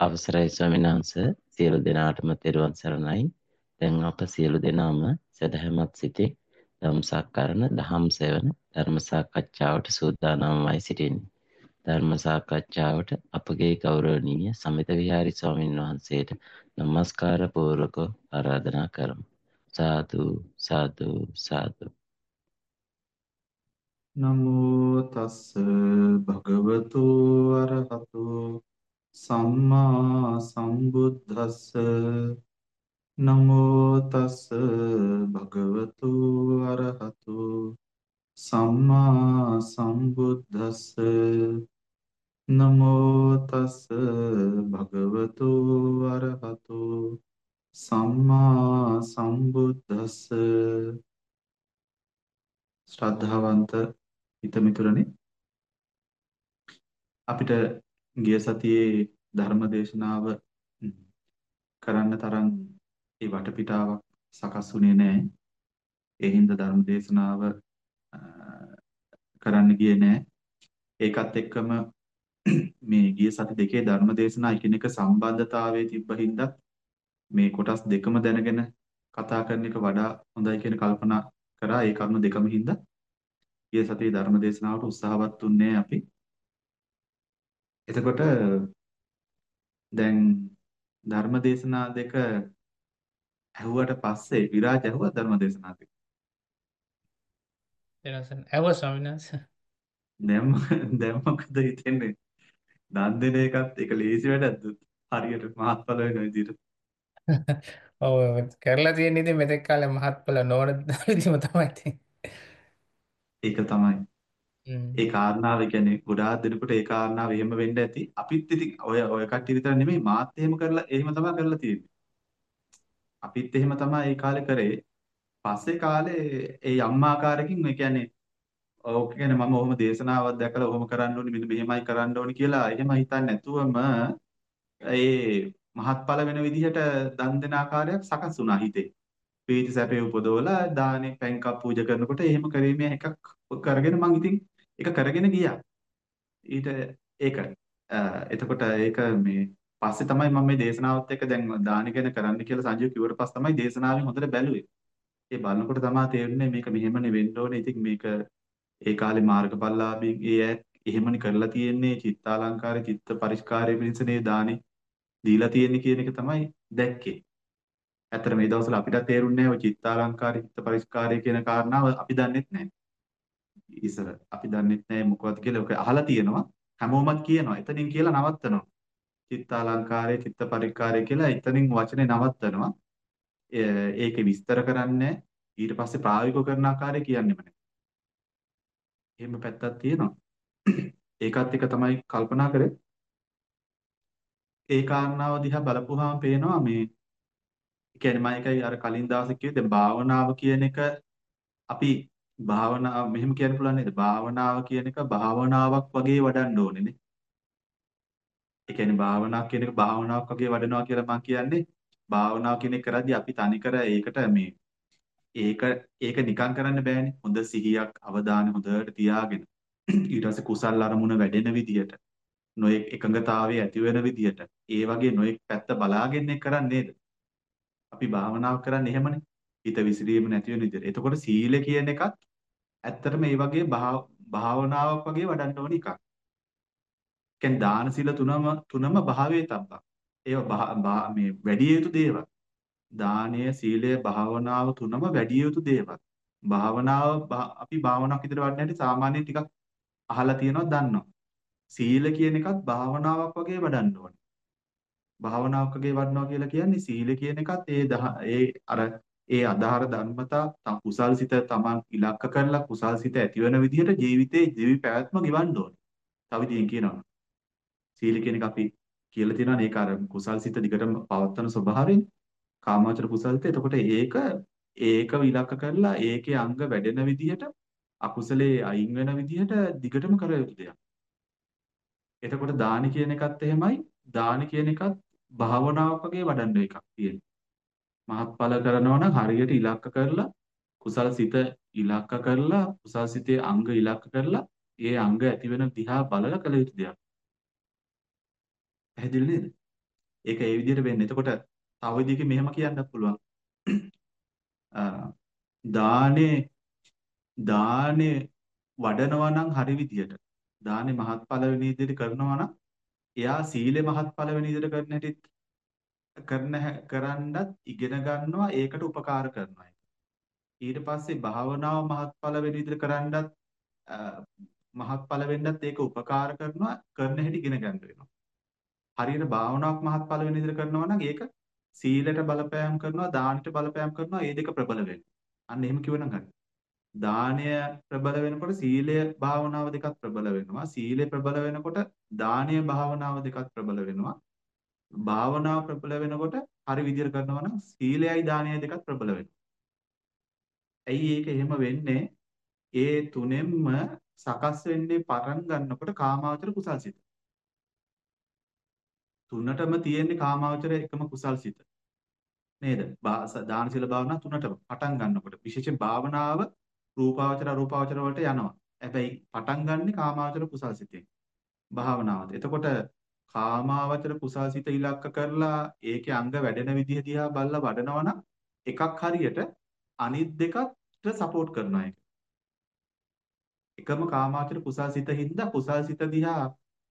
අවසරයි ස්වාමීන් වහන්සේ සියලු දෙනාටම තෙරුවන් සරණයි. දැන් අප සියලු දෙනාම සදහැමත් සිටින් ධම් සාකරණ දහම් සෙවන ධර්ම සාකච්ඡාවට සූදානම්වයි සිටින්නේ. ධර්ම සාකච්ඡාවට අපගේ ගෞරවනීය සමිත විහාරි ස්වාමීන් වහන්සේට নমස්කාර පූර්වකව ආරාධනා කරමු. සාදු සාදු සාදු නමෝ තස්ස භගවතු අරහතු සම්මා සම්බුද්දස්ස නමෝ තස්ස භගවතු අරහතු සම්මා සම්බුද්දස්ස නමෝ තස්ස භගවතු අරහතු සම්මා සම්බුද්දස්ස ශ්‍රද්ධාවන්ත හිතමිතුරනි අපිට ගිය සතියේ ධර්ම දේශනාව කරන්න තරම් ඒ වටපිටාවක් සකස් වුණේ නැහැ. ඒ හින්දා ධර්ම දේශනාව කරන්න ගියේ නැහැ. ඒකත් එක්කම මේ ගිය සති දෙකේ ධර්ම දේශනා එකිනෙක සම්බන්ධතාවයේ තිබ්බ හින්දා මේ කොටස් දෙකම දැනගෙන කතා කරන එක වඩා හොඳයි කියන කල්පනා කරා ඒ කරුණු දෙකම හින්දා ගිය සතියේ ධර්ම දේශනාවට උත්සාහවත් වුණේ අපි. එතකොට දැන් ධර්ම දේශනා දෙක ඇහුවට පස්සේ විරාජ ඇහුවා ධර්ම දේශනා දෙක. එනසන් ඇව ස්වාමීන් වහන්සේ දැන් දැන් මොකද හිතෙන්නේ? දන් දෙන එකත් ඒක ලේසි වැඩක්ද? හරියට මහත්ඵල වෙන විදිහට. ඔව් කරලා තියෙන ඉතින් මෙතෙක් කාලේ මහත්ඵල නොවන විදිහම තමයි තියෙන්නේ. ඒක තමයි. හ්ම්. ඒ කාරණාව කියන්නේ ගොඩාක් දෙනෙකුට ඒ කාරණාව එහෙම වෙන්න ඇති. අපිත් ඉතින් ඔය ඔය කට්ටිය විතර නෙමෙයි මාත් එහෙම කරලා එහෙම තමයි කරලා තියෙන්නේ. අපිත් එහෙම තමයි ඒ කාලේ කරේ. පස්සේ කාලේ ඒ අම්මාකාරකින් ඒ කියන්නේ ඔව් කියන්නේ මම ඔහොම දේශනාවක් දැකලා ඔහොම කරන්න ඕනි මෙන්න මෙහෙමයි කරන්න ඕනි කියලා එහෙම හිතන්නේ නැතුවම ඒ මහත්ඵල වෙන විදිහට දන් දෙන ආකාරයක් සකස් වුණා හිතේ. පීති සැපේ උපදවලා දානේ පැන්කම් පූජා කරනකොට එහෙම කරීමේ එකක් කරගෙන මං ඉතින් ඒක කරගෙන ගියා. ඊට ඒක එතකොට ඒක මේ පස්සේ තමයි මම මේ දේශනාවත් එක්ක දැන් දානි ගැන කරන්න කියලා සංජීව කිව්වට පස්සේ තමයි දේශනාවෙන් හොඳට බැලුවේ. ඒ බලනකොට තමයි තේරුනේ මේක මෙහෙමනේ වෙන්න ඕනේ. ඉතින් මේක ඒ කාලේ මාර්ගඵලලාභී ඒ ඇත් එහෙමනේ කරලා තියෙන්නේ චිත්තාලංකාරය චිත්ත පරිස්කාරය පිණිසනේ දානි දීලා තියෙන්නේ කියන එක තමයි දැක්කේ. ඇත්තට මේ දවස්වල අපිට තේරුන්නේ නැහැ ඔය චිත්තාලංකාරය චිත්ත පරිස්කාරය කියන කාරණාව අපි දන්නෙත් නැහැ. ඉස්සර අපි දන්නෙත් නැහැ මොකවද කියලා ඔක අහලා තියෙනවා. හැමෝමත් කියනවා. එතනින් කියලා නවත්තනවා. චිත්තාලංකාරය චිත්ත පරික්කාරය කියලා එතනින් වචනේ නවත්තනවා. ඒකේ විස්තර කරන්නේ ඊට පස්සේ ප්‍රායෝගිකව කරන ආකාරය කියන්නෙම නැහැ. එහෙම පැත්තක් තියෙනවා. ඒකත් එක තමයි කල්පනා කරේ. ඒ කාරණාව දිහා බලපුවාම පේනවා මේ කියන්නේ මම එකයි අර කලින් දවසේ කිව්වේ දැන් භාවනාව කියන එක අපි භාවනාව මෙහෙම කියන්න පුළුවන් නේද? භාවනාව කියන එක භාවනාවක් වගේ වඩන්න ඕනේ නේ. ඒ කියන්නේ භාවනාවක් කියන එක භාවනාවක් වගේ වඩනවා කියලා මම කියන්නේ භාවනාව කියන එක කරද්දී අපි තනිකර ඒකට මේ ඒක ඒක නිකන් කරන්න බෑනේ. හොඳ සිහියක් අවධානය හොඳට තියාගෙන ඊට පස්සේ කුසල් අරමුණ වැඩෙන විදියට නොයෙක් එකඟතාවයේ ඇති වෙන විදියට ඒ වගේ නොයෙක් පැත්ත බලාගෙන කරන්නේ නේද? අපි භාවනාව කරන්නේ එහෙමනේ. හිත විසිරීම නැති වෙන විදිහට. එතකොට සීලය කියන එකත් ඇත්තටම මේ වගේ භාවනාවක් වගේ වඩන්න ඕන එකක්. කියන්නේ දාන සීල තුනම තුනම භාවයේ තබ්බා. ඒවා මේ වැඩි යුතු දේවල්. දානය, සීලය, භාවනාව තුනම වැඩි යුතු දේවල්. භාවනාව අපි භාවනාවක් විදිහට වඩන්න හැටි සාමාන්‍යයෙන් ටිකක් අහලා තියෙනවා දන්නවා. සීල කියන එකත් භාවනාවක් වගේ වඩන්න ඕනේ. භාවනාවක් වගේ වඩනවා කියලා කියන්නේ සීල කියන එකත් ඒ ඒ අර ඒ අදාහර ධර්මතා කුසල් සිත තමන් ඉලක්ක කරලා කුසල් සිත ඇති වෙන විදිහට ජීවිතේ ජීවි පැවැත්ම ගෙවන්න ඕනේ. තව ඉතින් කියනවා. සීල කියන එක අපි කියලා තියෙනවා මේක අර කුසල් සිත දිගටම පවත්වන ස්වභාවයෙන් කාමාවචර කුසල්ත. එතකොට ඒක ඒක ඉලක්ක කරලා ඒකේ අංග වැඩෙන විදිහට අකුසලේ අයින් වෙන විදිහට දිගටම කර යුතු දෙයක්. එතකොට දානි කියන එකත් එහෙමයි. දානි කියන එකත් භාවනාවක් වගේ වඩන්න එකක් තියෙනවා. මහත්ඵල කරනවා නම් හරියට ඉලක්ක කරලා කුසල සිත ඉලක්ක කරලා කුසල සිතේ අංග ඉලක්ක කරලා ඒ අංග ඇති වෙන දිහා බලලා කළ යුතු දෙයක්. පැහැදිලි නේද? ඒක ඒ විදිහට වෙන්නේ. එතකොට තව විදිහකින් මෙහෙම කියන්නත් පුළුවන්. දානේ දානේ වඩනවා නම් හරි විදියට දානේ මහත්ඵල වෙන විදියට කරනවා නම් එයා සීලේ මහත්ඵල වෙන විදියට කරන හැටිත් කරන කරන්නත් ඉගෙන ගන්නවා ඒකට උපකාර කරනවා ඊට පස්සේ භාවනාව මහත්ඵල වෙන විදියට කරන්නත් මහත්ඵල වෙන්නත් ඒක උපකාර කරනවා කරන හැටි ඉගෙන ගන්න වෙනවා හරියට භාවනාවක් මහත්ඵල වෙන විදියට කරනවා නම් ඒක සීලයට බලපෑම් කරනවා දානට බලපෑම් කරනවා ඒ දෙක ප්‍රබල වෙනවා අන්න එහෙම කිව්වනම් හරි දානය ප්‍රබල වෙනකොට සීලය භාවනාව දෙකත් ප්‍රබල වෙනවා. සීලය ප්‍රබල වෙනකොට දානය භාවනාව දෙකත් ප්‍රබල වෙනවා. භාවනාව ප්‍රබල වෙනකොට හරි විදිහට කරනවා නම් සීලයයි දානයයි දෙකත් ප්‍රබල වෙනවා. ඇයි ඒක එහෙම වෙන්නේ? ඒ තුනෙන්ම සකස් වෙන්නේ පටන් ගන්නකොට කාමාවචර කුසල්සිත. තුනටම තියෙන්නේ කාමාවචර එකම කුසල්සිත. නේද? දාන සීල භාවනා තුනටම පටන් ගන්නකොට විශේෂයෙන් භාවනාව රූපාවචර අරූපාවචර වලට යනවා. හැබැයි පටන් ගන්නෙ කාමාවචර කුසල්සිතෙන්. භාවනාවත්. එතකොට කාමාවචර කුසල්සිත ඉලක්ක කරලා ඒකේ අංග වැඩෙන විදිහ දිහා බලලා වඩනවා නම් එකක් හරියට අනිත් දෙකට සපෝට් කරනවා ඒක. එකම කාමාවචර කුසල්සිත හින්දා කුසල්සිත දිහා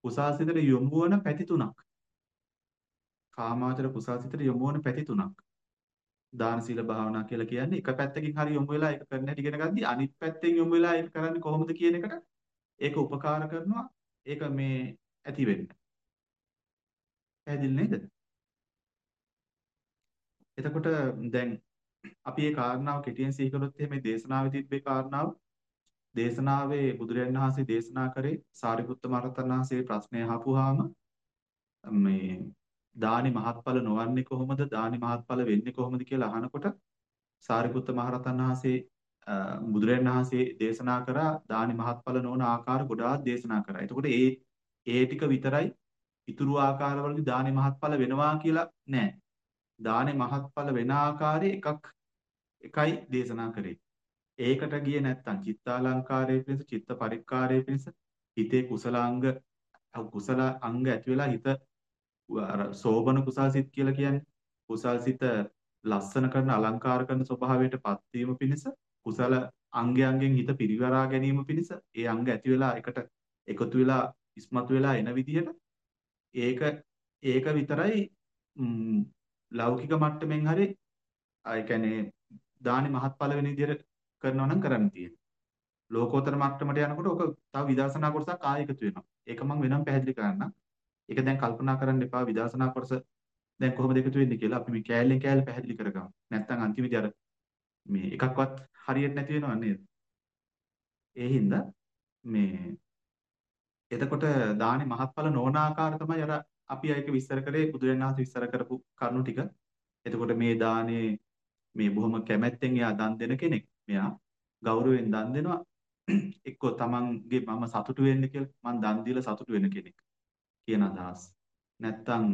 කුසල්සිතට යොමු වන පැති තුනක්. කාමාවචර කුසල්සිතට යොමු වන පැති තුනක්. දාන සීල භාවනා කියලා කියන්නේ එක පැත්තකින් හරි යොමු වෙලා ඒක කරන්න හැටි ඉගෙන ගද්දි අනිත් පැත්තෙන් යොමු වෙලා ඒක කරන්නේ කොහොමද කියන එකට ඒක උපකාර කරනවා ඒක මේ ඇති වෙන්න. පැහැදිලි නේද? එතකොට දැන් අපි මේ කාරණාව කෙටියෙන් සිහි කළොත් එහෙම දේශනාවේ තිබ්බේ කාරණාව දේශනාවේ බුදුරජාණන් වහන්සේ දේශනා කරේ සාරිපුත්ත මහරහතන් වහන්සේ ප්‍රශ්නය අහපුවාම මේ දානි මහත්ඵල නොවන්නේ කොහොමද? දානි මහත්ඵල වෙන්නේ කොහොමද කියලා අහනකොට සාරිපුත්ත මහරහතන් වහන්සේ බුදුරජාණන් වහන්සේ දේශනා කරා දානි මහත්ඵල නොවන ආකාර ගොඩාක් දේශනා කරා. එතකොට ඒ ඒ ටික විතරයි ඉතුරු ආකාරවලදී දානි මහත්ඵල වෙනවා කියලා නෑ. දානි මහත්ඵල වෙන ආකාරයේ එකක් එකයි දේශනා කරේ. ඒකට ගියේ නැත්තම් චිත්තාලංකාරයේ පිණිස චිත්ත පරික්කාරයේ පිණිස හිතේ කුසලාංග කුසල අංග ඇති වෙලා හිත අර සෝබන කුසල්සිත කියලා කියන්නේ කුසල්සිත ලස්සන කරන අලංකාර කරන ස්වභාවයටපත් වීම පිණිස කුසල අංගයන්ගෙන් හිත පිරිවරා ගැනීම පිණිස ඒ අංග ඇති වෙලා එකට එකතු වෙලා ඉස්මතු වෙලා එන විදිහට ඒක ඒක විතරයි ලෞකික මට්ටමින් හරි ඒ කියන්නේ දානි මහත්ඵල වෙන විදිහට කරනවා නම් කරන්න තියෙන්නේ. ලෝකෝත්තර මට්ටමට යනකොට ඔක තව විදර්ශනා කොටසක් ආයෙ එකතු වෙනවා. ඒක මම වෙනම පැහැදිලි කරන්නම්. ඒක දැන් කල්පනා කරන්න එපා විදර්ශනා කොටස දැන් කොහොමද එකතු වෙන්නේ කියලා අපි මේ කෑල්ලෙන් කෑල්ල පැහැදිලි කරගමු. නැත්නම් අන්තිමේදී අර මේ එකක්වත් හරියට නැති වෙනව නේද? ඒ හින්දා මේ එතකොට දානේ මහත්ඵල නොවන ආකාර තමයි අර අපි ඒක විස්තර කරේ බුදුරජාණන් වහන්සේ විස්තර කරපු කරුණු ටික. එතකොට මේ දානේ මේ බොහොම කැමැත්තෙන් එයා දන් දෙන කෙනෙක්. මෙයා ගෞරවයෙන් දන් දෙනවා. එක්කෝ තමන්ගේ මම සතුටු වෙන්න කියලා මං දන් දීලා සතුටු වෙන කෙනෙක්. කියන අදහස්. නැත්තම්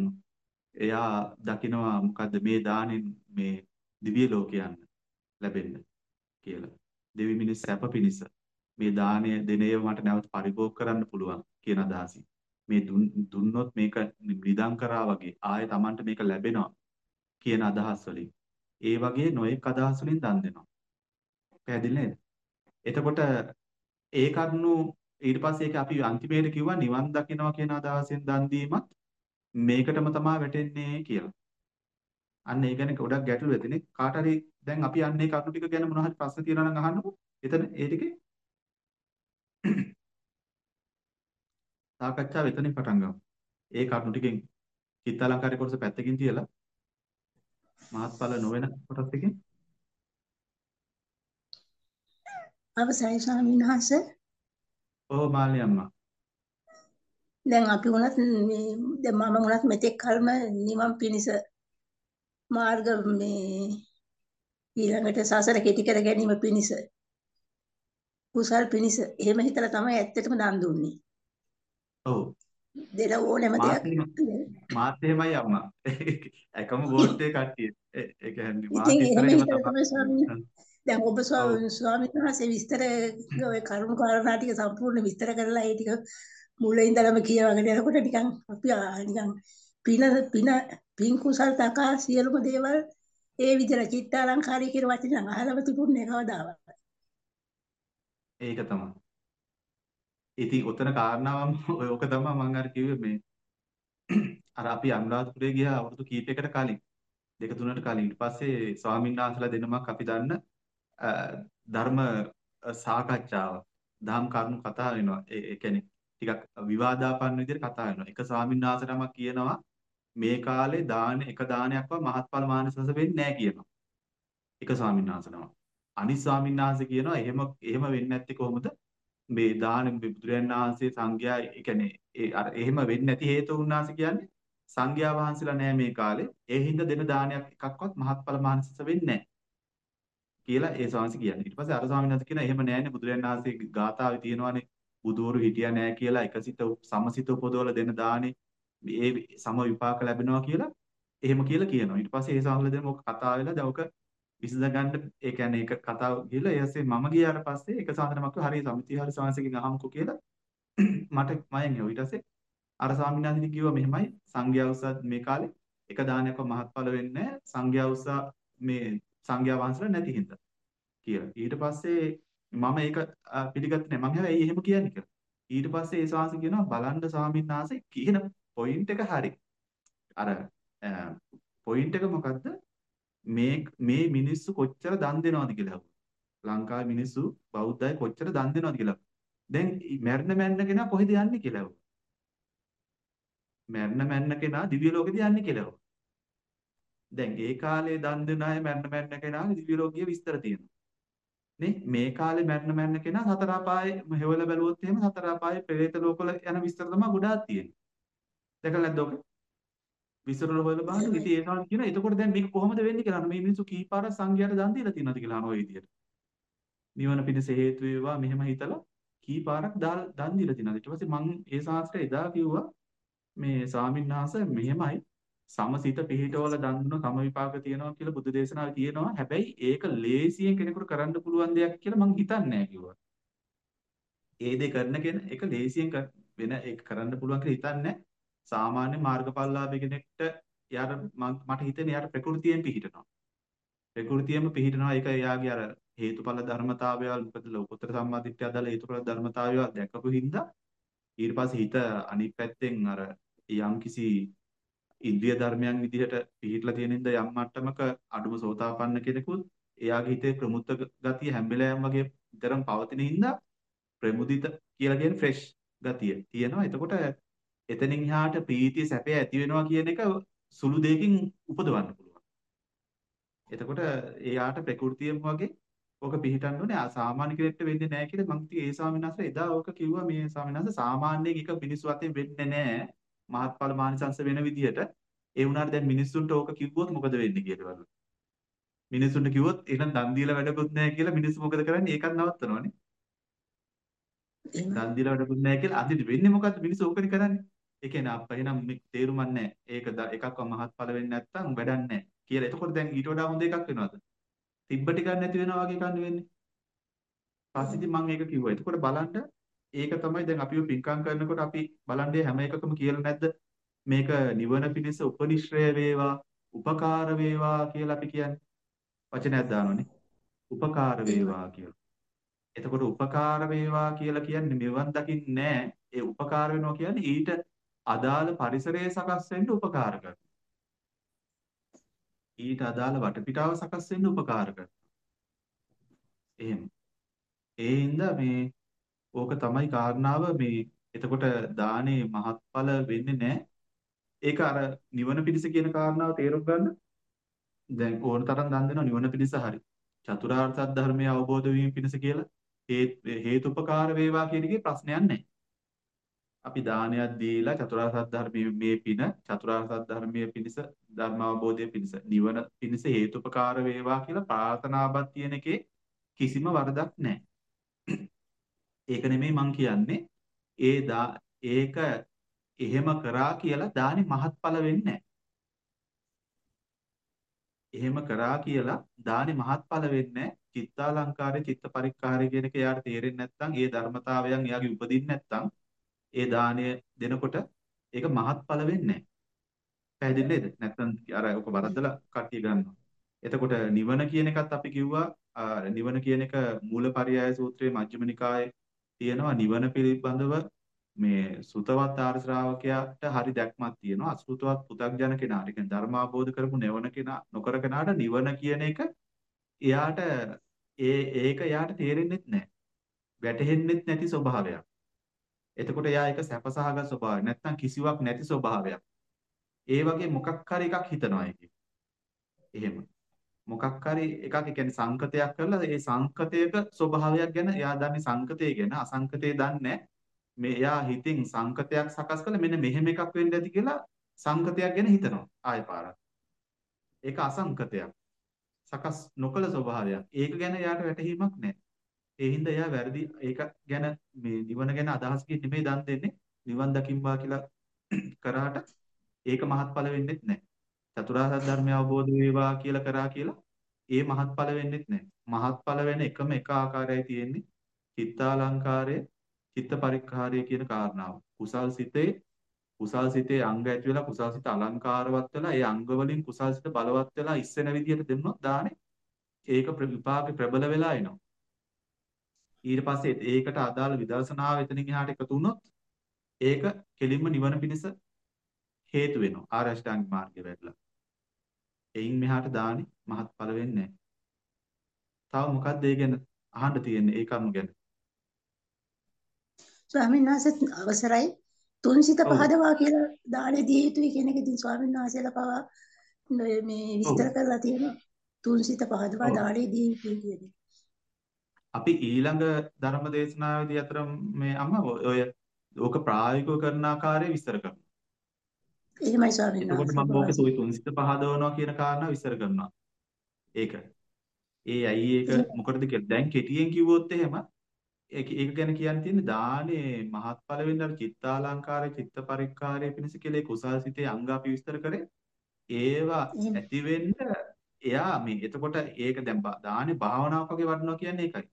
එයා දකිනවා මොකද්ද මේ දානෙන් මේ දිව්‍ය ලෝකයන් ලැබෙන්න කියලා. දෙවි මිනිස් සැප පිණිස මේ දාණය දෙන ඒවා මට නැවත පරිභෝග කරන්න පුළුවන් කියන අදහසින්. මේ දුන්නොත් මේක නිදන් කරා වගේ ආයෙ Tamanට මේක ලැබෙනවා කියන අදහස් වලින්. ඒ වගේ නොයෙක් අදහස් වලින් දන් දෙනවා. පැහැදිලි නේද? එතකොට ඒ කරුණු ඊට පස්සේ ඒක අපි අන්තිමේට කිව්වා නිවන් දකින්නවා කියන අදහසෙන් දන් දීමත් මේකටම තමයි වැටෙන්නේ කියලා. අන්න ඒ ගැන ගොඩක් ගැටලු ඇතිනේ. කාට හරි දැන් අපි අන්නේ කරුණු ටික ගැන මොනවා හරි ප්‍රශ්න තියෙනවා නම් අහන්නකෝ. එතන ඒ ටිකේ සාකච්ඡාව එතනින් පටන් ගමු. ඒ කරුණු ටිකෙන් චිත්තාලංකාරී කොටස පැත්තකින් තියලා මහත්ඵල නොවන කොටස් එකෙන් අවසයි ස්වාමීන් වහන්සේ ඔව් මාළි අම්මා. දැන් අපි වුණත් මේ දැන් මම වුණත් මෙතෙක් කල්ම නිවන් පිණිස මාර්ග මේ ඊළඟට සසර කෙටි කර ගැනීම පිණිස කුසල් පිණිස එහෙම හිතලා තමයි ඇත්තටම දන් දුන්නේ. ඔව්. දෙන ඕනෙම දෙයක් මාත් එහෙමයි අම්මා. එකම බෝඩ් එකේ කට්ටිය. ඒ කියන්නේ මාත් ඉතින් එහෙම දැන් ඔබ ස්වාමීන් වහන්සේ විස්තර ඔය කරුණු කාරණා ටික සම්පූර්ණ විස්තර කරලා ඒ ටික මුල ඉඳලම කියවගෙන යනකොට නිකන් අපි නිකන් පින පින පින් කුසල් තකා සියලුම දේවල් ඒ විදිහට චිත්තාලංකාරී කියන වචන අහලම තිබුණේ කවදාවත්. ඒක තමයි. ඉතින් ඔතන කාරණාවම ඔය ඔක තමයි මම අර කිව්වේ මේ අර අපි අනුරාධපුරේ ගියා අවුරුදු කීපයකට කලින් දෙක තුනකට කලින්. ඊට පස්සේ ස්වාමීන් වහන්සේලා දෙනමක් අපි දන්න ධර්ම සාකච්ඡාව. දහම් කරුණු කතා වෙනවා. ඒ කියන්නේ ටිකක් විවාදාපන්න විදිහට කතා වෙනවා. එක ස්වාමීන් වහන්සේ නමක් කියනවා මේ කාලේ දාන එක දානයක්වත් මහත්ඵල මානසස වෙන්නේ නැහැ කියනවා. එක ස්වාමීන් වහන්සේ නමක්. අනිත් ස්වාමීන් වහන්සේ කියනවා එහෙම එහෙම වෙන්නේ නැත්තේ කොහොමද? මේ දාන බුදුරයන් වහන්සේ සංඝයා ඒ කියන්නේ ඒ අර එහෙම වෙන්නේ නැති හේතුව උන්වහන්සේ කියන්නේ සංඝයා වහන්සේලා නැහැ මේ කාලේ. ඒ හින්දා දෙන දානයක් එකක්වත් මහත්ඵල මානසස වෙන්නේ නැහැ. කියලා ඒ ස්වාමීන් කියන්නේ. ඊට පස්සේ අර ස්වාමීන් වහන්සේ කියනවා එහෙම නැහැනේ බුදුරයන් වහන්සේ ගාථාවේ තියෙනවානේ බුදුවරු හිටියා නැහැ කියලා එකසිත සමසිත උපදවල දෙන දානේ ඒ සම විපාක ලැබෙනවා කියලා එහෙම කියලා කියනවා. ඊට පස්සේ ඒ ස්වාමීන් වහන්සේ මොක කතා වෙලා දැන් ඔක විසඳ ගන්න ඒ කියන්නේ ඒක කතාව ගිහලා ඊයස්සේ මම ගියාට පස්සේ එක සාධනමක් හරි සමිතිය හරි සංසකින් අහමුකෝ කියලා මට මයෙන් හෙව ඊට පස්සේ අර ස්වාමීන් වහන්සේ කිව්වා මෙහෙමයි සංඝයා උසත් මේ කාලේ එක දානයක්ව මහත්ඵල වෙන්නේ සංඝයා උසා මේ සංඝයා වහන්සේලා නැති හින්දා කියලා. ඊට පස්සේ මම ඒක පිළිගත්තේ නැහැ. මම හැබැයි එහෙම කියන්නේ කියලා. ඊට පස්සේ ඒ ස්වාමීන් කියනවා බලන්න ස්වාමීන් වහන්සේ කියන පොයින්ට් එක හරි. අර පොයින්ට් එක මොකද්ද? මේ මේ මිනිස්සු කොච්චර දන් දෙනවද කියලා ලංකාවේ මිනිස්සු බෞද්ධය කොච්චර දන් දෙනවද කියලා. දැන් මැරෙන මැන්න කෙනා කොහෙද යන්නේ කියලා. මැරෙන මැන්න කෙනා දිව්‍ය ලෝකෙද යන්නේ කියලා. දැන් ඒ කාලේ දන් දෙන අය මැරෙන මැන්න කෙනාගේ දිව්‍ය ලෝකීය විස්තර තියෙනවා. නේ මේ කාලේ මැරෙන මැන්න කෙනා සතර අපායේ හෙවල බැලුවොත් එහෙම සතර අපායේ ප්‍රේත ලෝකවල යන විස්තර තමයි ගොඩාක් තියෙන්නේ. දැකලා නැද්ද ඔක? විස්තර වල බලන්න ඉතින් ඒ කාලේ කියන එතකොට දැන් මේක කොහොමද වෙන්නේ කියලා මේ මිනිස්සු කීපාරක් සංඝයාට දන් දීලා තියෙනවද කියලා අහන ඔය විදියට. නිවන පිණිස හේතු වේවා මෙහෙම හිතලා කීපාරක් දන් දීලා තියෙනවද? ඊට පස්සේ මං ඒ ශාස්ත්‍රය එදා කිව්වා මේ ස්වාමීන් වහන්සේ මෙහෙමයි සමසිත පිහිටවල දන් දුන සම විපාක තියෙනවා කියලා බුදු දේශනාවේ තියෙනවා. හැබැයි ඒක ලේසියෙන් කෙනෙකුට කරන්න පුළුවන් දෙයක් කියලා මං හිතන්නේ නැහැ කිව්වා. ඒ දේ කරන කෙන එක ලේසියෙන් වෙන ඒක කරන්න පුළුවන් කියලා හිතන්නේ සාමාන්‍ය මාර්ගඵලලාභී කෙනෙක්ට යාර මට හිතෙන යාර ප්‍රകൃතියෙන් පිහිටනවා. ප්‍රകൃතියෙම පිහිටනවා ඒක එයාගේ අර හේතුඵල ධර්මතාවයල් මොකද ලෝකෝත්තර සම්මාදිට්ඨිය අදාළ හේතුඵල ධර්මතාවයල් දැකපු හින්දා ඊට පස්සේ හිත අනිත් පැත්තෙන් අර යම් කිසි ඉන්ද්‍රිය ධර්මයන් විදිහට පිහිටලා තියෙන ඉඳ යම් මට්ටමක අඩුම සෝතාපන්න කෙනෙකුත් එයාගේ හිතේ ප්‍රමුත්ත ගතිය හැම්බෙලෑම් වගේ විතරම පවතින හින්දා ප්‍රමුදිත කියලා කියන ෆ්‍රෙෂ් ගතිය තියෙනවා. එතකොට එතනින් එහාට ප්‍රීතිය සැපය ඇති වෙනවා කියන එක සුළු දෙයකින් උපදවන්න පුළුවන්. එතකොට එයාට ප්‍රകൃතියම වගේ ඕක පිළිටන්න ඕනේ සාමාන්‍ය කෙනෙක්ට වෙන්නේ නැහැ කියලා මම ඉතින් ඒ ස්වාමීන් එදා ඕක කිව්වා මේ ස්වාමීන් වහන්සේ සාමාන්‍යයෙන් එක මිනිස්සු අතේ වෙන්නේ නැහැ මහත්ඵල මානසංශ වෙන විදිහට ඒ වුණාට දැන් මිනිස්සුන්ට ඕක කිව්වොත් මොකද වෙන්නේ කියලා බලන්න. මිනිස්සුන්ට කිව්වොත් එහෙනම් දන් දීලා වැඩකුත් නැහැ කියලා මිනිස්සු මොකද කරන්නේ? ඒකත් නවත්තනවනේ. දන් දීලා වැඩකුත් නැහැ කියලා අදිට වෙන්නේ මොකද්ද? මිනිස්සු ඕකනේ කරන්නේ. ඒ කියන්නේ අප්පා එහෙනම් මේ තේරුමක් නැහැ. ඒක එකක්ව මහත්ඵල වෙන්නේ නැත්තම් වැඩක් නැහැ කියලා. එතකොට දැන් ඊට වඩා හොඳ එකක් වෙනවද? තිබ්බ ටිකක් නැති වෙනවා වගේ කන්නේ වෙන්නේ. පස්සේ ඉතින් මම ඒක කිව්වා. එතකොට බලන්න ඒක තමයි දැන් අපිව පින්කම් කරනකොට අපි බලන්නේ හැම එකකම කියලා නැද්ද මේක නිවන පිණිස උපනිශ්‍රය වේවා උපකාර වේවා කියලා අපි කියන්නේ වචනයක් දානවනේ උපකාර වේවා කියලා. එතකොට උපකාර වේවා කියලා කියන්නේ නිවන් දකින්නේ නැහැ. ඒ උපකාර වෙනවා කියන්නේ ඊට අදාළ පරිසරය සකස් වෙන්න උපකාර කරනවා. ඊට අදාළ වටපිටාව සකස් වෙන්න උපකාර කරනවා. එහෙම. ඒ හින්දා මේ ඕක තමයි කාරණාව මේ එතකොට දානේ මහත්ඵල වෙන්නේ නැහැ. ඒක අර නිවන පිණිස කියන කාරණාව තේරුම් ගන්න. දැන් ඕන තරම් දන් දෙනවා නිවන පිණිස හරි. චතුරාර්ය සත්‍ය ධර්මය අවබෝධ වීම පිණිස කියලා හේතුපකාර වේවා කියන එකේ ප්‍රශ්නයක් නැහැ. අපි දානයක් දීලා චතුරාර්ය සත්‍ය ධර්මයේ මේ පින චතුරාර්ය සත්‍ය ධර්මයේ පිණිස ධර්ම අවබෝධයේ පිණිස නිවන පිණිස හේතුපකාර වේවා කියලා ප්‍රාර්ථනාවක් තියෙන එකේ කිසිම වරදක් නැහැ. ඒක නෙමෙයි මං කියන්නේ. ඒ දා ඒක එහෙම කරා කියලා දානි මහත්ඵල වෙන්නේ එහෙම කරා කියලා දානි මහත්ඵල වෙන්නේ චිත්තාලංකාරය චිත්ත පරික්කාරය කියන එක එයාට තේරෙන්නේ නැත්නම් ඒ ධර්මතාවයන් එයාගේ උපදින්නේ නැත්නම් ඒ දානය දෙනකොට ඒක මහත්ඵල වෙන්නේ පැහැදිලි නේද? නැත්නම් අර ඔක වරද්දලා කට්ටිය ගන්නවා. එතකොට නිවන කියන එකත් අපි කිව්වා නිවන කියන එක මූලපරියාය සූත්‍රයේ මජ්ක්‍ධිම නිකායේ තියෙනවා. නිවන පිළිබඳව මේ සුතවත් ආර්ය ශ්‍රාවකයාට හරි දැක්මක් තියෙනවා. අසුතවත් පු탁ජන කෙනාට කියන්නේ ධර්ම අවබෝධ කරපු නෙවන කෙනා නොකර කෙනාට නිවන කියන එක එයාට ඒ ඒක එයාට තේරෙන්නෙත් නැහැ වැටහෙන්නෙත් නැති ස්වභාවයක්. එතකොට එයා ඒක සැපසහගත ස්වභාවයක් නැත්නම් කිසිවක් නැති ස්වභාවයක් ඒ වගේ මොකක් හරි එකක් හිතනවා ඒකේ එහෙම මොකක් හරි එකක් ඒ කියන්නේ සංකතයක් කරලා ඒ සංකතයක ස්වභාවයක් ගැන එයා දන්නේ සංකතය ගැන අසංකතය දන්නේ මේ එයා හිතින් සංකතයක් සකස් කළා මෙන්න මෙහෙම එකක් වෙන්න ඇති කියලා සංකතයක් ගැන හිතනවා ආයෙ පාරක්. ඒක අසංකතයක්. සකස් නොකළ ස්වභාවයක්. ඒක ගැන එයාට වැටහීමක් නැහැ. ඒ හින්දා එයා වැරදි ඒක ගැන මේ නිවන ගැන අදහසකින් නෙමෙයි දන් දෙන්නේ. නිවන් දකිම්බා කියලා කරාට ඒක මහත්ඵල වෙන්නේත් නැහැ. චතුරාර්ය ධර්මය අවබෝධ වේවා කියලා කරා කියලා ඒ මහත්ඵල වෙන්නේත් නැහැ. මහත්ඵල වෙන එකම එක ආකාරයයි තියෙන්නේ. චිත්තාලංකාරය, චිත්ත පරික්ඛාරය කියන කාරණාව. කුසල් සිතේ කුසල් සිතේ අංග ඇති වෙලා කුසල් සිත අලංකාරවත් වෙලා ඒ අංග වලින් කුසල් සිත බලවත් වෙලා ඉස්සෙන විදියට දෙන්නොත් දානේ ඒක විපාකේ ප්‍රබල වෙලා එනවා. ඊට පස්සේ ඒකට අදාළ විදර්ශනාව එතනින් එහාට එකතු වුණොත් ඒක කෙලින්ම නිවන පිණිස හේතු වෙනවා. ආර්ය අෂ්ටාංග මාර්ගය වැඩිලා. එයින් මෙහාට දානි මහත්ඵල වෙන්නේ තව මොකක්ද ඒ ගැන අහන්න තියෙන්නේ ඒ කරුණු ගැන? ස්වාමීන් වහන්සේ අවසරයි තුන්සිත පහදවා කියලා දානේ දිය යුතුයි කියන එක ඉතින් ස්වාමීන් වහන්සේලා පවා මේ විස්තර කරලා තියෙනවා. තුන්සිත පහදවා දානේ දිය යුතුයි කියන අපි ඊළඟ ධර්ම දේශනාවේදී අතර මේ අම්මා ඔය ඕක ප්‍රායෝගිකව කරන ආකාරය විස්තර කරනවා. එහෙමයි ස්වාමීන් වහන්සේ. එතකොට මම ඕකේ සෝයි තුන්සිත පහදවනවා කියන කාරණා විස්තර කරනවා. ඒක. ඒ ඇයි ඒක මොකටද කියලා දැන් කෙටියෙන් කිව්වොත් එහෙම ඒක ගැන කියන්න තියෙන්නේ දානේ මහත්ඵල වෙන්න අර චිත්තාලංකාරය චිත්ත පරික්කාරය පිණිස කියලා ඒ කුසල් සිතේ අංග අපි විස්තර කරේ. ඒවා ඇති වෙන්න එයා මේ එතකොට ඒක දැන් දානේ භාවනාවක් වගේ වඩනවා කියන්නේ ඒකයි.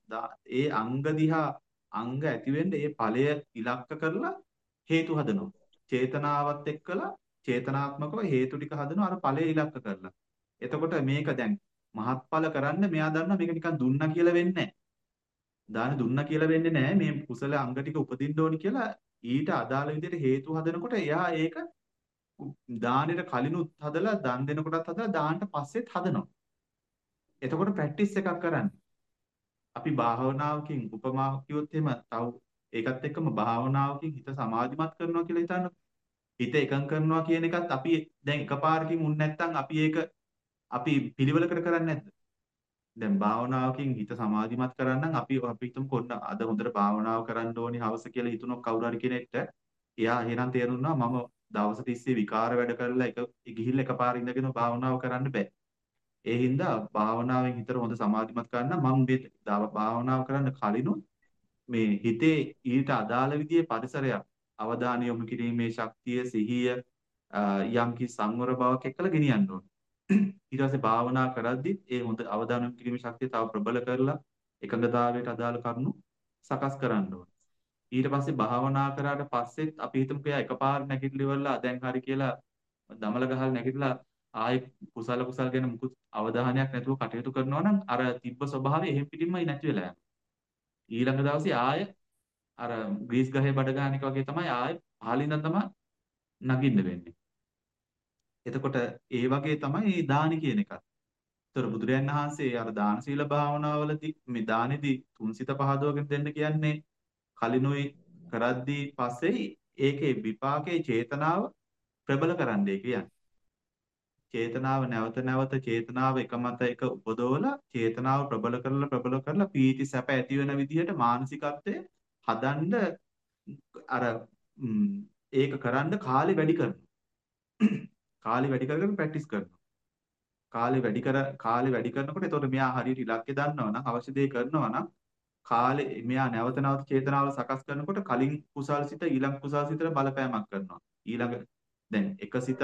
ඒ අංග දිහා අංග ඇති වෙන්න ඒ ඵලය ඉලක්ක කරලා හේතු හදනවා. චේතනාවත් එක්කලා චේතනාත්මකව හේතු ටික හදනවා අර ඵලය ඉලක්ක කරලා. එතකොට මේක දැන් මහත්ඵල කරන්න මෙයා දන්නවා මේක නිකන් දුන්නා කියලා වෙන්නේ නැහැ. දාන දුන්නා කියලා වෙන්නේ නැහැ. මේ කුසල අංග ටික උපදින්න ඕනි කියලා ඊට අදාළ විදිහට හේතු හදනකොට එයා ඒක දානෙට කලිනුත් හදලා දන් දෙනකොටත් හදලා දාන්නට පස්සෙත් හදනවා. එතකොට ප්‍රැක්ටිස් එකක් කරන්න. අපි භාවනාවකින් උපමා කිව්වොත් එහෙම තව ඒකත් එක්කම භාවනාවකින් හිත සමාධිමත් කරනවා කියලා හිතන්නකෝ. හිත එකඟ කරනවා කියන එකත් අපි දැන් එකපාරකින් උන් නැත්තම් අපි ඒක අපි පිළිවෙලකට කරන්නේ නැද්ද? දැන් භාවනාවකින් හිත සමාධිමත් කරන්න අපි අපි හිතමු කොන්න අද හොඳට භාවනාව කරන්න ඕනි හවස කියලා හිතුනොත් කවුරු හරි කෙනෙක්ට එයා එහෙනම් තේරුණා මම දවස් 30 විකාර වැඩ කරලා එක ගිහිල්ලා එකපාර ඉඳගෙන භාවනාව කරන්න බෑ. ඒ හින්දා භාවනාවෙන් හිතට හොඳ සමාධිමත් කරන්න මම මේ භාවනාව කරන්න කලිනුත් මේ හිතේ ඊට අදාළ විදිහේ පරිසරයක් අවධානය යොමු කිරීමේ ශක්තිය සිහිය යම් කි සංවර බවක් එක්කලා ගෙනියන්න ඕනේ. ඊට පස්සේ භාවනා කරද්දිත් ඒ හොඳ අවධානය යොමු කිරීමේ ශක්තිය තව ප්‍රබල කරලා එකඟතාවයට අදාළ කරුණු සකස් කරන්න ඕනේ. ඊට පස්සේ භාවනා කරාට පස්සෙත් අපි හිතමු කියා එකපාර නැගිටලිවලා දැන් හරි කියලා දමල ගහලා නැගිටලා ආයේ කුසල කුසල් ගැන මුකුත් අවධානයක් නැතුව කටයුතු කරනවා නම් අර තිබ්බ ස්වභාවය එහෙම් පිටින්මයි නැති වෙලා යනවා. ඊළඟ දවසේ ආය අර ග්‍රීස් ගහේ බඩ ගන්න එක වගේ තමයි ආය පහලින්ද තමයි නගින්න වෙන්නේ. එතකොට ඒ වගේ තමයි දානි කියන එකත්. ඒතර බුදුරයන් වහන්සේ අර දාන සීල භාවනාවලදී මේ දානෙදී තුන්සිත පහදවගෙන දෙන්න කියන්නේ කලිනුයි කරද්දී පස්සේ ඒකේ විපාකේ චේතනාව ප්‍රබල කරන්නයි කියන්නේ. චේතනාව නැවත නැවත චේතනාව එක මත එක උපදවලා චේතනාව ප්‍රබල කරලා ප්‍රබල කරලා පීති සැප ඇති වෙන විදිහට මානසිකත්වය හදන්න අර ඒක කරන්න කාලේ වැඩි කරනවා. කාලේ වැඩි කරගෙන ප්‍රැක්ටිස් කරනවා. කාලේ වැඩි කර කාලේ වැඩි කරනකොට එතකොට මෙයා හරියට ඉලක්කය දන්නවා නම් අවශ්‍ය දේ කරනවා නම් කාලේ මෙයා නැවත නැවත චේතනාව සකස් කරනකොට කලින් කුසල් සිත ඊළඟ කුසල් සිතට බලපෑමක් කරනවා. ඊළඟ දැන් එක සිතක්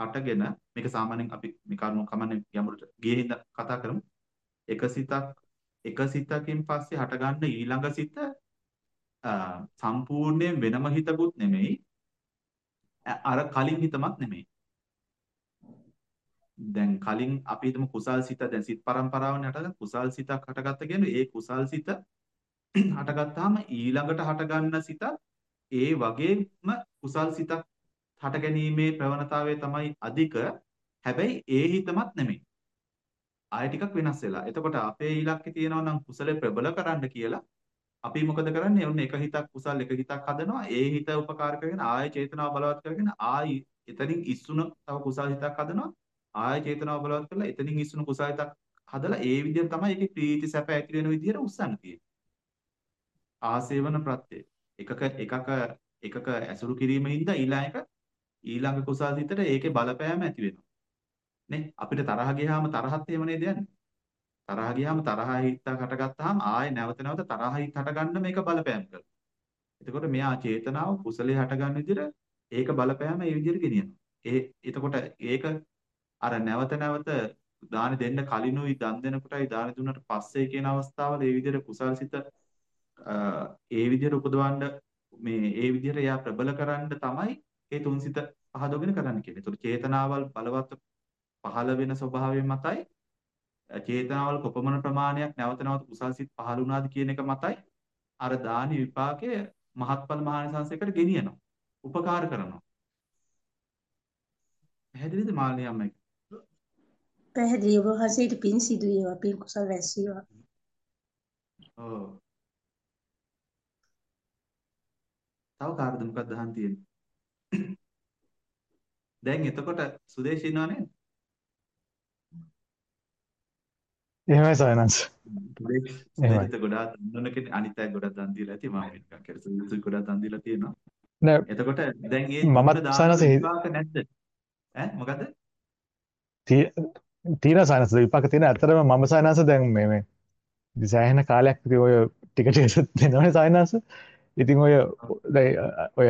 හටගෙන මේක සාමාන්‍යයෙන් අපි මේ කරුණු කමන්නේ යමුරට ගියේ හින්දා කතා කරමු. එක සිතක් එක සිතකින් පස්සේ හටගන්න ඊළඟ සිත සම්පූර්ණයෙන් වෙනම හිතකුත් නෙමෙයි. අර කලින් හිතමත් නෙමෙයි. දැන් කලින් අපි හිතමු කුසල් සිත දැන් සිත් පරම්පරාවනේ හටගන්න කුසල් සිතක් හටගත්ත කියන්නේ ඒ කුසල් සිත හටගත්තාම ඊළඟට හටගන්න සිතත් ඒ වගේම කුසල් සිතක් හට ගැනීමේ ප්‍රවණතාවය තමයි අධික. හැබැයි ඒ හිතමත් නෙමෙයි. ආය ටිකක් වෙනස් වෙලා. එතකොට අපේ ඉලක්කේ තියෙනවා නම් කුසලේ ප්‍රබල කරන්න කියලා අපි මොකද කරන්නේ? ඔන්න එක හිතක් කුසල් එක හිතක් හදනවා. ඒ හිත උපකාර කරගෙන ආය චේතනාව බලවත් කරගෙන ආයි එතනින් ඉස්සුන තව කුසල් හිතක් හදනවා. ආය චේතනාව බලවත් කරලා එතනින් ඉස්සුන කුසල් හිතක් හදලා ඒ විදිහට තමයි ඒකේ ප්‍රීති සැප ඇති වෙන විදිහට උස්සන්න තියෙන්නේ. ආසේවන ප්‍රත්‍යය. එකක එකක එකක ඇසුරු කිරීමෙන්ද ඊළඟ එක ඊළඟ කුසල් හිතට ඒකේ බලපෑම ඇති වෙනවා. නේ? අපිට තරහ ගියාම තරහත් එහෙම නේද යන්නේ? තරහ ගියාම තරහ හිතක් හටගත්තාම ආයේ නැවත නැවත තරහ හිත හටගන්න මේක බලපෑම් කරනවා. එතකොට මෙයා චේතනාව කුසලයේ හටගන්න විදිහට ඒක බලපෑම ඒ විදිහට ගෙනියනවා. ඒ එතකොට ඒක අර නැවත නැවත දාන දෙන්න කලිනුයි දන් දෙනකොටයි දාන දුන්නට පස්සේ කියන අවස්ථාවල ඒ විදිහට කුසල්සිත ඒ විදිහට උපදවන්න මේ ඒ විදිහට එයා ප්‍රබල කරන්න තමයි ඒ තුන්සිත පහදවගෙන කරන්න කියන්නේ. ඒතකොට චේතනාවල් බලවත් පහළ වෙන ස්වභාවය මතයි චේතනාවල කොපමණ ප්‍රමාණයක් නැවත නැවත කුසල්සිත පහළ වුණාද කියන එක මතයි අර දානි විපාකය මහත්ඵල මහානිසංසයකට ගෙනියනවා. උපකාර කරනවා. පැහැදිලිද මාළි අම්මයි? පැහැදිලි ඔබ වහන්සේට පින් සිදු වේවා පින් කුසල රැස් වේවා. ඔව්. තව කාටද මොකක්ද අහන් තියෙන්නේ? දැන් එතකොට සුදේශ ඉන්නව නේද? එහෙමයි සයනස් සුදේශිත ගොඩාක් දන්නන කෙනෙක් අනිත් අය ගොඩක් දන් දීලා ඇති මම නිකන් කියලා සුදේශිත ගොඩක් දන් දීලා තියෙනවා. නෑ එතකොට දැන් ඒ මමත් සයනස් විපාක නැද්ද? ඈ මොකද? තියෙන සයනස් විපාක තියෙන ඇත්තටම මම සයනස් දැන් මේ මේ සෑහෙන කාලයක් ඉතින් ඔය ටික ටික දෙනවනේ සයනස්. ඉතින් ඔය ඔය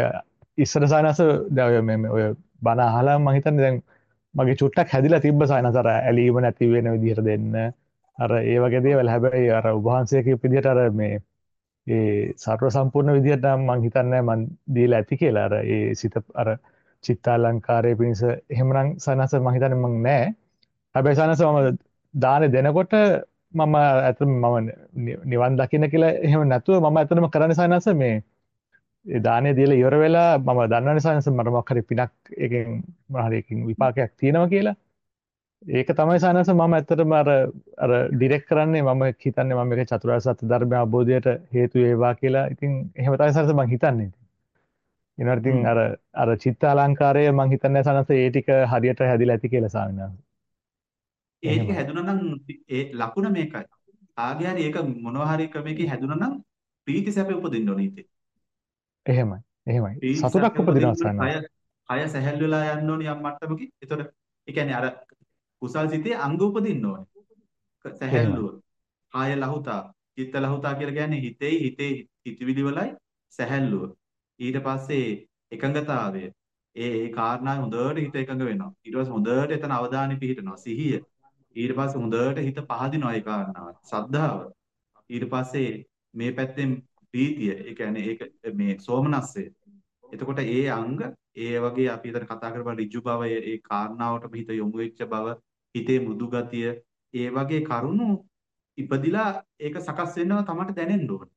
ඉස්සර සයනස් දැන් ඔය මේ ඔය බණ අහලා මම හිතන්නේ දැන් මගේ චුට්ටක් හැදිලා තිබ්බ සයනස් අර ඇලීම නැති වෙන විදිහට දෙන්න. අර ඒ වගේ දේවල් හැබැයි අර උභාන්සය කියපු විදිහට අර මේ ඒ සර්ව සම්පූර්ණ විදිහට නම් මං හිතන්නේ මං දීලා ඇති කියලා අර ඒ සිත අර චිත්තාලංකාරයේ පිණිස එහෙමනම් සනස මං හිතන්නේ මං නෑ හැබැයි සනස මම දානේ දෙනකොට මම ඇත්තම මම නිවන් දකින්න කියලා එහෙම නැතුව මම ඇත්තටම කරන්නේ සනස මේ ඒ දානේ දීලා ඉවර වෙලා මම දන්නවනේ සනස මට මොකක් හරි පිනක් එකෙන් හරි එකකින් විපාකයක් තියෙනවා කියලා ඒක තමයි සනස මම ඇත්තටම අර අර ඩිරෙක්ට් කරන්නේ මම හිතන්නේ මම මේක චතුරාර්ය සත්‍ය ධර්ම අවබෝධයට හේතු වේවා කියලා. ඉතින් එහෙම තමයි සනස මම හිතන්නේ. ඊනොත් ඉතින් අර අර චිත්ත අලංකාරය මම හිතන්නේ සනස ඒ ටික හරියට හැදිලා ඇති කියලා සාමිනා. ඒ ටික හැදුනා නම් ඒ ලකුණ මේකයි. ආගේ හරි ඒක මොනවා හරි ක්‍රමයකින් හැදුනා නම් ප්‍රීති සැප උපදින්න ඕනේ ඉතින්. එහෙමයි. එහෙමයි. සතුටක් උපදිනවා සාමිනා. කය සැහැල් වෙලා යන්න ඕනේ යම් මට්ටමකින්. ඒතකොට ඒ කියන්නේ අර කුසල් සිතේ අංග උපදින්න ඕනේ. සැහැල්ලුව. කාය ලහුතා, චිත්ත ලහුතා කියලා කියන්නේ හිතේ හිතේ හිතවිලි වලයි සැහැල්ලුව. ඊට පස්සේ එකඟතාවය. ඒ ඒ කාරණාව හොඳට හිත එකඟ වෙනවා. ඊට පස්සේ හොඳට එතන අවධානය පිහිටනවා. සිහිය. ඊට පස්සේ හොඳට හිත පහදිනවා ඒ කාරණාව. සද්ධාව. ඊට පස්සේ මේ පැත්තෙන් ප්‍රීතිය. ඒ කියන්නේ ඒක මේ සෝමනස්සය. එතකොට ඒ අංග ඒ වගේ අපි හිතන කතා කරපුවා ඍජු බව ඒ කාරණාවටම හිත යොමු වෙච්ච බව හිතේ මෘදු ගතිය ඒ වගේ කරුණු ඉපදිලා ඒක සකස් වෙනවා තමයි දැනෙන්න ඕනේ.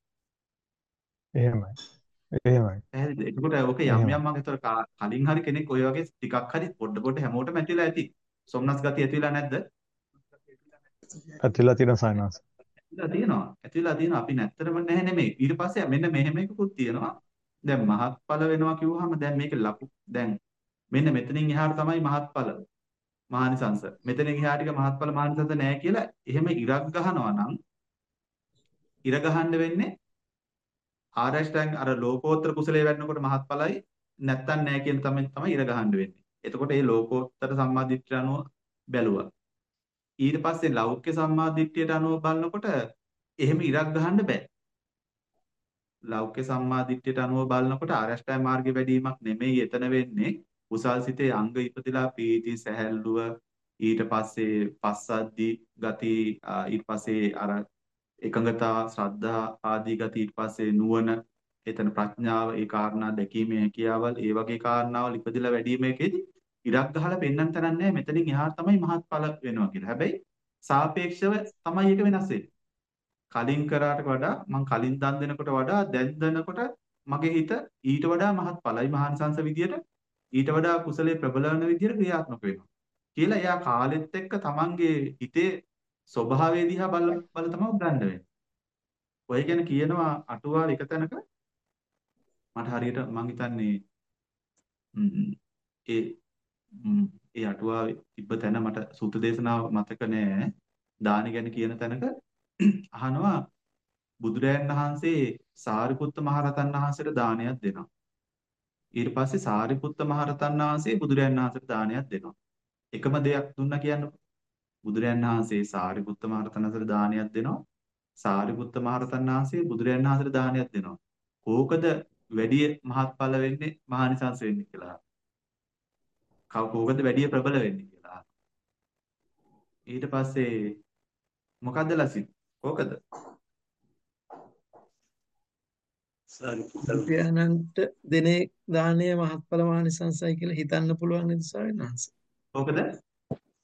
එහෙමයි. එහෙමයි. පැහැදිලිද? එතකොට ඔක යම් යම් මම හිතුව කලින් හරි කෙනෙක් ඔය වගේ ටිකක් හරි පොඩ පොඩ හැමෝටම ඇතිලා ඇති. සොම්නස් ගතිය ඇතිලා නැද්ද? ඇතිලා තියෙන සයනස්. ඇතිලා තියෙනවා. ඇතිලා තියෙනවා. අපි නැත්තරම නැහැ නෙමෙයි. ඊට පස්සේ මෙන්න මෙහෙම එකකුත් තියෙනවා. දැන් මහත්ඵල වෙනවා කිව්වහම දැන් මේක ලකු දැන් මෙන්න මෙතනින් එහාට තමයි මහත්ඵල මහානිසංස. මෙතනින් එහාට ටික මහත්ඵල මහානිසංස නැහැ කියලා එහෙම ඉරක් ගහනවා නම් ඉර ගහන්න වෙන්නේ ආරෂ්ඨයන් අර ලෝකෝත්තර කුසලයේ වැඩනකොට මහත්ඵලයි නැත්තම් නැහැ කියන තමයි තමයි ඉර ගහන්න වෙන්නේ. එතකොට මේ ලෝකෝත්තර සම්මාදිට්ඨිය අනුව බැලුවා. ඊට පස්සේ ලෞකික සම්මාදිට්ඨියට අනුව බලනකොට එහෙම ඉරක් ගහන්න බෑ. ලෞකික සම්මාදිට්ඨියට අනුව බලනකොට ආරෂ්ඨය මාර්ගේ වැඩිවීමක් නෙමෙයි එතන වෙන්නේ කුසල් සිතේ අංග ඉපදලා පීති සැහැල්ලුව ඊට පස්සේ පස්සද්දි ගති ඊට පස්සේ අර එකඟතා ශ්‍රද්ධා ආදී ගති ඊට පස්සේ නුවණ එතන ප්‍රඥාව ඒ කාරණා දැකීමේ හැකියාවල් ඒ වගේ කාරණාවල් ඉපදලා වැඩිීමේකෙදි ඉරක් ගහලා පෙන්වන්න තරක් නැහැ මෙතනින් එහාට තමයි මහත්ඵල වෙනවා කියලා. හැබැයි සාපේක්ෂව තමයි ඒක වෙනස් වෙන්නේ. කලින් කරාට වඩා මං කලින් දන් දෙනකොට වඩා දැන් දෙනකොට මගේ හිත ඊට වඩා මහත්ඵලයි මහානිසංස විදියට ඊට වඩා කුසලයේ ප්‍රබල වෙන විදියට ක්‍රියාත්මක වෙනවා. කියලා එයා කාලෙත් එක්ක තමන්ගේ හිතේ ස්වභාවය දිහා බල බල තමයි උගන්න වෙන්නේ. ඔය ගැන කියනවා අටුවාව එක තැනක මට හරියට මං හිතන්නේ ඒ ඒ අටුවාවේ තිබ්බ තැන මට සූත්‍ර දේශනාව මතක නෑ. දානි ගැන කියන තැනක අහනවා බුදුරයන් වහන්සේ සාරිපුත්ත මහරහතන් වහන්සේට දානයක් දෙනවා. ඊට පස්සේ සාරිපුත්ත මහරහතන් වහන්සේ බුදුරයන් වහන්සේට දානයක් දෙනවා. එකම දෙයක් දුන්නා කියන්නකො. බුදුරයන් වහන්සේ සාරිපුත්ත මහරහතන් වහන්සේට දානයක් දෙනවා. සාරිපුත්ත මහරහතන් වහන්සේ බුදුරයන් වහන්සේට දානයක් දෙනවා. කෝකද වැඩි මහත්ඵල වෙන්නේ මහානිසංස වෙන්නේ කියලා. කෝකද වැඩි ප්‍රබල වෙන්නේ කියලා. ඊට පස්සේ මොකද්ද ලසින්? කෝකද? බුදුපියාණන්ට දෙනේ දානය මහත්ඵල මහානිසංසයි කියලා හිතන්න පුළුවන් නේද ස්වාමීන් වහන්සේ? කෝකද?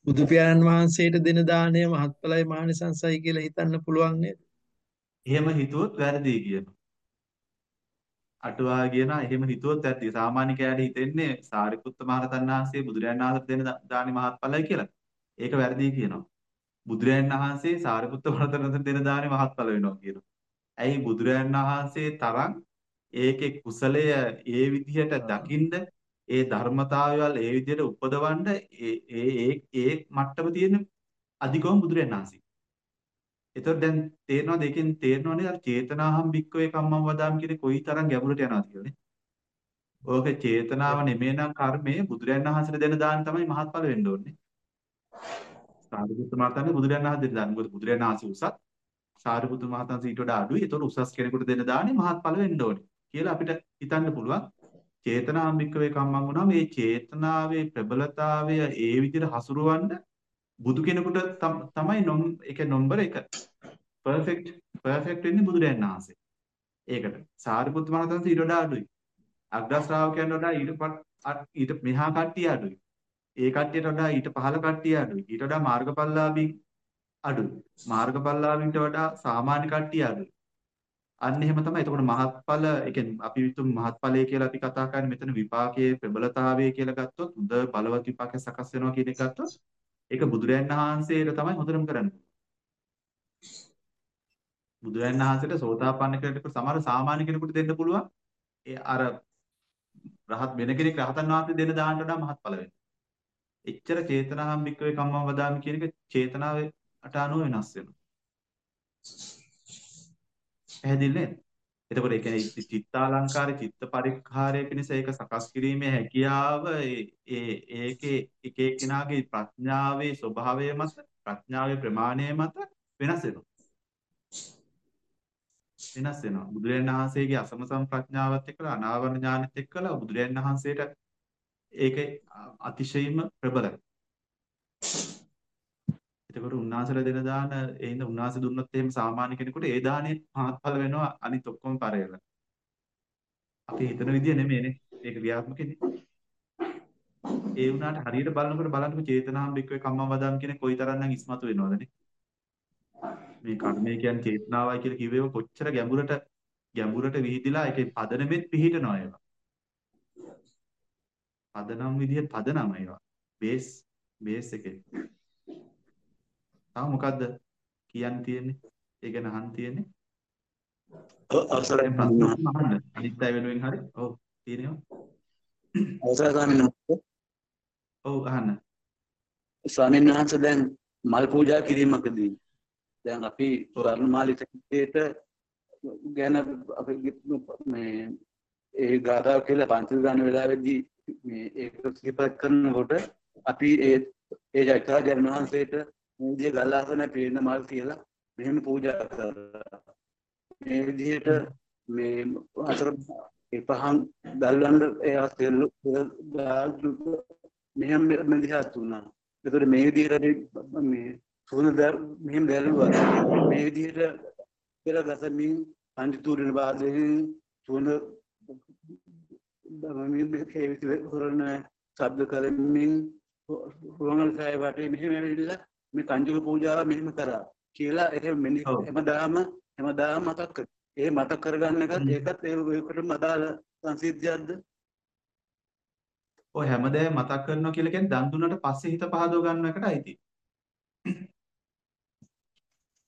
බුදුපියාණන් වහන්සේට දෙන දානය මහත්ඵලයි මහානිසංසයි කියලා හිතන්න පුළුවන් නේද? එහෙම හිතුවොත් වැරදි කියනවා. අටුවා කියනවා එහෙම හිතුවොත් ඇත්ති. සාමාන්‍ය කෑට හිතෙන්නේ සාරිපුත්ත මහරහතන් වහන්සේ බුදුරජාණන් වහන්සේට දෙන දානි මහත්ඵලයි කියලා. ඒක වැරදි කියනවා. බුදුරජාණන් වහන්සේ සාරිපුත්ත මහරහතන් වහන්සේට දෙන දානි මහත්ඵල වෙනවා කියනවා. ඇයි බුදුරජාණන් වහන්සේ තරම් ඒකේ කුසලය ඒ විදිහට දකින්න ඒ ධර්මතාවයල් ඒ විදිහට උපදවන්න ඒ ඒ ඒ මට්ටම තියෙන අධිකවම බුදුරජාණන් වහන්සේ. එතකොට දැන් තේරෙනවද ඒකෙන් තේරෙනවනේ අර චේතනාහම් භික්කවේ කම්මං වදාම් කියන්නේ කොයි තරම් ගැඹුරට යනවද කියලානේ. ඕක චේතනාව නෙමෙයිනම් කර්මයේ බුදුරයන් වහන්සේට දෙන දාන තමයි මහත්ඵල වෙන්න ඕනේ. සාරිපුත්ත මහත්තයා බුදුරයන් වහන්සේට දාන. මොකද බුදුරයන් වහන්සේ උසත් සාරිපුත්ත මහත්තයා ඊට වඩා අඩුයි. ඒතකොට උසස් කෙනෙකුට දෙන දානේ මහත්ඵල වෙන්න ඕනේ. කියලා අපිට හිතන්න පුළුවන්. චේතනාම් භික්කවේ කම්මං වුණාම මේ චේතනාවේ ප්‍රබලතාවය ඒ විදිහට හසුරවන්න බුදු කෙනෙකුට තමයි නොම් ඒක නම්බර 1. පර්ෆෙක්ට් පර්ෆෙක්ට් වෙන්නේ බුදුරයන් වහන්සේ. ඒකට සාරිපුත්ත මහ තන්සේ ඊට වඩා අඩුයි. අග්‍ර ශ්‍රාවකයන් වඩා ඊට ඊට මෙහා කට්ටිය අඩුයි. ඒ කට්ටියට වඩා ඊට පහළ කට්ටිය අඩුයි. ඊට වඩා මාර්ගඵලලාභී අඩුයි. මාර්ගඵලලාභීන්ට වඩා සාමාන්‍ය කට්ටිය අඩුයි. අන්න එහෙම තමයි. එතකොට මහත්ඵල, ඒ කියන්නේ අපි විතුම් මහත්ඵලය කියලා අපි කතා කරන්නේ මෙතන විපාකයේ ප්‍රබලතාවය කියලා ගත්තොත්, හොඳ බලවත් විපාක සකස් වෙනවා කියන එක ගත්තොත් ඒක බුදුරයන් වහන්සේට තමයි හොඳටම කරන්න. බුදුරයන් වහන්සේට සෝතාපන්න කෙනෙකුට සමහර සාමාන්‍ය කෙනෙකුට දෙන්න පුළුවන්. ඒ අර රහත් වෙන කෙනෙක් රහතන් වහන්සේ දෙන දාන්නට වඩා මහත්ඵල වෙනවා. එච්චර චේතනාම් වික්‍රේ කම්මම් වදාමි කියන එක චේතනාවේ අට අනුව වෙනස් වෙනවා. පැහැදිලි නේද? එතකොට ඒ කියන්නේ චිත්තාලංකාරය චිත්ත පරික්ඛාරය පිණිස ඒක සකස් කිරීමේ හැකියාව ඒ ඒකේ එක එක්කෙනාගේ ප්‍රඥාවේ ස්වභාවය මත ප්‍රඥාවේ ප්‍රමාණය මත වෙනස් වෙනවා. වෙනස් වෙනවා. බුදුරජාණන් වහන්සේගේ අසමසම් ප්‍රඥාවත් එක්කලා අනාවරණ ඥානෙත් එක්කලා බුදුරජාණන් වහන්සේට ඒකේ අතිශයින්ම ප්‍රබලයි. එතකොට උන්වහන්සේලා දෙන දාන ඒ හින්දා උන්වහන්සේ දුන්නොත් එහෙම සාමාන්‍ය කෙනෙකුට ඒ දාණය මහත්ඵල වෙනවා අනිත් ඔක්කොම පරේල. අපි හිතන විදිය නෙමෙයිනේ. ඒක ක්‍රියාත්මක වෙන්නේ. ඒ වුණාට හරියට බලනකොට බලන්නකො චේතනාම් බික්කේ කම්මම් වදාම් කියන කොයිතරම්නම් ඉස්මතු වෙනවදනේ. මේ කර්මය කියන්නේ චේතනාවයි කියලා කිව්වේව කොච්චර ගැඹුරට ගැඹුරට විහිදිලා ඒකේ පදනමෙත් පිහිටනවා ඒවා. පදනම් විදිහට පදනම ඒවා. බේස් බේස් එකේ. තව මොකද්ද කියන්න තියෙන්නේ? ඒ ගැන අහන්න තියෙන්නේ? ඔව් අවසරයි ප්‍රශ්න අහන්න. අනිත් අය වෙනුවෙන් හරි. ඔව් තියෙනවා. අවසරයි ස්වාමීන් වහන්සේ. ඔව් අහන්න. ස්වාමීන් වහන්සේ දැන් මල් පූජා කිරීමකදී දැන් අපි වර්ණමාලිතේට ගැන අපි මේ ඒ ගාථාව කියලා පන්සල් ගන්න වෙලාවේදී මේ ඒක සිහිපත් කරනකොට අපි ඒ ඒ ජයකා ජනවහන්සේට පූජ්‍ය ගල්ලාසන පේන මල් කියලා මෙහෙම පූජා කරා. මේ විදිහට මේ අතර එපහන් දල්වන්න ඒවා තෙල්ලු මෙහෙම මෙදිහත් වුණා. ඒතකොට මේ විදිහට මේ සුවඳ මෙහෙම දැල්ලුවා. මේ විදිහට පෙර ගසමින් පන්තිතුරින බාදයෙන් සුවඳ මේ හේවිත කරන ශබ්ද කරමින් රුවන්වැලිසෑය වටේ මෙහෙම ඇවිල්ලා මේ කංජුක පූජාව මෙහෙම කරා කියලා එහෙම මෙනි. හැමදාම හැමදාම මතක් කර. ඒ මතක් කරගන්න එකත්. ඒකත් ඒකටම අදාළ සංසිද්ධියක්ද? ඔය හැමදේම මතක් කරනවා කියලා කියන්නේ දන් දුන්නට පස්සේ හිත පහදව ගන්න එකට අයිති.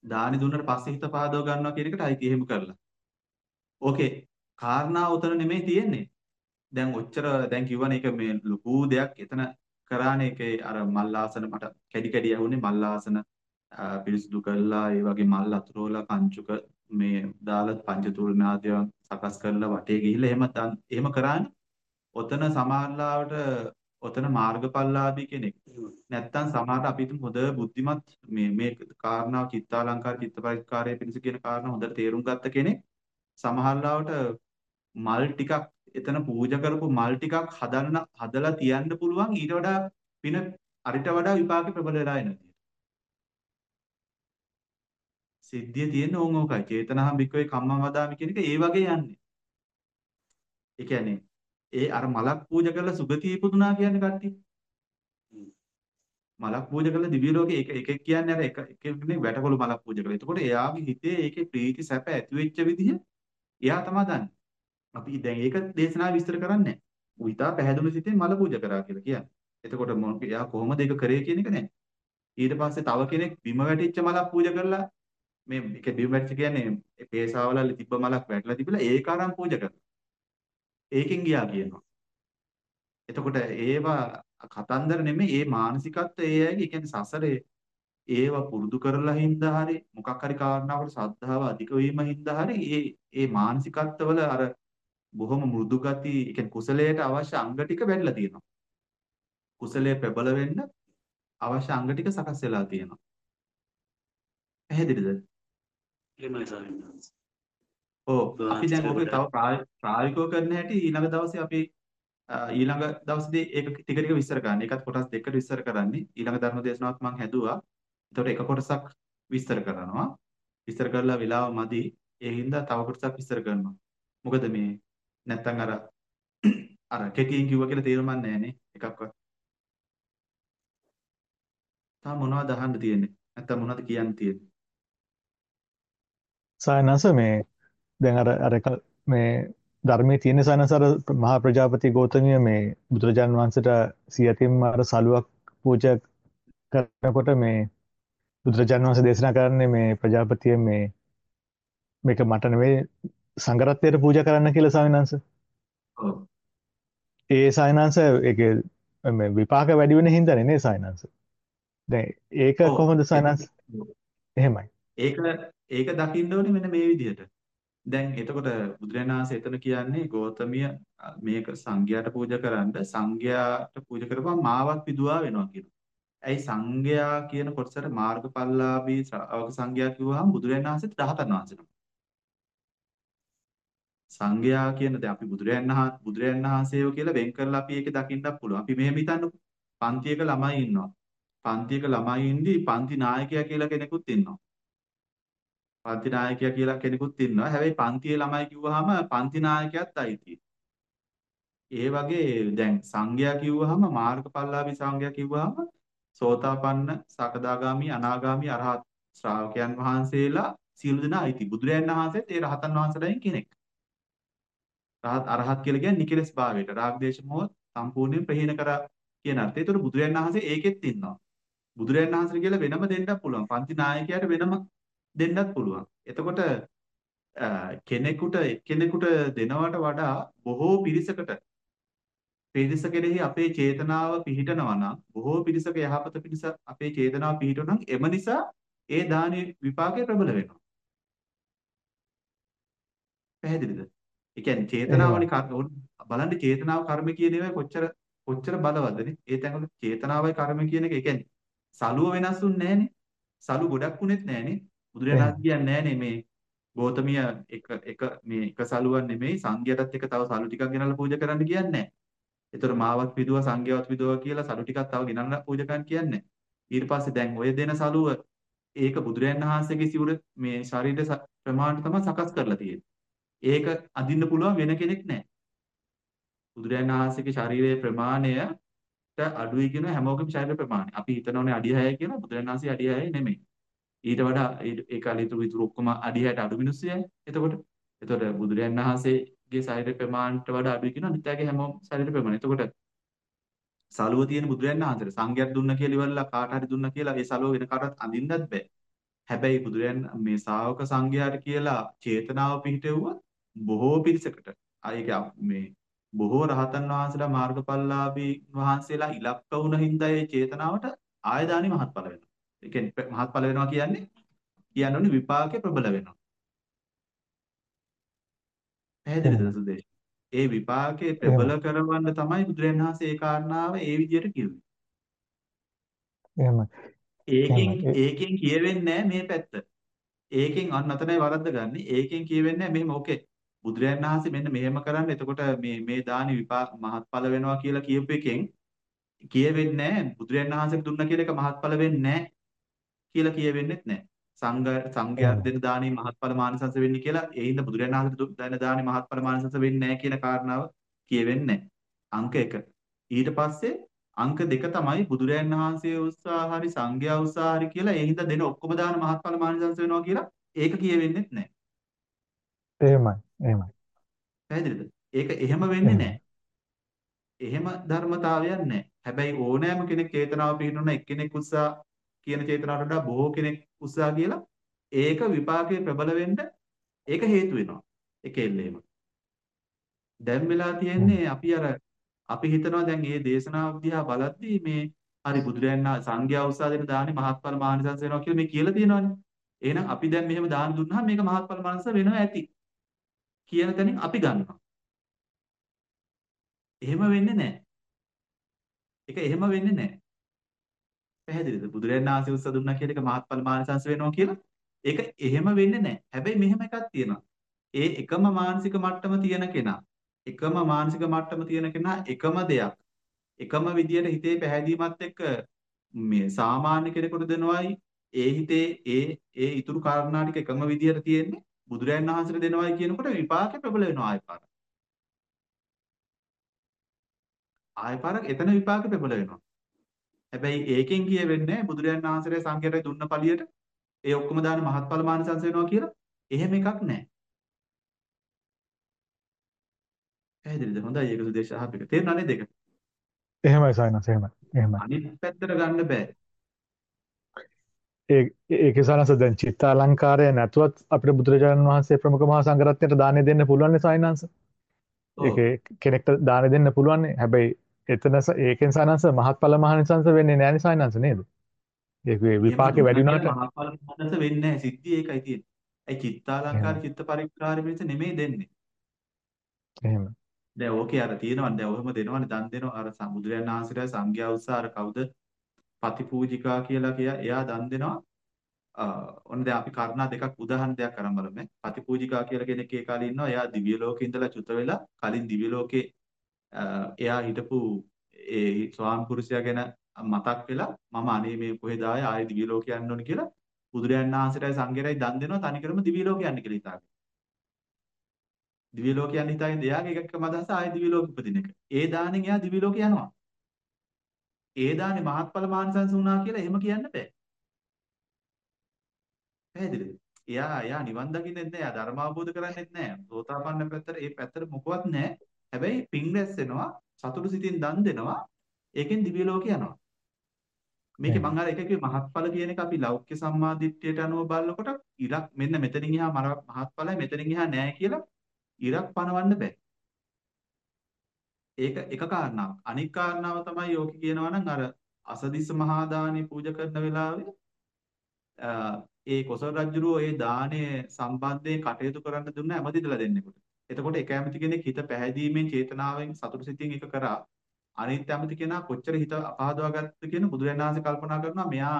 දානි දුන්නට පස්සේ හිත පහදව ගන්නවා කියන එකට අයිති එහෙම කරලා. ඕකේ. කාරණා උතන නෙමෙයි තියෙන්නේ. දැන් ඔච්චර දැන් කිව්වනේ ඒක මේ ලොකු දෙයක් එතන කරානේ ඒකේ අර මල්ලාසන මට කැඩි කැඩි ඇහුනේ මල්ලාසන අ, පිරිසිදු කරලා ඒ වගේ මල් අතුරවලා කංචුක මේ දාලා පංචතූර්ණාදියන් සකස් කරලා වටේ ගිහිල්ලා එහෙම දන්- එහෙම කරානේ. ඔතන සමහරලාවට ඔතන මාර්ගඵලලාභී කෙනෙක්. නැත්තම් සමහරට අපි හිතමු හොඳ බුද්ධිමත් මේ මේ කාරණාව චිත්තාලංකාර චිත්ත පරිස්කාරය පිණිස කියන කාරණා හොඳට තේරුම් ගත්ත කෙනෙක් සමහරලාවට මල් ටිකක් එතන පූජා කරපු මල් ටිකක් හදන්න හදලා තියන්න පුළුවන් ඊට වඩා පින අරිට වඩා විපාකෙ ප්‍රබල වෙලා එන විදියට. සිද්ධිය තියෙන ඕන් ඕකයි. චේතනහම් වික්‍රේ කම්මං වදාමි කියන එක ඒ වගේ යන්නේ. ඒ කියන්නේ ඒ අර මලක් පූජා කරලා සුගතිය ඉපදුනා කියන්නේ කට්ටිය. මලක් පූජා කරලා දිව්‍ය ලෝකේ එක එකෙක් කියන්නේ අර එක එකෙක්නේ වැටකොළු මලක් පූජා කරලා. එතකොට එයාගේ හිතේ ඒකේ ප්‍රීති සැප ඇති වෙච්ච විදිහ එයා තමයි දන්නේ. අපි දැන් ඒක දේශනාව විස්තර කරන්නේ නැහැ. උවිතා පැහැදුණු සිතේ මල පූජා කරා කියලා කියන්නේ. එතකොට මොන එයා කොහොමද ඒක කරේ කියන එක නැහැ. ඊට පස්සේ තව කෙනෙක් බිම වැටිච්ච මලක් පූජා කරලා මේ ඒක බිම වැටිච්ච කියන්නේ පේසාවල තිබ්බ මලක් වැටලා තිබිලා ඒක අරන් පූජා කරනවා. ඒකෙන් ගියා කියනවා. එතකොට ඒවා කතන්දර නෙමෙයි ඒ මානසිකත්වය ඒ අයගේ කියන්නේ සසරේ ඒව පුරුදු කරලා හින්දා හරි මොකක් හරි කාරණාවකට ශ්‍රද්ධාව අධික වීම හින්දා හරි ඒ ඒ මානසිකත්වවල අර බොහොම මෘදු ගති ඒ කියන්නේ කුසලයට අවශ්‍ය අංග ටික වැඩිලා තියෙනවා. කුසලයේ ප්‍රබල වෙන්න අවශ්‍ය අංග ටික සකස් වෙලා තියෙනවා. පැහැදිලිද? එහෙමයි ස්වාමීන් වහන්සේ. ඔව් ඔබ අපි දැන් වහන්සේට තව ප්‍රාය- ප්‍රායෝගිකව කරන්න හැටි ඊළඟ දවසේ අපි ඊළඟ දවසේදී ඒක ටික ටික විස්තර කරන්න. ඒකත් කොටස් දෙකකට විස්තර කරන්නේ. ඊළඟ ධර්ම දේශනාවත් මම හැදුවා. එතකොට එක කොටසක් විස්තර කරනවා. විස්තර කරලා වෙලාව මදි. ඒ හින්දා තව කොටසක් විස්තර කරනවා. මොකද මේ නැත්තම් අර අර කෙටියෙන් කිව්වා කියලා තේරුමක් නැහැ නේ එකක්වත්. තා මොනවද අහන්න තියෙන්නේ? නැත්තම් මොනවද කියන්න තියෙන්නේ? සායනස මේ දැන් අර අර මේ ධර්මයේ තියෙන සායනස අර මහා ප්‍රජාපති ගෞතමිය මේ බුදුරජාන් වහන්සේට සියතින්ම අර සලුවක් පූජා කරනකොට මේ බුදුරජාන් වහන්සේ දේශනා කරන්නේ මේ ප්‍රජාපතිය මේ මේක මට නෙවෙයි සංඝරත්නයට පූජා කරන්න කියලා. ඔව්. ඒ සායනස ඒකේ මේ විපාක වැඩි වෙන හින්දානේ නේ සායනස. දැන් ඒක. කොහොමද සායනස? එහෙමයි. ඒක ඒක දකින්න ඕනේ මෙන්න මේ විදිහට. දැන් එතකොට බුදුරජාණන් වහන්සේ එතන කියන්නේ ගෞතමිය අ, මේක සංඝයාට පූජා කරන්න සංඝයාට පූජා කරපුවම මාවත් පිදුවා වෙනවා කියනවා. ඇයි සංඝයා කියන කොටසට මාර්ගඵලලාභී ශ්‍රාවක සංඝයා කිව්වහම බුදුරජාණන් වහන්සේත් රහතන් වහන්සේ නමක්. සංඝයා කියන දැන් අපි බුදුරජාණන් වහන්සේ බුදුරජාණන් වහන්සේව කියලා වෙන් කරලා අපි ඒක දකින්නත් පුළුවන්. අපි මෙහෙම හිතන්නකෝ. පන්තියක ළමයි ඉන්නවා. පන්තියක ළමයි ඉඳි පන්ති නායකයා කියලා කෙනෙකුත් ඉන්නවා. පන්ති නායකයා කියලා කෙනෙකුත් ඉන්නවා. හැබැයි පන්තියේ ළමයි කිව්වහම පන්ති නායකයාත් අයිතියි. ඒ වගේ දැන් සංඝයා කිව්වහම මාර්ගඵලලාභී සංඝයා කිව්වහම සෝතාපන්න, සකදාගාමි, අනාගාමි, අරහත් ශ්‍රාවකයන් වහන්සේලා සියලු දෙනා අයිති. බුදුරයන් වහන්සේත් ඒ රහතන් වහන්සේලායින් කෙනෙක්. රහත් අරහත් කියලා කියන්නේ නිකලස් භාවයට. රාග දේශ මොහ සම්පූර්ණයෙන් ප්‍රහීන කරා කියන අර්ථය. ඒතර බුදුරයන් වහන්සේ ඒකෙත් ඉන්නවා. බුදුරයන් වහන්සේ කියලා වෙනම දෙන්නත් පුළුවන්. පන්ති නායකයාට වෙනම දෙන්නත් පුළුවන්. එතකොට කෙනෙකුට එක්කෙනෙකුට දෙනවට වඩා බොහෝ පිරිසකට පිරිස කෙරෙහි අපේ චේතනාව පිහිටනවා නම් බොහෝ පිරිසක යහපත පිණිස අපේ චේතනාව පිහිටුණා නම් එම නිසා ඒ දානි විපාකය ප්‍රබල වෙනවා. පැහැදිලිද? ඒ කියන්නේ චේතනාවනේ බලන්න චේතනාව කර්ම කියන ඒවා කොච්චර කොච්චර බලවත්ද ඒ තැන්වල චේතනාවයි කර්ම කියන එක ඒ කියන්නේ සලුව වෙනස් වුන්නේ නැහනේ. සලු ගොඩක් උනේත් නැහනේ. බුදුරජාණන් කියන්නේ නැහනේ මේ ගෞතමිය එක එක මේ එක සලුවක් නෙමෙයි සංඝයාටත් එක තව සලු ටිකක් ගෙනල්ලා පූජා කරන්න කියන්නේ නැහැ. ඒතර මාවත් පිදුවා සංඝයාවත් පිදුවා කියලා සලු ටිකක් තව ගෙනල්ලා පූජා කරන්න කියන්නේ. ඊට පස්සේ දැන් ඔය දෙන සලුව ඒක බුදුරජාණන් වහන්සේගේ සිවුර මේ ශරීර ප්‍රමාණය තමයි සකස් කරලා තියෙන්නේ. ඒක අදින්න පුළුවන් වෙන කෙනෙක් නැහැ. බුදුරජාණන් වහන්සේගේ ශරීරයේ ප්‍රමාණය අඩුයි කියන හැමෝගෙම ශරීර ප්‍රමාණය. අපි හිතනෝනේ අඩිය 6 කියලා බුදුරජාණන් වහන්සේ අඩිය 6 නෙමෙයි. ඊට වඩා ඒ කාලේ ඉතුරු ඉතුරු ඔක්කොම අඩිය 6ට අඩු මිනිස්සුයයි. එතකොට එතකොට බුදුරජාණන් වහන්සේගේ ශරීර ප්‍රමාණයට වඩා අඩුයි කියන අනිත්‍යගේ හැමෝම ශරීර ප්‍රමාණය. එතකොට සලුව තියෙන බුදුරජාණන් වහන්සේට සංඝයාට දුන්න කියලා ඉවරලා කාට හරි දුන්න කියලා ඒ සලුව වෙන කාටවත් අඳින්නත් බෑ. හැබැයි බුදුරජාණන් මේ ශාවක සංඝයාට කියලා චේතනාව පිහිටෙව්වා බොහෝ පිරිසකට. ආයක මේ බොහෝ රහතන් වහන්සේලා මාර්ගඵලලාභී වහන්සේලා ඉලක්ක වුණ හින්දා ඒ චේතනාවට ආයදානි මහත්ඵල වෙනවා. ඒ කියන්නේ මහත්ඵල වෙනවා කියන්නේ කියන්නේ විපාකේ ප්‍රබල වෙනවා. පැහැදිලිද සුදේශ? ඒ විපාකේ ප්‍රබල කරවන්න තමයි බුදුරජාණන් වහන්සේ ඒ කාරණාව ඒ විදිහට කිව්වේ. එහෙමයි. ඒකෙන්. ඒකෙන් කියවෙන්නේ මේ පැත්ත. ඒකෙන් අන්න අතනයි වරද්ද ගන්න. ඒකෙන් කියවෙන්නේ මෙහෙම ඕකේ. බුදුරජාණන් වහන්සේ මෙන්න මෙහෙම කරන්න. එතකොට මේ මේ දානි විපාක මහත්ඵල වෙනවා කියලා කියපු එකෙන් කියවෙන්නේ නැහැ. බුදුරජාණන් වහන්සේට දුන්න කියලා එක මහත්ඵල වෙන්නේ නැහැ කියලා කියවෙන්නේත් නැහැ. සංඝ සංඝයාට දෙන දානි මහත්ඵල මානසංස වෙන්නේ කියලා ඒ හින්දා බුදුරජාණන් වහන්සේට දෙන දානි මහත්ඵල මානසංස වෙන්නේ නැහැ කියන කාරණාව කියවෙන්නේ. අංක 1. ඊට පස්සේ අංක 2 තමයි බුදුරජාණන් වහන්සේ උත්සාහ හරි සංඝයා උත්සාහ හරි කියලා ඒ හින්දා දෙන ඔක්කොම දාන මහත්ඵල මානසංස වෙනවා කියලා ඒක කියවෙන්නේත් නැහැ. එහෙමයි. එහෙමයි. පැහැදිලිද? ඒක එහෙම වෙන්නේ නැහැ. එහෙම ධර්මතාවයක් නැහැ. හැබැයි ඕනෑම කෙනෙක් චේතනාව පිහිටුන එක්කෙනෙක් උත්සාහ කියන චේතනාවට වඩා බොහෝ කෙනෙක් උත්සාහ කියලා ඒක විපාකයේ ප්‍රබල වෙන්න ඒක හේතු වෙනවා. ඒක එල්ලේම. දැන් වෙලා තියෙන්නේ අපි අර අපි හිතනවා දැන් මේ දේශනාව දිහා බලද්දී මේ හරි බුදුරයන් සංඝයා උත්සාහ දෙන දානේ මහත්ඵල මානසංස වෙනවා කියලා මේ කියලා තියෙනවානේ. එහෙනම් අපි දැන් මෙහෙම දාන දුන්නාම මේක මහත්ඵල මානසංස වෙනවා ඇති. කියන තැනින් අපි ගන්නවා. එහෙම වෙන්නේ නැහැ. ඒක එහෙම වෙන්නේ නැහැ. පැහැදිලිද? බුදුරජාණන් වහන්සේ උත්සාහ දුන්නා කියන එක මහත්ඵල මානසංස වෙනවා කියලා. ඒක එහෙම වෙන්නේ නැහැ. හැබැයි මෙහෙම එකක් තියෙනවා. ඒ එකම මානසික මට්ටම තියෙන කෙනා, එකම මානසික මට්ටම තියෙන කෙනා එකම දෙයක් එකම විදියට හිතේ පැහැදීමත් එක්ක මේ සාමාන්‍ය කෙනෙකුට දෙනවයි ඒ හිතේ ඒ ඒ ඊතුරු කාරණා ටික එකම විදියට තියෙන්නේ බුදුරයන් වහන්සේට දෙනවයි කියනකොට විපාකේ ප්‍රබල වෙනවා ආය පාර. ආය පාරක් එතන විපාකේ ප්‍රබල වෙනවා. හැබැයි ඒකෙන් කියවෙන්නේ බුදුරයන් වහන්සේට සංඝයට දුන්න පළියට ඒ ඔක්කොම දාන මහත්ඵල මානසංස වෙනවා කියලා එහෙම එකක් නැහැ. පැහැදිලිද? හොඳයි ඒක සුදේශ අහපිට. තේරුණා නේද ඒක? එහෙමයි සයනස් එහෙමයි. එහෙමයි. අනිත් පැත්තට ගන්න බෑ. ඒ ඒකේ සයනස් දැන් චිත්ත අලංකාරය නැතුවත් අපිට බුදුරජාණන් වහන්සේ ප්‍රමුඛ මහා සංඝරත්නයට දානෙ දෙන්න පුළුවන් නේ සයනස්. ඒකේ කෙනෙක්ට දානෙ දෙන්න පුළුවන්. හැබැයි එතන ඒකෙන් සයනස් මහත්ඵල මහානිසංස වෙන්නේ නැහැ නේ සයනස් නේද? ඒකේ විපාකේ වැඩි වුණාට මහත්ඵල මහානිසංස වෙන්නේ නැහැ. සිද්ධිය ඒකයි තියෙන්නේ. ඒ චිත්තාලංකාර චිත්ත පරික්කාර පිණිස නෙමෙයි දෙන්නේ. එහෙම. දැන් ඕකේ අර තියෙනවනේ දැන් ඔහොම දෙනවනේ දන් දෙනවා අර බුදුරජාණන් වහන්සේට සංඝයා උත්සාහ අර කවුද පතිපූජිකා කියලා කියා එයා දන් දෙනවා ඔන්න දැන් අපි කරුණා දෙකක් උදාහරණ දෙයක් අරන් බලමු පතිපූජිකා කියලා කෙනෙක් ඒ කාලේ ඉන්නවා එයා දිව්‍ය ලෝකේ ඉඳලා චුත වෙලා කලින් දිව්‍ය ලෝකේ එයා හිටපු ඒ ස්වාමි පුරුෂයා ගැන මතක් වෙලා මම අනේ මේ කොහෙද ආයේ ආයේ දිව්‍ය ලෝකේ යන්න ඕන කියලා බුදුරජාණන් වහන්සේටයි සංඝයාටයි දන් දෙනවා තනිකරම දිව්‍ය ලෝකේ යන්න කියලා හිතාගෙන දිව්‍ය ලෝකේ යන්න හිතාගෙන එයාගේ එකකම අදහස ආයේ දිව්‍ය ලෝකෙ උපදින එක. ඒ දාණයෙන් එයා දිව්‍ය ලෝකේ යනවා. ඒ දානේ මහත්ඵල මානසංස වුණා කියලා එහෙම කියන්න බෑ. පැහැදිලිද? එයා එයා නිවන් දකින්නෙත් නෑ. එයා ධර්ම අවබෝධ කරන්නෙත් නෑ. සෝතාපන්න පැත්තට ඒ පැත්තට මොකවත් නෑ. හැබැයි පිං රැස් වෙනවා, සතුටු සිතින් දන් දෙනවා. ඒකෙන් දිව්‍ය ලෝකේ යනවා. මේකේ මම අර එක කිව්වේ මහත්ඵල කියන එක අපි ලෞකික සම්මාදිට්ඨියට අනුව බලනකොට ඉරක් මෙන්න මෙතනින් එහා මහත්ඵලයි මෙතනින් එහා නෑ කියලා ඉරක් පනවන්න බෑ. ඒක එක කාරණාවක්. අනික් කාරණාව තමයි යෝකි කියනවා නම් අර අසදිස්ස මහා දානේ පූජා කරන වෙලාවේ ඒ කොසල් රජුරෝ ඒ දානේ සම්බන්ධයෙන් කටයුතු කරන්න දුන්න ඇමතිදලා දෙන්නෙකුට. එතකොට එක ඇමති කෙනෙක් හිත පැහැදීමෙන් චේතනාවෙන් සතුට සිතින් එක කරා අනිත් ඇමති කෙනා කොච්චර හිත අපහදවා ගත්තද කියන බුදුරජාණන් වහන්සේ කල්පනා කරනවා මෙයා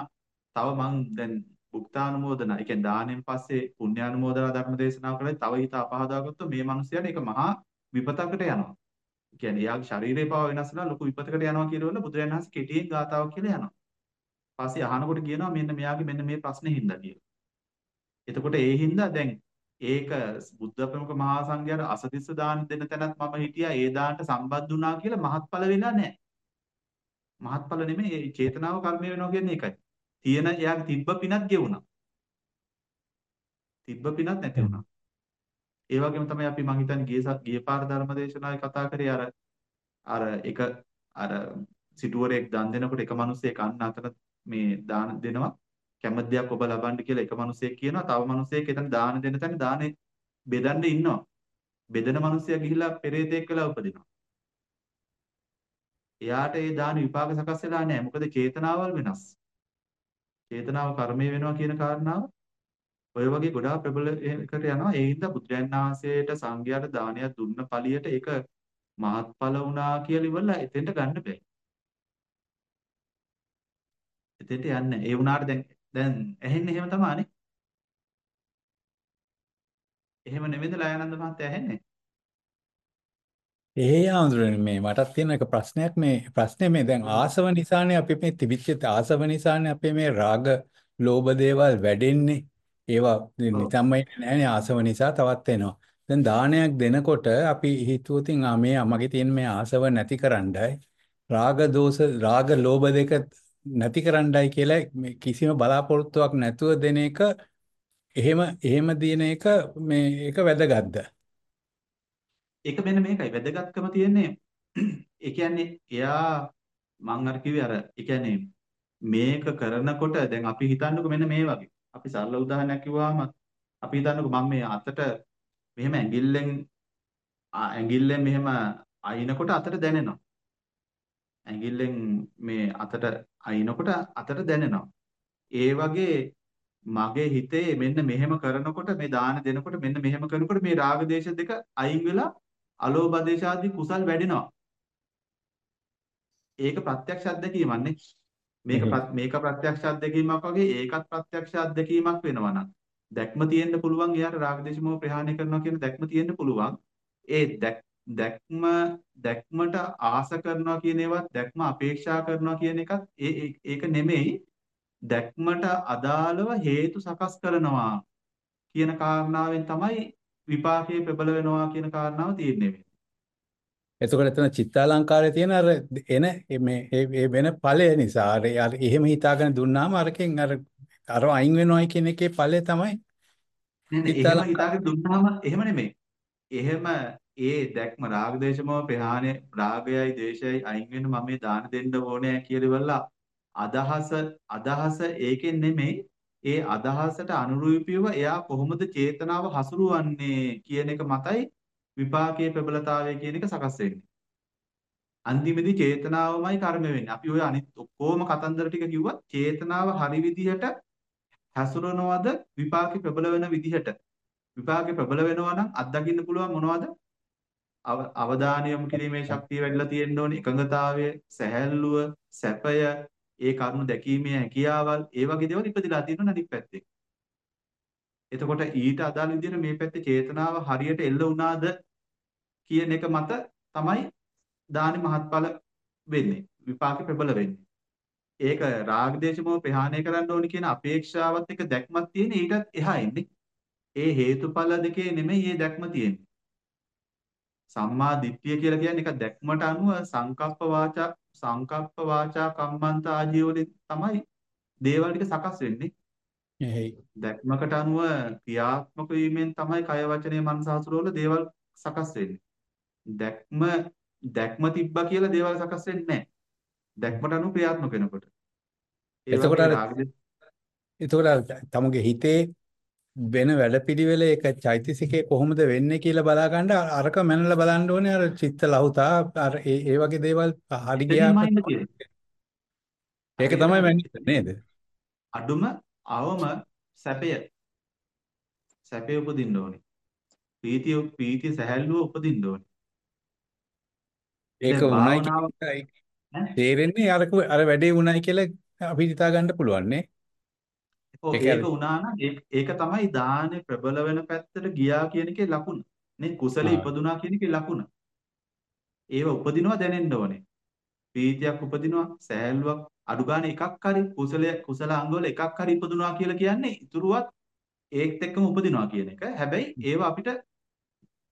තව මං දැන් භුක්තානුමෝදන, ඒ කියන්නේ දානෙන් පස්සේ පුණ්‍යානුමෝදනා ධර්ම දේශනාව කළේ තව හිත අපහදවා ගත්තොත් මේ මිනිස්යාට ඒක මහා විපතකට යනවා. ඒ කියන්නේ එයාගේ ශරීරය පව වෙනස් වෙනවා ලොකු විපතකට යනවා කියනවල බුදුරජාණන් වහන්සේ කෙටියෙන් ගාතාවක් කියලා යනවා. පස්සේ අහනකොට කියනවා මෙන්න මෙයාගේ මෙන්න මේ ප්‍රශ්නේ හින්දා කියලා. එතකොට ඒ හින්දා දැන් ඒක බුද්ධ ප්‍රමුඛ මහා සංඝයාට අසදිස්ස දාන දෙන තැනත් මම හිටියා ඒ දානට සම්බන්ධ වුණා කියලා මහත්ඵල වෙලා නැහැ. මහත්ඵල නෙමෙයි ඒ චේතනාව කර්මය වෙනවා කියන්නේ ඒකයි. තියෙන එයාගේ තිබ්බ පිනත් ගෙවුණා. තිබ්බ පිනත් නැති වුණා. ඒ වගේම තමයි අපි මං හිතන්නේ ගිය සත් ගිය පාර ධර්මදේශනාවේ කතා කරේ අර අර එක අර සිටුවරයෙක් දන් දෙනකොට එක මිනිහෙක් අන්න අතන මේ දාන දෙනවා කැමති දෙයක් ඔබ ලබන්න කියලා එක මිනිහෙක් කියනවා. තව මිනිහෙක් එතන දාන දෙන තැන දානේ බෙදන්න ඉන්නවා. බෙදෙන මිනිහයා ගිහිල්ලා පෙරේතෙක් වෙලා උපදිනවා. එයාට ඒ දාන විපාක සකස් වෙලා නැහැ. මොකද චේතනාවල් වෙනස්. චේතනාව කර්මය වෙනවා කියන කාරණාව. ඔය වගේ ගොඩාක් ප්‍රබල එකට යනවා. ඒ හින්දා බුදුරජාණන් වහන්සේට සංඝයාට දානයක් දුන්න පළියට ඒක මහත්ඵල වුණා කියලා ඉවරලා එතෙන්ට ගන්න බෑ එතෙන්ට යන්නේ. ඒ වුණාට දැන් දැන් ඇහෙන්නේ එහෙම තමානේ. එහෙම නෙමෙයිද ලයානන්ද මහත්තයා ඇහෙන්නේ? ඒ ආඳුරනේ මේ මටත් තියෙන එක ප්‍රශ්නයක් මේ ප්‍රශ්නේ මේ දැන් ආසව නිසානේ අපි මේ තිබිච්ච ආසව නිසානේ අපි මේ රාග ලෝභ දේවල් වැඩෙන්නේ. ඒවා නිකම්ම නෑනේ ආසව නිසා තවත් එනවා. දැන් දානයක් දෙනකොට අපි හිතුවොතින් ආ මේ මගේ තියෙන මේ ආසව නැතිකරන්නයි රාග දෝෂ රාග ලෝභ දෙක නැතිකරන්නයි කියලා කිසිම බලාපොරොත්තුවක් නැතුව දෙන එක එහෙම එහෙම දින එක මේ ඒක වැදගත්ද? ඒක මෙන්න මේකයි. වැදගත්කම තියෙන්නේ ඒ කියන්නේ එයා මං අර කිව්වේ අර ඒ කියන්නේ මේක කරනකොට දැන් අපි හිතන්නකෝ මෙන්න මේ වගේ. අපි සරල උදාහරණයක් කිව්වම අපි හිතන්නකෝ මම මේ අතට මෙහෙම ඇඟිල්ලෙන් ඇඟිල්ලෙන් මෙහෙම අයිනකොට අතට දැනෙනවා. ඇඟිල්ලෙන් මේ අතට අයිනකොට අතට දැනෙනවා ඒ වගේ මගේ හිතේ මෙන්න මෙහෙම කරනකොට මේ දාන දෙනකොට මෙන්න මෙහෙම කරනකොට මේ රාග දේශ දෙක අයින් වෙලා අලෝභ දේශ ආදී කුසල් වැඩෙනවා. ඒක ප්‍රත්‍යක්ෂ අත්දැකීමන්නේ. මේක මේක ප්‍රත්‍යක්ෂ අත්දැකීමක් වගේ ඒකත් ප්‍රත්‍යක්ෂ අත්දැකීමක් වෙනවා නම් දැක්ම තියෙන්න පුළුවන් එයාට රාග දේශ මොහ ප්‍රහාණය කරනවා කියන දැක්ම තියෙන්න පුළුවන්. ඒ දැක්ම දැක්මට ආස කරනවා කියන ඒවත් දැක්ම අපේක්ෂා කරනවා කියන එකත් ඒ ඒක නෙමෙයි දැක්මට අදාළව හේතු සකස් කරනවා කියන කාරණාවෙන් තමයි විපාකයේ ප්‍රබල වෙනවා කියන කාරණාව තීරණය වෙන්නේ. එතකොට එතන චිත්තාලංකාරයේ තියෙන අර එන මේ ඒ වෙන ඵලය නිසා අර එහෙම හිතාගෙන දුන්නාම අරකින් අර අර අයින් වෙනවයි කියන එකේ ඵලය තමයි නෑ එහෙම හිතාගෙන දුන්නාම එහෙම නෙමෙයි. එහෙම ඒ දැක්ම රාග දේශමව ප්‍රහාණය රාගයයි දේශයයි අයින් වෙන මම මේ දාන දෙන්න ඕනේ කියලා ඉවරලා අදහස අදහස ඒකෙන් නෙමෙයි ඒ අදහසට අනුරූපීව එයා කොහොමද චේතනාව හසුරුවන්නේ කියන එක මතයි විපාකයේ ප්‍රබලතාවය කියන එක සකස් වෙන්නේ. අන්තිමේදී චේතනාවමයි කර්ම වෙන්නේ. අපි ওই අනිත් ඔක්කොම කතන්දර ටික කිව්වත් චේතනාව හරි විදිහට හැසුරනවද විපාකේ ප්‍රබල වෙන විදිහට. විපාකේ ප්‍රබල වෙනවා නම් අත්දකින්න පුළුවන් මොනවද? අවධානය යොමු කිරීමේ ශක්තිය වැඩිලා තියෙන්න ඕනේ. එකඟතාවය, සැහැල්ලුව, සැපය, ඒ කරුණු දැකීමේ හැකියාවල් ඒ වගේ දේවල් ඉපදිලා තියෙනවා අනිත් පැත්තේ. එතකොට ඊට අදාළ විදිහට මේ පැත්තේ චේතනාව හරියට එල්ල වුණාද කියන එක මත තමයි දානි මහත්ඵල වෙන්නේ. විපාකේ ප්‍රබල වෙන්නේ. ඒක රාග දේශමෝ ප්‍රහාණය කරන්න ඕනි කියන අපේක්ෂාවත් එක්ක දැක්මක් තියෙන ඊටත් එහා එන්නේ. ඒ හේතුඵල දෙකේ නෙමෙයි මේ දැක්ම තියෙන්නේ. සම්මා දිට්ඨිය කියලා කියන්නේ ඒක දැක්මට අනුව සංකප්ප වාචා සංකප්ප වාචා කම්මන්ත ආජීව වලින් තමයි දේවල් ටික සකස් වෙන්නේ. එහෙයි. දැක්මකට අනුව ක්‍රියාත්මක වීමෙන් තමයි කය වචනේ මනස හසුරවල දේවල් සකස් වෙන්නේ. දැක්ම දැක්ම තිබ්බා කියලා දේවල් සකස් වෙන්නේ නැහැ. දැක්මට අනුව ක්‍රියාත්මක වෙනකොට. එතකොට එතකොට තමුගේ හිතේ වෙන වැඩපිළිවෙල ඒක චෛතසිකේ කොහොමද වෙන්නේ කියලා බලා ගන්න අරක මැනලා බලන්න ඕනේ. අර චිත්ත ලහුතා අර ඒ වගේ දේවල් හරි ගියාම ඒක තමයි වෙන්නේ නේද? අඩුම අවම සැපය. සැපය උපදින්න ඕනේ. ප්‍රීතිය ප්‍රීතිය සැහැල්ලුව උපදින්න ඕනේ. ඒක උණයි තේරෙන්නේ අර අර වැඩේ උණයි කියලා අපි හිතා ගන්න පුළුවන් නේ ඒක වුණා නම් ඒක තමයි දාහනේ ප්‍රබල වෙන පැත්තට ගියා කියන එකේ ලකුණ. නේ කුසලෙ ඉපදුනා කියන එකේ ලකුණ. ඒව උපදිනවා දැනෙන්න ඕනේ. ප්‍රීතියක් උපදිනවා, සෑහලුවක් අඩු ගන්න එකක් හරි කුසලයේ කුසල අංගවල එකක් හරි ඉපදුනා කියලා කියන්නේ ඉතුරුවත් ඒත් එක්කම උපදිනවා කියන එක. හැබැයි ඒව අපිට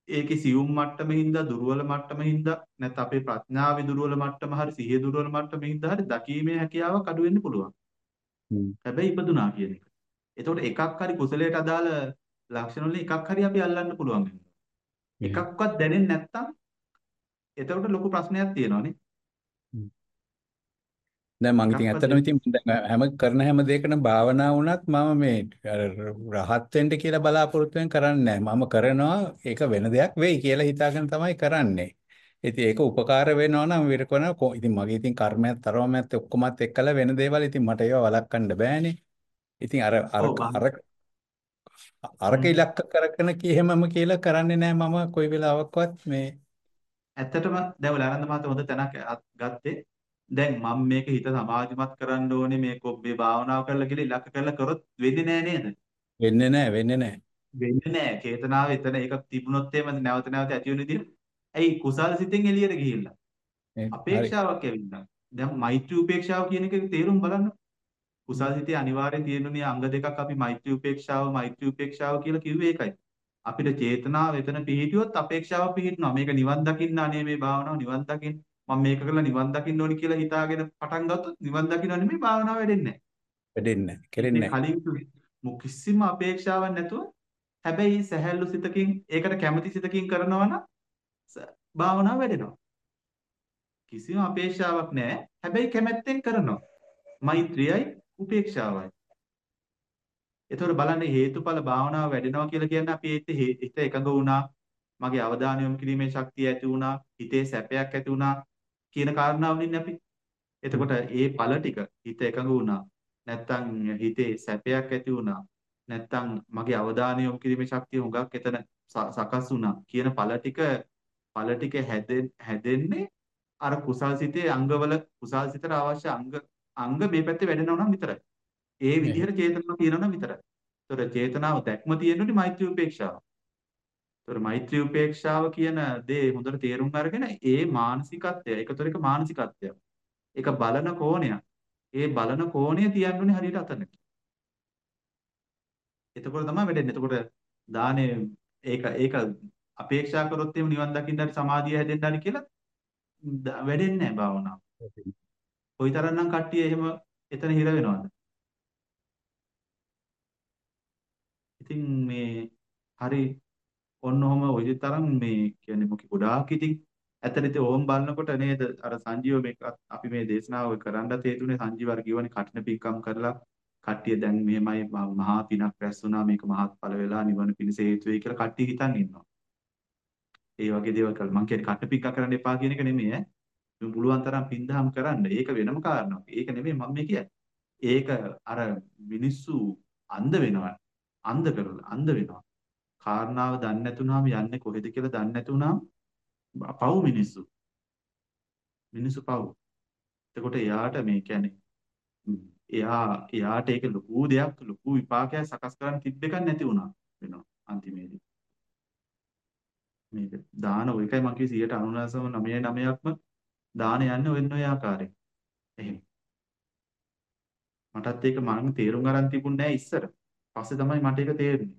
ඒකේ සියුම් මට්ටමේ හින්දා දුර්වල මට්ටමේ හින්දා නැත්නම් අපේ ප්‍රඥාවේ දුර්වල මට්ටම හරි සිහිය දුර්වල මට්ටමේ හින්දා හරි දකීමේ හැකියාවක් අඩු වෙන්න පුළුවන්. හැබැයි ඉපදුනා කියන එක. එතකොට එකක් හරි කුසලයට අදාළ ලක්ෂණ වලින් එකක් හරි අපි අල්ලන්න පුළුවන් වෙනවා. එකක්වත් දැනෙන්නේ නැත්තම් එතකොට ලොකු ප්‍රශ්නයක් තියෙනවානේ. දැන් මං ඉතින් ඇත්තටම ඉතින් හැම කරන හැම දෙයකටම භාවනා වුණත් මම මේ රහත් වෙන්න කියලා බලාපොරොත්තු වෙන කරන්නේ නැහැ. මම කරනවා ඒක වෙන දෙයක් වෙයි කියලා හිතාගෙන තමයි කරන්නේ. ඉතින් ඒක උපකාර වෙනවා නම් විරකන ඉතින් මගේ ඉතින් කර්මයක් තරමයක් ඔක්කොමත් එක්කලා වෙන දේවල් ඉතින් මට ඒවා වළක්වන්න බෑනේ. ඉතින් අර අර අර අරක. ඉලක්ක කරගෙන කියෙමම කියලා කරන්නේ නැහැ මම කොයි වෙලාවකවත් මේ ඇත්තටම දැන් ඔය ආනන්ද මහත්තයා හොඳ තැනක් ගත්තේ. දැන් මම මේක හිත සමාධිමත් කරන්න ඕනේ මේ භාවනාව කරලා කියලා ඉලක්ක කරලා කරොත් වෙන්නේ නැහැ නේද? වෙන්නේ නැහැ වෙන්නේ නැහැ. වෙන්නේ නැහැ. චේතනාව එතන ඒක තිබුණොත් එහෙම නැවත නැවත ඇති වෙන විදිහ. ඇයි කුසල් සිතෙන් එළියට ගිහිල්ලා. අපේක්ෂාවක් ඇවිල්ලා. දැන් මෛත්‍රී උපේක්ෂාව කියන එකේ තේරුම බලන්න. කුසල් සිතේ අනිවාර්යෙන් තියෙනුනේ අංග දෙකක් අපි මෛත්‍රී උපේක්ෂාව මෛත්‍රී උපේක්ෂාව කියලා කිව්වේ ඒකයි. අපිට චේතනාව එතන පිහිටියොත් අපේක්ෂාව පිහිටනවා. මේක නිවන් දකින්න අනේ මේ භාවනාව නිවන් දකින්න මම මේක කරලා නිවන් දකින්න ඕනි කියලා හිතාගෙන පටන් ගත්තොත් නිවන් දකින්න නෙමෙයි භාවනාව වෙඩෙන්නේ නැහැ. වෙඩෙන්නේ නැහැ. කෙරෙන්නේ මේ නැහැ. කලින් මු කිසිම අපේක්ෂාවක් නැතුව හැබැයි සැහැල්ලු සිතකින් ඒකට කැමති සිතකින් කරනවා නම් භාවනාව වැඩෙනවා. කිසිම අපේක්ෂාවක් නැහැ. හැබැයි කැමැත්තෙන් කරනවා. මෛත්‍රියයි උපේක්ෂාවයි. ඒතකොට බලන්න හේතුඵල භාවනාව වැඩෙනවා කියලා කියන්නේ අපි ඒත් හේ- හිත එකඟ වුණා. මගේ අවධානය යොමු කිරීමේ ශක්තිය ඇති වුණා. හිතේ සැපයක් ඇති වුණා කියන කාරණාවලින් අපි. එතකොට ඒ ඵල ටික හිත එකඟ වුණා. නැත්තම් හිතේ සැපයක් ඇති වුණා. නැත්තම් මගේ අවධානය යොමු කිරීමේ ශක්තිය හුඟක් එතන ස- සකස් වුණා කියන ඵල ටික ඵල ටික හැදෙන්- හැදෙන්නේ අර කුසල් සිතේ අංගවල කුසල් සිතට අවශ්‍ය අංග අංග මේ පැත්තේ වැඩෙනවා නම් විතරයි. ඒ. විදිහට චේතනාව තියෙනවා නම් විතරයි. ඒතර චේතනාව දැක්ම තියෙනුනේ මෛත්‍රී උපේක්ෂාව. ඒතර මෛත්‍රී උපේක්ෂාව කියන දේ හොඳට තේරුම් අරගෙන ඒ මානසිකත්වය ඒකතර එක මානසිකත්වයක්. ඒක බලන කෝණයක්. ඒ බලන කෝණය තියන්නුනේ හරියට අතනක. එතකොට තමයි වැඩෙන්නේ. එතකොට දානේ ඒක ඒක අපේක්ෂා කරොත් එimhe නිවන් දකින්න හරි සමාධිය හැදෙන්න හරි කියලා ද- වැඩෙන්නේ නැහැ භාවනාව. කොයිතරම්නම් කට්ටිය එහෙම එතන හිර වෙනවද? ඉතින් මේ හරි ඔන්න ඔහම ඔය තරම් මේ කියන්නේ මොකි ගොඩාක් ඉතින් ඇත්තට ඉතින් ඕම් බලනකොට නේද අර සංජීව මේක අපි මේ දේශනාව කරන්නත් හේතුනේ සංජීව අර කියවනේ කටින පිංකම් කරලා කට්ටිය දැන් මෙහෙමයි මහා මහා පිනක් රැස් වුණා මේක මහත්ඵල වෙලා නිවන පිණිස හේතු වෙයි කියලා කට්ටිය හිතන් ඉන්නවා. ඒ වගේ දේවල් කරලා මං කියන්නේ කටින පිංකම් කරන්න එපා කියන එක නෙමෙයි ඈ. මේ පුළුවන් තරම් පින්දහම් කරන්න. ඒක වෙනම කාරණාවක්. ඒක නෙමෙයි මම මේ කියන්නේ. ඒක අර මිනිස්සු අන්ධ වෙනවා. අන්ධ කරලා අන්ධ වෙනවා. කාරණාව දන්නේ නැතුණාම යන්නේ කොහෙද කියලා දන්නේ නැතුණාම පව් මිනිස්සු. මිනිස්සු පව්. එතකොට එයාට මේ කියන්නේ ම්, එයා එයාට ඒක ලොකු දෙයක් ලොකු විපාකයක් සකස් කරන්න තිබ්බ එකක් නැති වුණා වෙනවා අන්තිමේදී. මේක දාන ඔය එකයි මම කිව්වේ 99.99%ක්ම දාන යන්නේ ඔන්න ඔය ආකාරයෙන්. එහෙම. මටත් ඒක මම තේරුම් ගන්න තිබුණේ නැහැ ඉස්සර. පස්සේ තමයි මට ඒක තේරුනේ.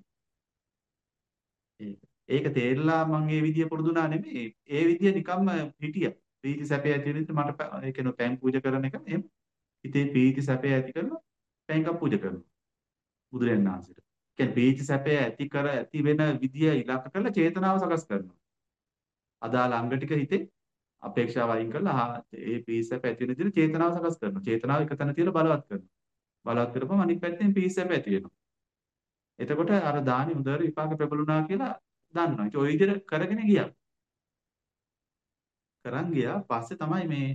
ඒක. ඒක තේරලා මම ඒ විදිය පුරුදුනා නෙමෙයි. ඒ විදිය නිකම්ම හිටියා. ප්‍රීති සැපේ ඇති වෙන මට ප- ඒ කියන පෑන් පූජා කරන එක එහෙම හිතේ ප්‍රීති සැපේ ඇති කරලා පෑන්කම් පූජා කරනවා. බුදුරජාණන් වහන්සේට. කියන්නේ ප්‍රීති සැපේ ඇති කර ඇති වෙන විදිය ඉලක්ක කරලා චේතනාව සකස් කරනවා. අදාළ අංග ටික හිතේ අපේක්ෂාව අයින් කරලා ආ ඒ ප්‍රීති සැප ඇති වෙන විදිහට චේතනාව සකස් කරනවා. චේතනාව එක තැන තියලා බලවත් කරනවා. බලවත් කරපුවම අනිත් පැත්තෙන් ප්‍රීති සැප ඇති වෙනවා. එතකොට අර දානි හොඳට විපාක ලැබුණා කියලා දන්නවා. ඉතින් ওই විදිහට කරගෙන ගියා. කරන් ගියා. පස්සේ තමයි මේ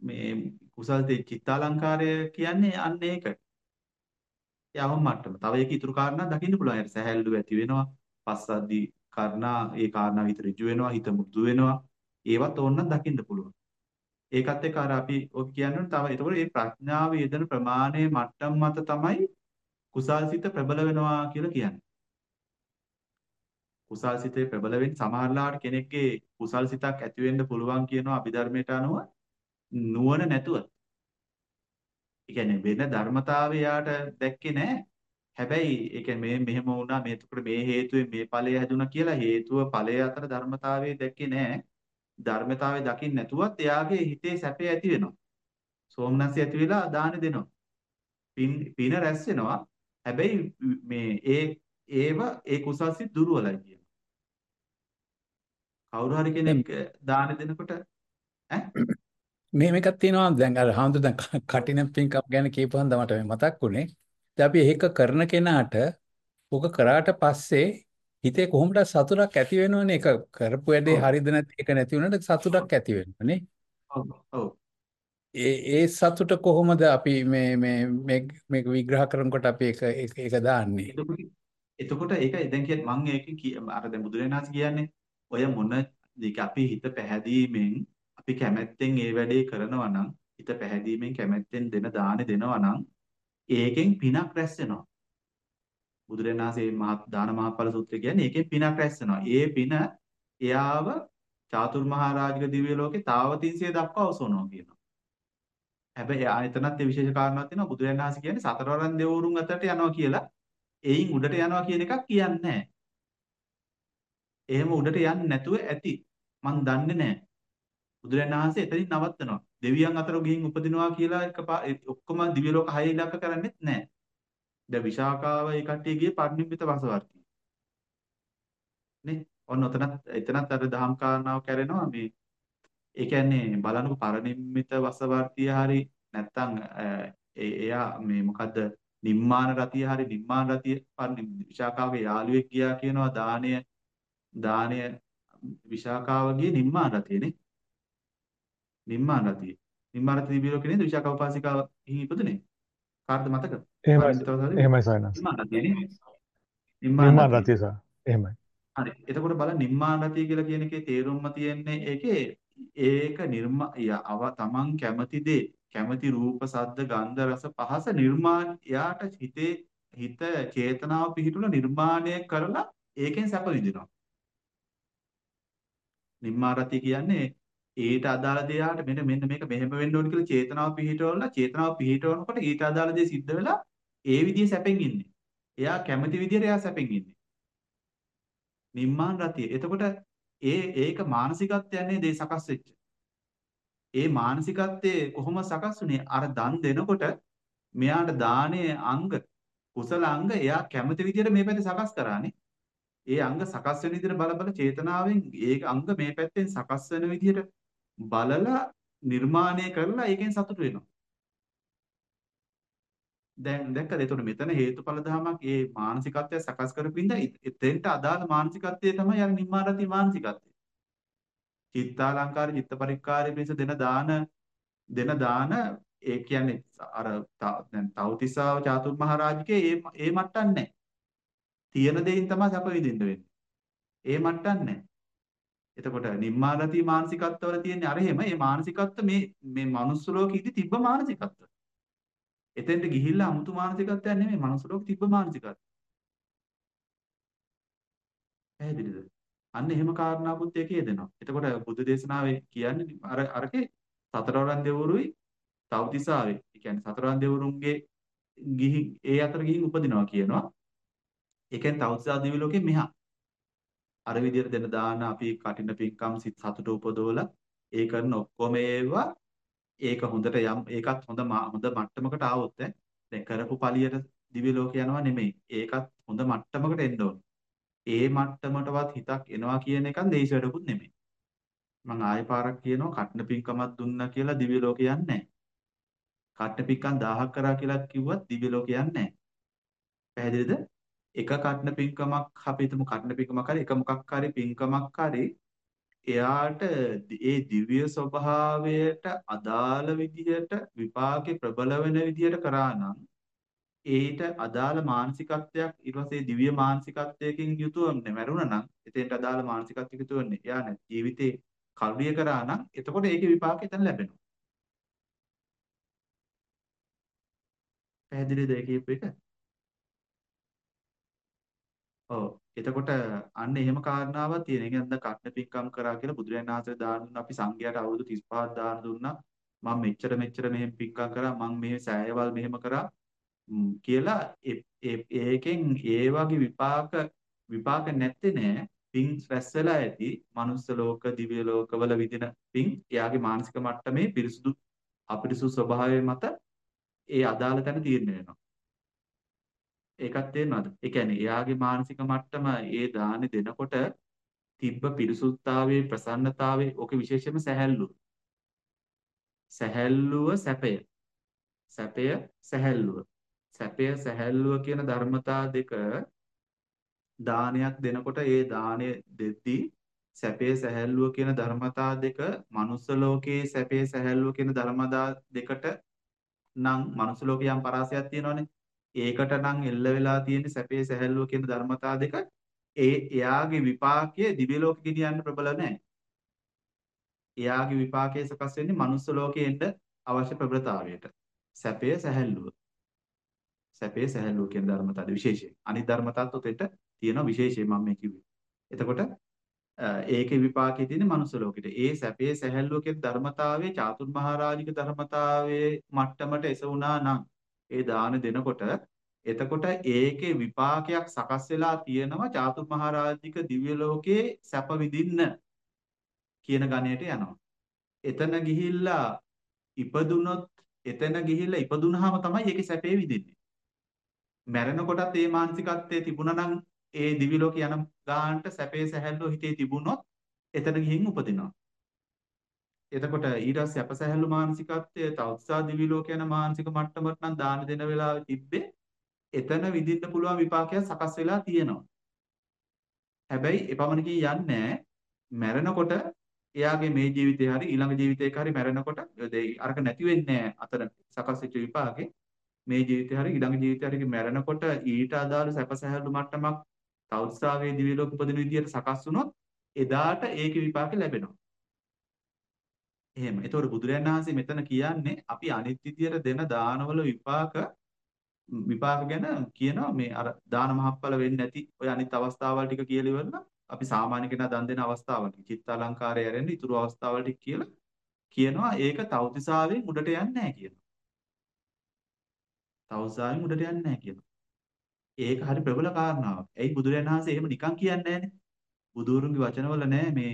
මේ කුසල් තේ චිත්තාලංකාරය කියන්නේ අන්න ඒක. යවම් මට්ටම. තව ඒක ඉතුරු කාරණා දකින්න පුළුවන්. ඒත් සැහැල්ලු ඇති වෙනවා. පස්සද්දී කාරණා ඒ කාරණා විතර ඍජු වෙනවා. හිත මුදු වෙනවා. ඒවත් ඕනනම් දකින්න පුළුවන්. ඒකත් එක්ක අර අපි ඔක කියන්නේ තව ඒතකොට මේ ප්‍රඥාව යෙදෙන ප්‍රමාණය මට්ටම් මත තමයි කුසල් සිත ප්‍රබල වෙනවා කියලා කියන්නේ. කුසල් සිතේ ප්‍රබල වෙන්න සමහරලාට කෙනෙක්ගේ කුසල් සිතක් ඇති වෙන්න පුළුවන් කියනවා අභිධර්මයට අනුව නුවණ නැතුව. ඒ කියන්නේ වෙන ධර්මතාවය යාට දැක්කේ නැහැ. හැබැයි ඒ කියන්නේ මේ මෙහෙම වුණා මේ එතකොට මේ හේතුවෙන් මේ ඵලය හැදුණා කියලා හේතුව ඵලය අතර ධර්මතාවය දැක්කේ නැහැ. ධර්මතාවය දකින්න නැතුවත් එයාගේ හිතේ සැපය ඇති වෙනවා. සෝමනස්ය ඇති වෙලා දාන දෙනවා. පින් පින රැස් වෙනවා. හැබැයි මේ ඒ ඒව ඒ කුසල් සිත් දුර්වලයි කියනවා. කවුරු හරි කෙනෙක් දාන දෙනකොට ඈ මෙහෙම එකක් තියෙනවා දැන් අර හාමුදුර දැන් කටින පින්කම් ගැන කියපුවහම මට මතක් වුනේ. දැන් අපි ඒක කරන කෙනාට ඕක කරාට පස්සේ හිතේ කොහොමද සතුටක් ඇති වෙනවනේ ඒක කරපු වැඩේ හරිද නැති ඒක නැති වුණාට සතුටක් ඇති වෙනවනේ. ඒ ඒ සතුට කොහොමද අපි මේ මේ මේ මේක විග්‍රහ කරනකොට අපි ඒක ඒක ඒක දාන්නේ? එතකොට ඒකයි දැන් කියන්නේ මම කිය- අර දැන් බුදුරජාණන් කියන්නේ ඔය මොන දෙක අපි හිත පැහැදීමෙන් අපි කැමැත්තෙන් ඒ වැඩේ කරනවා නම් හිත පැහැදීමෙන් කැමැත්තෙන් දෙන දානෙ දෙනවා නම් ඒකෙන් පිනක් රැස් වෙනවා. බුදුරජාණන් වහන්සේ මහත් දාන මහත්ඵල සූත්‍රය කියන්නේ ඒකෙන් පිනක් රැස් වෙනවා. ඒ පින එයාව චාතුර්මහා රාජික දිව්‍ය ලෝකේ තාවතින්සිය දක්වා ඔසවනවා කියනවා. හැබැයි ආයතනත් ඒ විශේෂ කාරණාවක් තියෙනවා බුදුරජාණන් වහන්සේ කියන්නේ සතරවරන් දෙවරුන් අතරට යනවා කියලා එයින් උඩට යනවා කියන එකක් කියන්නේ නැහැ. එහෙම උඩට යන්නේ නැතුව ඇති. මන් දන්නේ නැහැ. බුදුරජාණන් වහන්සේ එතනින් නවත්තනවා. දෙවියන් අතර ගිහින් උපදිනවා කියලා එක ඔක්කොම දිව්‍ය ලෝක හය ඉලක්ක කරන්නේත් නැහැ. දැන් විශාකාව ඒ කට්ටිය ගියේ පරිනිම්මිත වසවර්ති. නේ? ඔන්න ඔතනත් එතනත් අර දහම් කාරණාව කැරෙනවා මේ ඒ කියන්නේ බලන්නකො පරිනිම්මිත වසවර්තිය හරි නැත්තම් එයා මේ මොකද්ද නිම්මාන රතිය හරි නිම්මාන රතිය විශාකාවේ යාළුවෙක් ගියා කියනවා දාණය දාණය විශාකාවගේ නිම්මාන රතියනේ නිම්මාන රතිය නිම්මාන රතිය ලෝකේ නේද? විශාකා උපාසිකාව හිහි ඉපදුනේ. කාටද මතක එහෙමයි. එහෙමයි සයනස්. නිම්මාන රතිය සර් එහෙමයි. හරි. එතකොට බලන්න නිම්මාන රතිය කියලා කියන එකේ තේරුම්ම තියෙන්නේ ඒකේ ඒක නිර්මා අව තමන් කැමති දේ කැමති රූප සද්ද ගන්ධ රස පහස නිර්මාණ එයාට හිතේ හිත චේතනාව පිහිටුල නිර්මාණය කරලා ඒකෙන් සැප විඳිනවා. නිම්මාරති කියන්නේ ඊට අදාළ දෙයට මෙන්න මෙන්න මේක මෙහෙම වෙන්න ඕන කියලා චේතනාව පිහිටවලා චේතනාව පිහිටවනකොට ඊට අදාළ දේ සිද්ධ වෙලා ඒ විදිහේ සැපෙන් ඉන්නේ. එයා කැමති විදිහට එයා සැපෙන් ඉන්නේ. නිම්මාන රතිය. එතකොට ඒ ඒක මානසිකත්වයක් නේද ඒ සකස් වෙච්ච. ඒ මානසිකත්වයේ කොහොම සකස් වුනේ? අර දන් දෙනකොට මෙයාට දානයේ අංග කුසල අංග එයා කැමති විදිහට මේ පැත්තේ සකස් කරානේ. ඒ අංග සකස් වෙන විදිහට බල බල චේතනාවෙන් ඒ අංග මේ පැත්තෙන් සකස් වෙන විදිහට බලලා නිර්මාණය කරලා ඒකෙන් සතුට වෙනවා. දැන් දැක්කද? එතකොට මෙතන හේතුඵල ධමයක් ඒ මානසිකත්වය සකස් කරපින්ද එතෙන්ට අදාළ මානසිකත්වය තමයි අර නිම්මාරති මානසිකත්වය. චිත්තාලංකාර චිත්ත පරික්කාරයේ පිණිස දෙන දාන දෙන දාන ඒ කියන්නේ අර දැන් තවතිසාව චාතුර්මහරජකේ ඒ ඒ මට්ටම් නැහැ. තියෙන දෙයින් තමයි සැප විඳින්න වෙන්නේ. ඒ මට්ටම් නැහැ. එතකොට නිම්මානති මානසිකත්වවල තියෙන අර එහෙම මේ මානසිකත්ව මේ මේ මනුස්ස ලෝකෙදි තිබ්බ මානසිකත්ව. එතෙන්ට ගිහිල්ලා 아무තු මානසිකත්වයක් නෙමෙයි මනුස්ස ලෝකෙ තිබ්බ මානසිකත්ව. පැහැදිලිද? අන්න එහෙම කාරණාවකුත් ඒකේ දෙනවා. එතකොට බුද්ධ දේශනාවේ කියන්නේ අර අරකේ සතරවරන් දෙවරුයි තවතිසාවේ. ඒ කියන්නේ සතරවරන් දෙවරුන්ගේ ගිහින් ඒ අතර ගිහින් උපදිනවා කියනවා. ඒකෙන් තවතිසා දිව්‍ය ලෝකෙ මෙහා. අර විදියට දෙන දාන අපි කටින පින්කම් සිත් සතුට උපදවලා ඒ කරන ඔක්කොම ඒවා ඒක හොඳට යම් ඒකත් හොඳ හොඳ මට්ටමකට ආවොත් දැන් කරපු පළියට දිව්‍ය ලෝක යනවා නෙමෙයි. ඒකත් හොඳ මට්ටමකට එන්න ඕන. ඒ මට්ටමටවත් හිතක් එනවා කියන එකත් දේශ වැඩකුත් නෙමෙයි. මම ආයෙ පාරක් කියනවා කටන පින්කමක් දුන්නා කියලා දිව්‍ය ලෝක යන්නේ නැහැ. කටන පින්කම් 1000ක් කරා කියලා කිව්වත් දිව්‍ය ලෝක යන්නේ නැහැ. පැහැදිලිද? එක කටන පින්කමක් අපි හිතමු කටන පින්කමක් හරි එක මොකක් හරි පින්කමක් හරි එයාට ඒ දිව්‍ය ස්වභාවයට අදාළ විදිහට විපාකේ ප්‍රබල වෙන විදිහට කරා නම් ඒට අදාළ මානසිකත්වයක් ඊට පස්සේ දිව්‍ය මානසිකත්වයකින් යුතුව මැරුණා නම් එතෙන්ට අදාළ මානසිකත්වයක යුතුව වෙන්නේ එයා නැත් ජීවිතේ කල්විය කරා නම් එතකොට ඒකේ විපාකය එතන ලැබෙනවා. පැහැදිලිද ඒ කියපු එක? ඔව් එතකොට අන්න එහෙම කාරණාවක් තියෙන. ඒ කියන්නේ කට්න පින්කම් කරා කියලා බුදුරජාණන් වහන්සේ දාන දුන්නා. අපි සංඝයාට අවුරුදු 35ක් දාන දුන්නා. මම මෙච්චර මෙච්චර මෙහෙම පින්කම් කරා. මම මේ සෑයවල් මෙහෙම කරා. ම්, කියලා ඒ- ඒ- ඒකෙන් ඒ වගේ විපාක විපාක නැත්තේ නෑ පින් රැස් වෙලා ඇති මනුස්ස ලෝක දිව්‍ය ලෝකවල විදින පින් එයාගේ මානසික මට්ටමේ පිරිසුදු අපිරිසුදු ස්වභාවය මත ඒ අදාළ තැන තීරණය වෙනවා ඒකත් තේරෙනවද? ඒ කියන්නේ එයාගේ මානසික මට්ටම ඒ දානි දෙනකොට තිබ්බ පිරිසුදුතාවයේ ප්‍රසන්නතාවයේ ඔක විශේෂයෙන්ම සැහැල්ලුව. සැහැල්ලුව සැපය. සැපය සැහැල්ලුව. සැපය සැහැල්ලුව කියන ධර්මතා දෙක දානයක් දෙනකොට ඒ දාණය දෙද්දී සැපේ සැහැල්ලුව කියන ධර්මතා දෙක මනුස්ස ලෝකයේ සැපේ සැහැල්ලුව කියන ධර්මතා දෙකට නම් මනුස්ස ලෝකේ යම් පරාසයක් තියෙනවනේ. ඒකට නම් එල්ල වෙලා තියෙන සැපේ සැහැල්ලුව කියන ධර්මතා දෙක ඒ එයාගේ විපාකයේ දිව්‍ය ලෝකෙ ගෙනියන්න ප්‍රබල නැහැ. එයාගේ විපාකයේ සකස් වෙන්නේ මනුස්ස ලෝකේ එන්න අවශ්‍ය ප්‍රබලතාවයට. සැපය සැහැල්ලුව. සැපේ සැහැල්ලුව කියන ධර්මතාවද විශේෂයෙන්. අනිත් ධර්මතාවත් උතෙට තියෙනවා විශේෂයෙන් මම මේ කිව්වේ. එතකොට අ, ඒකේ විපාකයේ තියෙන මනුස්ස ලෝකෙට. ඒ සැපේ සැහැල්ලුව කියන ධර්මතාවයේ චාතුර්මහරජික ධර්මතාවයේ මට්ටමට එසවුනා නම් ඒ දාන දෙනකොට එතකොට ඒකේ විපාකයක් සකස් වෙලා තියෙනවා චාතුර්මහරජික දිව්‍ය ලෝකයේ සැප විඳින්න කියන ගණයට යනවා. එතන ගිහිල්ලා ඉපදුනොත් එතන ගිහිල්ලා ඉපදුනහම තමයි ඒකේ සැපේ විඳින්නේ. මැරෙනකොටත් ඒ මානසිකත්වයේ තිබුණා නම් ඒ දිවි ලෝක යන ගානට සැපේ සැහැල්ලුව හිතේ තිබුණොත් එතන ගිහින් උපදිනවා. එතකොට ඊට පස්සේ අප සැහැල්ලු මානසිකත්වය තවුසා දිවි ලෝක යන මානසික මට්ටමට නම් දාන දෙන වෙලාවේ තිබ්බේ එතන විඳින්න පුළුවන් විපාකයක් සකස් වෙලා තියෙනවා. හැබැයි එපමණකින් යන්නේ මැරෙනකොට එයාගේ මේ ජීවිතේ හරි ඊළඟ ජීවිතේක හරි මැරෙනකොට අරක නැති වෙන්නේ අතර සකස් වෙච්ච විපාකේ මේ ජීවිතේ හරි ඊළඟ ජීවිතේ හරි මැරෙනකොට ඊට අදාළ සැප සැහැල්ලු මට්ටමක් තවුස්සාවේ දිව්‍ය ලෝක උපදින විදියට සකස් වුණොත් එදාට ඒකේ විපාක ලැබෙනවා. එහෙම. ඒතකොට බුදුරජාණන් වහන්සේ මෙතන කියන්නේ අපි අනිත් විදියට දෙන දානවල විපාක විපාක ගැන කියනවා මේ අර දාන මහත්ඵල වෙන්නේ නැති ඔය අනිත් අවස්ථාවල් ටික කියලා ඉවරලා අපි සාමාන්‍ය කෙනා දන් දෙන අවස්ථාවල් චිත්ත අලංකාරය ඇරෙන්න ඊතුරු අවස්ථාවල් ටික කියලා කියනවා ඒක තවතිසාවෙන් උඩට යන්නේ නැහැ කියනවා. තවතිසාවෙන් උඩට යන්නේ නැහැ කියනවා. ඒක හරි ප්‍රබල කාරණාවක්. ඇයි බුදුරජාණන් වහන්සේ එහෙම නිකන් කියන්නේ නැහනේ? බුදුරුන්ගේ වචනවල නෑ මේ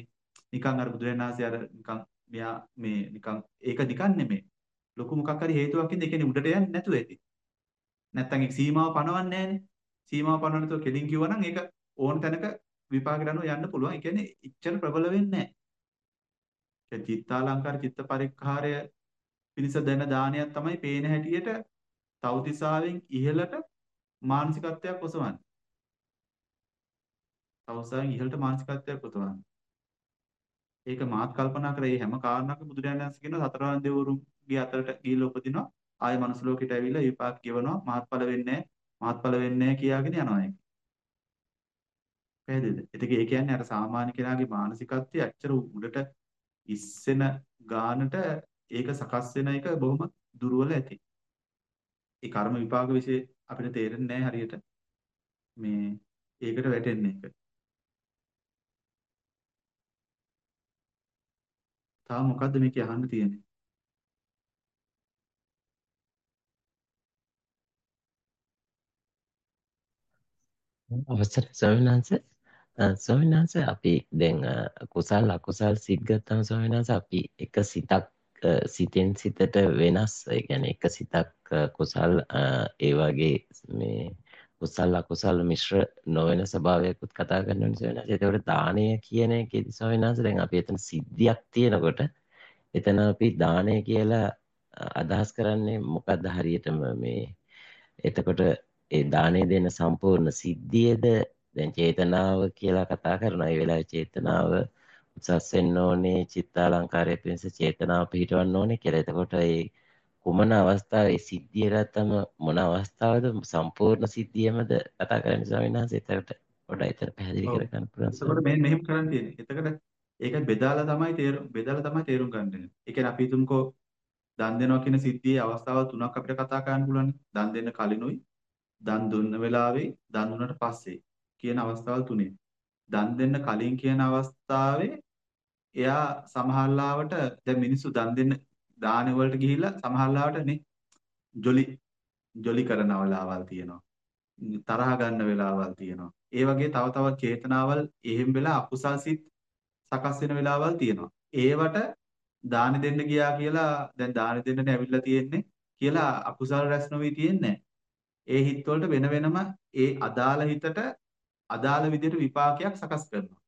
නිකන් අර බුදුරජාණන් වහන්සේ අර නිකන් මෙයා මේ නිකන් ඒක නිකන් නෙමෙයි. ලොකු මොකක් හරි හේතුවක් ඉඳ ඒ කියන්නේ උඩට යන්නේ නැතුව ඇති. නැත්තම් ඒක සීමාව පනවන්නේ නැහනේ. සීමාව පනවන්න නැතුව කෙලින් කිව්වනම් ඒක ඕන තැනක විපාකයට අනුව යන්න පුළුවන්. ඒ කියන්නේ ඉච්ඡර ප්‍රබල වෙන්නේ නැහැ. ඒ චිත්තාලංකාර චිත්ත පරික්ඛාරය පිණිස දෙන දානයක් තමයි පේන හැටියට තවතිසාවෙන් ඉහළට මානසිකත්වයක් ඔසවන්නේ. තවතිසාවෙන් ඉහළට මානසිකත්වයක් ඔසවන්නේ. ඒක මාත් කල්පනා කරේ මේ හැම කාරණාවක බුදුරජාණන් වහන්සේ කියන සතරවන් දෙවරුන්ගේ අතරට ගිහිල්ලා උපදිනවා ආය මනුස්ස ලෝකෙට ඇවිල්ලා විපාක ගෙවනවා මහත්ඵල වෙන්නේ මහත්ඵල වෙන්නේ කියාගෙන යනවා ඒක. පැහැදිලිද? ඉතින් ඒ කියන්නේ අර සාමාන්‍ය කෙනාගේ මානසිකත්වයේ අච්චර උඩට ඉස්සෙන ගානට ඒක සකස් වෙන එක බොහොම දුර්වල ඇති. ඒ කර්ම විපාක વિશે අපිට තේරෙන්නේ නැහැ හරියට. මේ ඒකට වැටෙන්නේ එක. තාම මොකද්ද මේකේ අහන්න තියෙන්නේ? අවසරයි ස්වාමීන් වහන්සේ අ, ස්වාමීන් වහන්සේ අපි දැන් අ, කුසල් අකුසල් සිත් ගත්තම ස්වාමීන් වහන්සේ අපි එක සිතක් අ, සිතෙන් සිතට වෙනස් ඒ කියන්නේ එක සිතක් අ, කුසල් අ, ඒ වගේ මේ කුසල් අකුසල් මිශ්‍ර නොවන ස්වභාවයකුත් කතා කරනවා ස්වාමීන් වහන්සේ ඒතකොට දානය කියන එකේදී ස්වාමීන් වහන්සේ දැන් අපි එතන සිද්ධියක් තියෙනකොට එතන අපි දානය කියලා අ, අදහස් කරන්නේ මොකක්ද හරියටම මේ එතකොට ඒ දානේ දෙන සම්පූර්ණ සිද්ධියද දැන් චේතනාව කියලා කතා කරනවා. ඒ වෙලාවේ චේතනාව උසස් වෙන්න ඕනේ, චිත්තාලංකාරය පිණිස චේතනාව පිහිටවන්න ඕනේ කියලා. එතකොට ඒ කුමන අවස්ථාවේ සිද්ධියටම මොන අවස්ථාවද සම්පූර්ණ සිද්ධියමද කතා කරන්නේ ස්වාමීන් වහන්සේ. එතකොට පොඩ්ඩක් එතන පැහැදිලි ඔව්. කරගන්න පුළුවන් එතකොට ස්වාමීන් මෙන්න මෙහෙම කරන්න තියෙන්නේ. එතකොට ඒක බෙදාලා තමයි තේරුම් බෙදාලා තමයි තේරුම් ගන්න වෙන්නේ. ඒ කියන්නේ අපි හිතමුකෝ දන් දෙනවා කියන සිද්ධියේ අවස්ථාව තුනක් අපිට කතා කරන්න පුළුවන්. දන් දෙන්න කලිනුයි, දන් දුන්න වෙලාවේ, දන් දුන්නට පස්සේ කියන අවස්ථාවල් තුනේ. දන් දෙන්න කලින් කියන අවස්ථාවේ එයා සමහරලාවට දැන් මිනිස්සු දන් දෙන්න දාන වලට ගිහිල්ලා සමහරලාවට නේ ජොලි ජොලි කරන වෙලාවල් තියෙනවා. තරහ ගන්න වෙලාවල් තියෙනවා. ඒ වගේ තව තව චේතනාවල් එහෙම වෙලා අකුසල් සිත් සකස් වෙන වෙලාවල් තියෙනවා. ඒවට දානි දෙන්න ගියා කියලා දැන් දානි දෙන්නනේ ඇවිල්ලා තියෙන්නේ කියලා අකුසල් රැස් නොවි තියෙන්නේ ඒ හිත් වලට වෙන වෙනම ඒ අදාළ හිතට අදාළ විදිහට විපාකයක් සකස් කරනවා.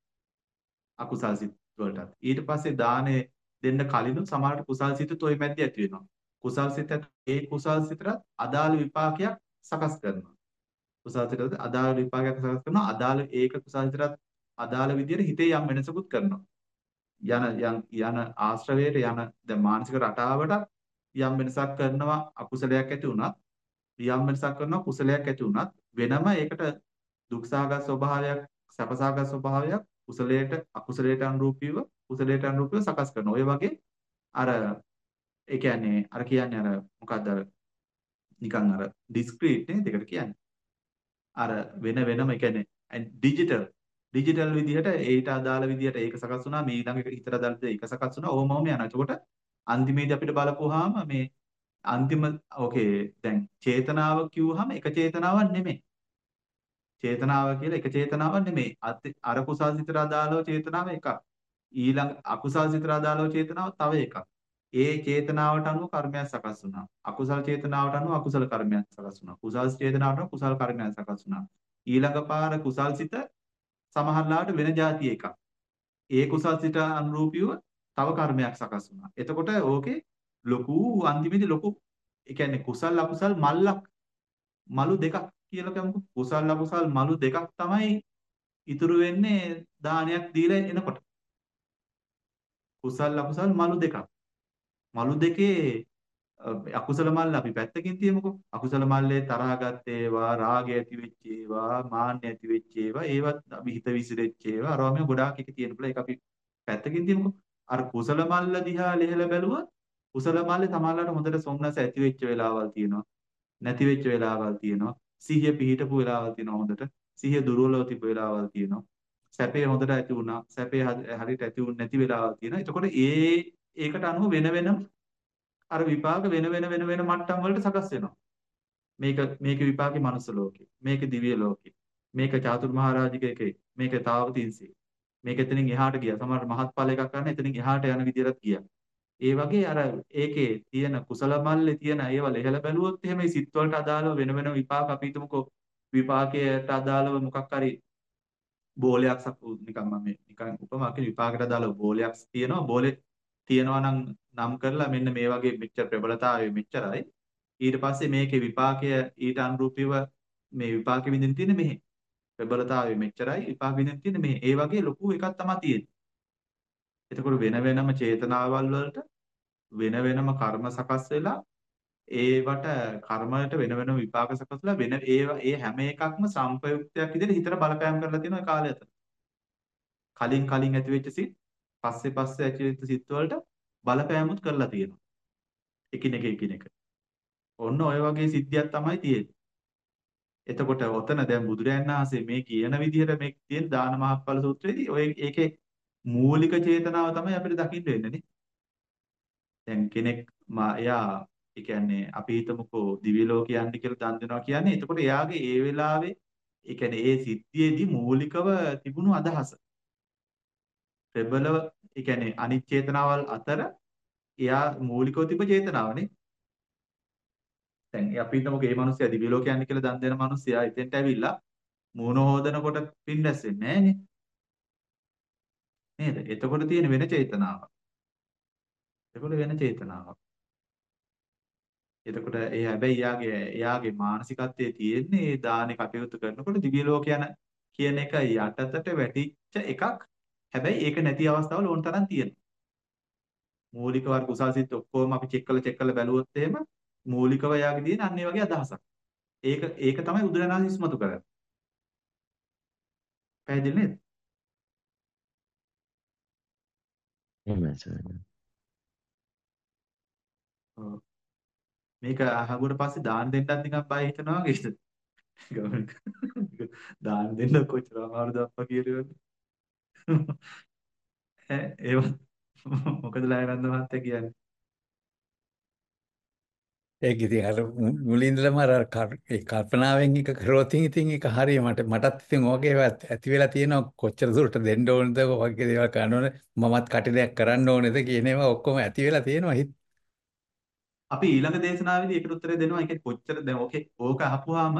අකුසල් සිත් වලටත්. ඊට පස්සේ දානේ දෙන්න කලිනුත් සමහරට කුසල් සිතුත් ওই මැද්දේ ඇති වෙනවා. කුසල් සිතත් ඒ කුසල් සිතට අදාළ විපාකයක් සකස් කරනවා. කුසල් සිතට අදාළ විපාකයක් සකස් කරනවා. අදාළ ඒක කුසල් සිතට අදාළ විදිහට හිතේ යම් වෙනසකුත් කරනවා. යන යන යන ආශ්‍රවයට යන දැන් මානසික රටාවට යම් වෙනසක් කරනවා අකුසලයක් ඇති වුණත් යම් වෙනසක් කරනවා කුසලයක් ඇති වුණත් වෙනම ඒකට දුක්සහගත ස්වභාවයක් සැපසහගත ස්වභාවයක් කුසලයට අකුසලයට අනුරූපීව කුසලයට අනුරූපීව සකස් කරනවා. ඔය වගේ අර ඒ කියන්නේ අර කියන්නේ අර මොකක්ද අර නිකන් අර ඩිස්ක්‍රීට් නේ දෙකට කියන්නේ. අර වෙන වෙනම ඒ කියන්නේ ඩිජිටල් ඩිජිටල් විදිහට ඒට අදාළ විදිහට ඒක සකස් වුණා මේ ඊළඟ හිතට අදාළ ඒක සකස් වුණා ඕම ඕම යනවා. එතකොට අන්තිමේදී අපිට බලපුවාම මේ අන්තිම ඕකේ දැන් චේතනාව කිව්වහම එක චේතනාවක් නෙමෙයි. චේතනාව කියලා එක චේතනාවක් නෙමෙයි. අර කුසල් සිතට අදාළව චේතනාව එකක්. ඊළඟ අකුසල් සිතට අදාළව චේතනාව තව එකක්. ඒ චේතනාවට අනුව කර්මයක් සකස් වුණා. අකුසල චේතනාවට අනුව අකුසල කර්මයක් සකස් වුණා. කුසල් චේතනාවට අනුව කුසල් කර්මයක් සකස් වුණා. ඊළඟ පාර කුසල් සිත සමහරලාට වෙන જાති එකක්. ඒ කුසල් සිත අනුරූපීව තව කර්මයක් සකස් වුණා. එතකොට ඕකේ ලොකු අන්තිමේදී ලොකු ඒ කියන්නේ කුසල් අකුසල් මල්ලක් මලු දෙකක් කියලා කියමුකෝ. කුසල් අකුසල් මලු දෙකක් තමයි ඉතුරු වෙන්නේ දානයක් දීලා එනකොට. කුසල් අකුසල් මලු දෙකක්. මලු දෙකේ අකුසල මල්ල අපි පැත්තකින් තියමුකෝ. අකුසල මල්ලේ තරහ ගත්ත ඒවා, රාගය ඇති වෙච්ච ඒවා, මාන්නය ඇති වෙච්ච ඒවා, ඒවත් අපි හිත විසිරෙච්ච ඒවා, අරවා මේ ගොඩාක් එක තියෙන පුළුවන්. ඒක අපි පැත්තකින් තියමුකෝ. අර කුසල මල්ල දිහා ලෙහලා බැලුවොත් කුසල මල්ලේ තමයිලාට හොඳට සොම්නස ඇති වෙච්ච වෙලාවල් තියෙනවා. නැති වෙච්ච වෙලාවල් තියෙනවා. සිහිය පිහිටපු වෙලාවල් තියෙනවා හොඳට. සිහිය දුර්වලව තිබ්බ වෙලාවල් තියෙනවා. සැපේ හොඳට ඇති වුණා. සැපේ හරියට ඇති වුණ නැති වෙලාවල් තියෙනවා. එතකොට ඒ ඒකට අනුව වෙන වෙනම අර විපාක වෙන වෙන වෙන වෙන මට්ටම් වලට සකස් වෙනවා. මේක මේක විපාකේ මනුස්ස ලෝකේ. මේක දිව්‍ය ලෝකේ. මේක චාතුරු මහරජිකේ මේක තාවතින්සේ. මේක එතනින් එහාට ගියා. සමහර මහත්ඵල එකක් ගන්න එතනින් එහාට යන විදිහට ගියා. ඒ වගේ අර ඒකේ තියෙන කුසල මල්ලේ තියෙන ඒව ලෙහල බැලුවොත් එහෙම සිත් වලට අදාළව වෙන වෙන විපාක අපි හිතමුකෝ විපාකයට අදාළව මොකක් හරි බෝලයක් නිකන් මම නිකන් උපමාකින් විපාකයට අදාළව බෝලයක් තියෙනවා. බෝලේ තියෙනවා නම් නම් කරලා මෙන්න මේ වගේ මෙච්චර ප්‍රබලතාවය මෙච්චරයි. ඊට පස්සේ මේකේ විපාකය ඊට අනුරූපීව මේ විපාක විඳින්න තියෙන මෙහි. ප්‍රබලතාවය මෙච්චරයි විපාක විඳින්න තියෙන මෙහි. ඒ වගේ ලොකු එකක් තමයි තියෙන්නේ. එතකොට වෙන වෙනම චේතනාවල් වලට වෙන වෙනම කර්ම සකස් වෙලා ඒවට කර්මයට වෙන වෙනම විපාක සකස් වෙලා වෙන ඒ ඒ හැම එකක්ම සම්පයුක්තයක් විදිහට හිතට බලපෑම් කරලා තියෙනවා ඒ කාලය අතර. කලින් කලින් ඇති වෙච්ච සිත් පස්සේ පස්සේ ඇති වෙච්ච සිත් වලට බලපෑමුත් කරලා තියෙනවා. එකිනෙක එකිනෙක. ඔන්න ඔය වගේ සිද්ධියක් තමයි තියෙන්නේ. එතකොට ඔතන දැන් බුදුරයන් වහන්සේ මේ කියන විදිහට මේ තියෙන දාන මහත්ඵල සූත්‍රයේදී ඔය ඒකේ මූලික චේතනාව තමයි අපිට දකින්න වෙන්නේ නේ. දැන් කෙනෙක් එයා ඒ කියන්නේ අපි හිතමුකෝ දිව්‍ය ලෝක යන්න කියලා දන් දෙනවා කියන්නේ එතකොට එයාගේ ඒ වෙලාවේ ඒ කියන්නේ ඒ සිද්ධියේදී මූලිකව තිබුණු අදහස. ප්‍රබලව ඒ කියන්නේ අනිත් චේතනාවල් අතර එයා මූලිකව තිබ්බ චේතනාවනේ. දැන් අපි හිතමුකෝ මේ මිනිස්සයා දිව්‍ය ලෝක යන්න කියලා දන් දෙන මිනිස්සයා එතෙන්ට ඇවිල්ලා මූණ හොදනකොට පින් දැස්සෙන්නේ නැහනේ. නේද? එතකොට තියෙන වෙන චේතනාවක්. එතකොට වෙන චේතනාවක්. එතකොට ඒ හැබැයි යාගේ එයාගේ මානසිකත්වයේ තියෙන්නේ ඒ දානේ කටයුතු කරනකොට දිව්‍ය ලෝක යන කියන එක යටතට වැටිච්ච එකක්. හැබැයි ඒක නැති අවස්ථාවල ඕන තරම් තියෙනවා. මූලික වර්ග කුසල් සිත් ඔක්කොම අපි චෙක් කරලා චෙක් කරලා බැලුවොත් එහෙම මූලිකව යාගේ තියෙන අන්න ඒ වගේ අදහසක්. ඒක ඒක තමයි උදුරනාස් ඉස්මතු කරන්නේ. පැහැදිලි නේද? එහෙමයි සර්. ඔව්. මේක අහගුවට පස්සේ දාන් දෙන්නත් නිකන් බය හිතනවා වගේද? දාන් දෙන්න කොච්චර අමාරුද අප්පා කියලා. ඈ ඒව මොකද ලයනන්ද මහත්තයා කියන්නේ? ඒක ඉතින් අර මු- මුලින්දලම අර කල්- ඒ කල්පනාවෙන් එක කරොත් ඉතින් ඒක හරිය මට මටත් ඉතින් ඔයගේ ඒවා ඇති වෙලා තියෙනවා කොච්චර දුරට දෙන්න ඕනද වගේ දේවල් කරන්න ඕනේ මමත් කටයුත්තක් කරන්න ඕනේද කියන ඒවා ඔක්කොම ඇති වෙලා තියෙනවා හිත අපි ඊළඟ දේශනාවේදී ඒකට උත්තරේ දෙනවා. ඒකේ කොච්චර දැන් ඕකේ ඕක අහපුවාම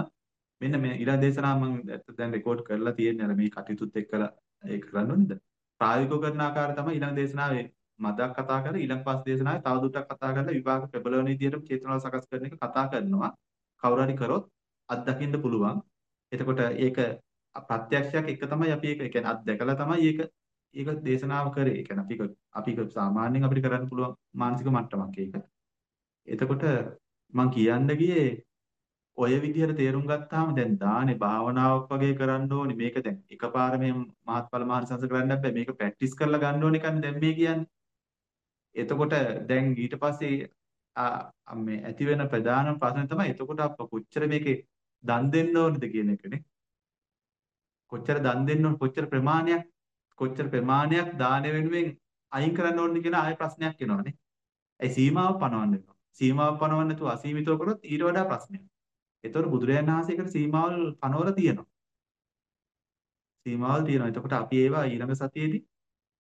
මෙන්න මේ ඊළඟ දේශනාව මම ඇත්ත දැන් රෙකෝඩ් කරලා තියෙන්නේ අර මේ කටයුතුත් එක්කලා ඒක කරන්න ඕනේද? ප්‍රායෝගිකව කරන ආකාරය තමයි ඊළඟ දේශනාවේ මදක් කතා කරලා ඊළඟ පස් දේශනාවේ තවදුරටත් කතා කරලා විභාග ප්‍රබලවන විදිහට චේතනාව සකස් කරන එක කතා කරනවා. කවුරු හරි කරොත් අත්දකින්න පුළුවන්. එතකොට ඒක ප්‍රත්‍යක්ෂයක් එක තමයි අපි ඒක ඒ කියන්නේ අත්දැකලා තමයි ඒක ඒක දේශනාව කරේ. ඒ කියන්නේ අපි ඒක අපි ඒක සාමාන්‍යයෙන් අපිට කරන්න පුළුවන් මානසික මට්ටමක් ඒක. එතකොට මම කියන්න ගියේ ඔය විදිහට තේරුම් ගත්තාම දැන් දානේ භාවනාවක් වගේ කරන්න ඕනේ. මේක දැන් එකපාර මේ මහත්ඵල මහානිසංස කරන්න බෑ. මේක ප්‍රැක්ටිස් කරලා ගන්න ඕනේ කන්නේ දැන් මේ කියන්නේ. එතකොට දැන් ඊට පස්සේ ආ මේ ඇති වෙන ප්‍රධාන ප්‍රශ්නේ තමයි එතකොට අප කොච්චර මේකේ දන් දෙන්න ඕනද කියන එකනේ. කොච්චර දන් දෙන්න ඕන කොච්චර ප්‍රමාණයක් කොච්චර ප්‍රමාණයක් දාන වෙනුවෙන් අයින් කරන්න ඕනද කියන ආයෙ ප්‍රශ්නයක් එනවනේ. ඒ සීමාව පනවන්න වෙනවා. සීමාව පනවන්න නැතුව අසීමිතව කරොත් ඊට වඩා ප්‍රශ්නයක්. ඒතකොට බුදුරජාණන් වහන්සේකට සීමාවල් පනවලා තියෙනවා. සීමාවල් තියෙනවා. එතකොට අපි ඒවා ඊළඟ සතියේදී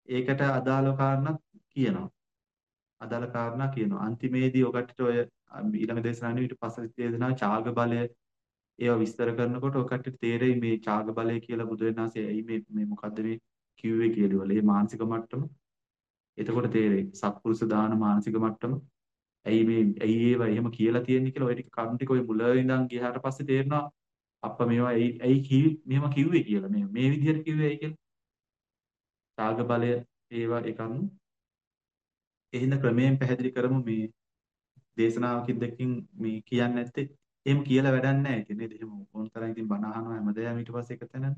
ඒකට අදාළ කාරණා කියනවා. අදාළ කාරණා කියනවා. අන්තිමේදී ඔකටට ඔය ඊළඟ දේශනාවේ ඊට පස්සේ දේශනාවේ ඡාග බලය ඒවා විස්තර කරනකොට ඔකට තේරෙයි මේ ඡාග බලය කියලා බුදුරජාණන් වහන්සේ ඇයි මේ මේ මොකද්ද මේ කිව්වේ කියලා. ඒ මානසික මට්ටම. එතකොට තේරෙයි. සත්පුරුෂ දාන මානසික මට්ටම. ඇයි මේ ඇයි ඒවා එහෙම කියලා තියෙන්නේ කියලා ඔය ටික කරුණු ටික ඔය මුල ඉඳන් ගියාට පස්සේ තේරෙනවා අප්ප මේවා ඇයි ඇයි කිව්වේ මෙහෙම කිව්වේ කියලා. මේ මේ විදිහට කිව්වේ ඇයි කියලා. ඡාග බලය ඒවා ඒ කරුණු එහෙනම් ක්‍රමයෙන් පැහැදිලි කරමු මේ දේශනාවකින් දෙකකින් මේ කියන්නේ නැත්තේ. එහෙම කියලා වැඩක් නැහැ. ඉතින් නේද එහෙම ඕන තරම් ඉතින් බණ අහනවා හැමදාම ඊට පස්සේ එක තැනනේ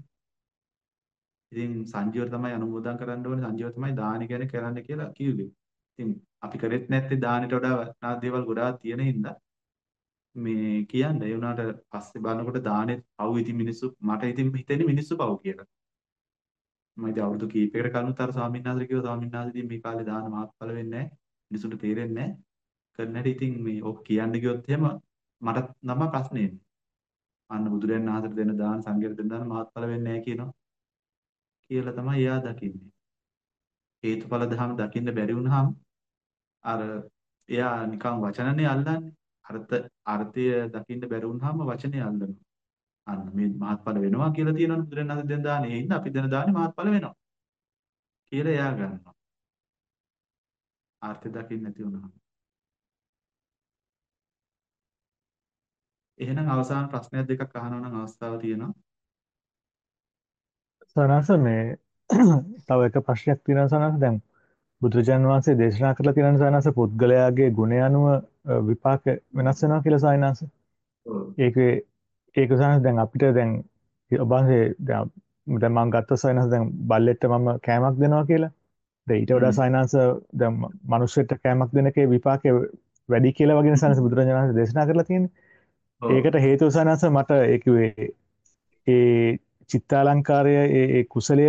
ඉතින් සංජීව තමයි අනුමෝදන් කරන්න ඕනේ. සංජීව තමයි දානි ගැන කරන්න කියලා කිව්වේ. ඉතින් අපි කරෙත් නැත්තේ දානෙට වඩා වටිනා දේවල් ගොඩාක් තියෙන හින්දා මේ කියන්න ඒ වුණාට පස්සේ බලනකොට දානෙත් පව් ඉතින් මිනිස්සු මට ඉතින් හිතෙන්නේ මිනිස්සු පව් කියලා. මම ඉතින් අවුරුදු කීපයකට කලින් තර ස්වාමීන් වහන්සේ කිව්වා ස්වාමීන් වහන්සේ ඉතින් මේ කාලේ දාන මහත්ඵල වෙන්නේ නැහැ. මිනිසුන්ට තේරෙන්නේ නැහැ. කරන හැටි ඉතින් මේ ඔක් කියන්න ගියොත් එහෙම මට නම් ප්‍රශ්නේ එන්නේ. අන්න බුදුරයන් වහන්සේට දෙන දාන සංඝයට දෙන දාන මහත්ඵල වෙන්නේ නැහැ කියනවා. කියලා තමයි එයා දකින්නේ. හේතුඵල ධර්ම දකින්න බැරි වුණාම අර එයා නිකන් වචනනේ අල්ලන්නේ අර්ථ අර්ථය දකින්න බැරි වුණාම වචනේ අල්ලනවා අන්න මේ මහත්ඵල වෙනවා කියලා තියෙනවනේ බුදුරජාණන් වහන්සේ දෙන දානේ. ඒ හින්දා අපි දෙන දානේ මහත්ඵල වෙනවා. කියලා එයා ගන්නවා. ආර්ථය දකින්න නැති වුණාම. එහෙනම් අවසාන ප්‍රශ්නයක් දෙකක් අහනවා නම් අවස්ථාව තියෙනවා. සනස මේ තව එක ප්‍රශ්නයක් තියෙනවා සනස දැන් බුදුරජාණන් වහන්සේ දේශනා කරලා තියෙන සනස පුද්ගලයාගේ ගුණය අනුව විපාක වෙනස් වෙනවා කියලා සායනස. ඒකේ ඒක සනස දැන් අපිට දැන් ඔබන්සේ දැන් මම ගත්ත සායනස දැන් බල්ලෙක්ට මම කෑමක් දෙනවා කියලා. දැන් ඊට වඩා සායනස දැන් මිනිස්සුන්ට කෑමක් දෙන එකේ විපාකය වැඩි කියලා වගේ සායනස බුදුරජාණන් වහන්සේ දේශනා කරලා තියෙන්නේ. ඒකට හේතුව සායනස මට ඒ කිව්වේ ඒ චිත්තාලංකාරය ඒ කුසලය